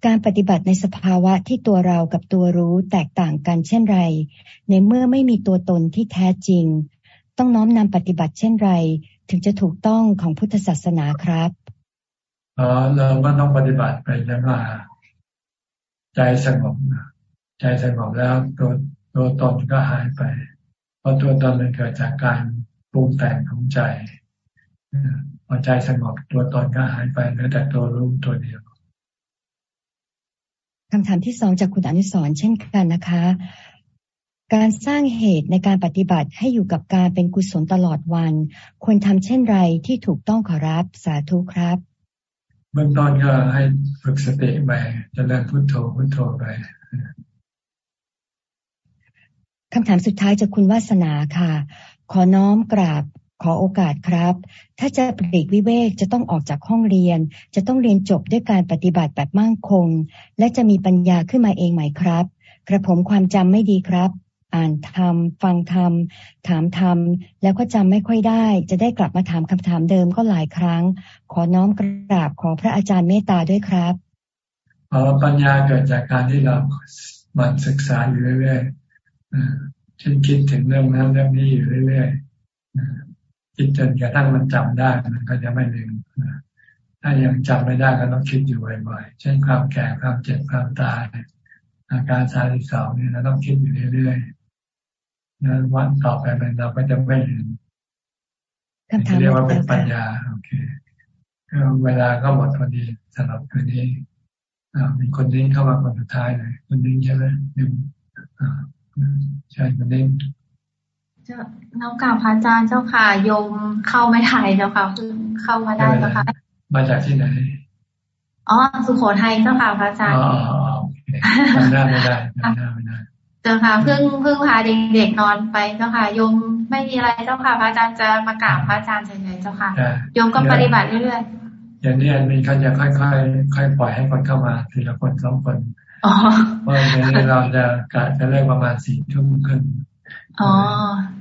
การปฏิบัติในสภาวะที่ตัวเรากับตัวรู้แตกต่างกันเช่นไร ในเมื่อไม่มีตัวตนที่แท้จริง ต้องน้อมนำปฏิบัติเช่นไร ถึงจะถูกต้องของพุทธศาสนาครับอ๋อเราก็ต้องปฏิบัติไปจนว่าใจสงบใจสงบแล้วตัว ตัวตนก็หายไป เพราะตัวตนมันเกิดจากการปรุงแต่งของใจพอใจสงบตัวตนก็หายไปเหลือแต่ตัวรู้ตัวเดียวคำถามที่สองจากคุณอนุสรเช่นกันนะคะ การสร้างเหตุในการปฏิบัติให้อยู่กับการเป็นกุศลตลอดวัน ควรทำเช่นไรที่ถูกต้องขอรับสาธุครับ เบื้องต้นก็ให้ฝึกสติไปจะเริ่มพุโทโธพุโทโธไป คำถามสุดท้ายจากคุณวาสนาค่ะ ขอน้อมกราบขอโอกาสครับ ถ้าจะปลีกวิเวกจะต้องออกจากห้องเรียน จะต้องเรียนจบด้วยการปฏิบัติแบบมั่นคง และจะมีปัญญาขึ้นมาเองไหมครับ กระผมความจำไม่ดีครับ อ่านธรรม ฟังธรรม ถามธรรม แล้วก็จำไม่ค่อยได้ จะได้กลับมาถามคำถามเดิมก็หลายครั้ง ขอน้อมกราบขอพระอาจารย์เมตตาด้วยครับเพราปัญญาเกิดจากการที่เรามันศึกษาอยู่เรื่อยๆ ฉันคิดถึงเรื่องนั้นเรื่องนี้อยู่เรื่อยๆคิดจนกระทั่งมันจำได้มันก็จะไม่ลืมถ้ายังจำไม่ได้ก็ต้องคิดอยู่บ่อยๆเช่นความแก่ความเจ็บความตาย อาการสาริสองนี่เราต้องคิดอยู่เรื่อยๆนั้นวันต่อไปมันเราก็จะไม่ลืมเรียกว่าเป็นปัญญาโอเคเวลาก็หมดพอดีสำหรับคืนนี้มีคนนี้เข้ามาคนสุดท้ายเลยคนนี้ใช่ไหมนึ่ง ใช่คนนี้เจ้าน้องกล่าวพระอาจารย์เจ้าค่ะโยมเข้าไม่ถ่ายเจ้าค่ะคือเข้ามาได้เจ้าค่ะ มาจากที่ไหนอ๋อสุโขทัยเจ้าค่ะพระอาจารย์อ๋อโอเคทำได้ไม่ได้ทำได้ไม่ได้เจ้าค่ะเพิ่งเพิ่งพาเด็กๆนอนไปเจ้าค่ะโยมไม่มีอะไรเจ้าค่ะพระอาจารย์จะมากราบพระอาจารย์เฉยๆเจ้าค่ะโยมก็ปฏิบัติเรื่อยๆอย่างนี้อันนี้เขาจะค่อยๆค่อยปล่อยให้คนเข้ามาทีละคนสองคน เพราะอย่างนี้เราจะกะจะเลิกประมาณสี่ทุ่มครึ่งอ๋อ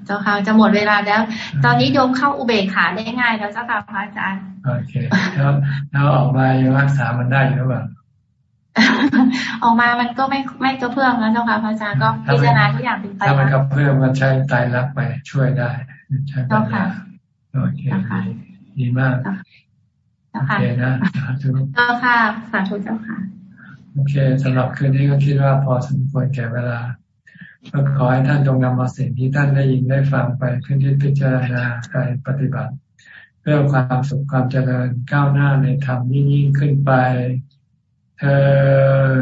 เจ้าค่ะจะหมดเวลาแล้ว ตอนนี้โยมเข้าอุเบกขาได้ง่ายแล้วเจ้าค่ะพระอาจารย์ โอเค แล้วแล้วออกมายังรักษามันได้หรือเปล่าออกมามันก็ไม่ไม่กระเพื่อมแล้วเจ้าค่ะพระอาจารย์ก็พิจารณาทุกอย่างเป็นไปถ้ามันกระเพื่อมมันใช้ไตรักไปช่วยได้ใช้ปัญญาโอเคดีมากโอเคนะสาธุเจ้าค่ะสาธุเจ้าค่ะ โอเคสำหรับคืนนี้ก็คิดว่าพอสมควรแก่เวลาก็ขอให้ท่านจงนำเอาสิ่งที่ท่านได้ยินได้ฟังไปพิจิตพิจารณาไปปฏิบัติ เพื่อความสุขความเจริญก้าวหน้าในธรรมยิ่งยิ่งขึ้นไปเธอ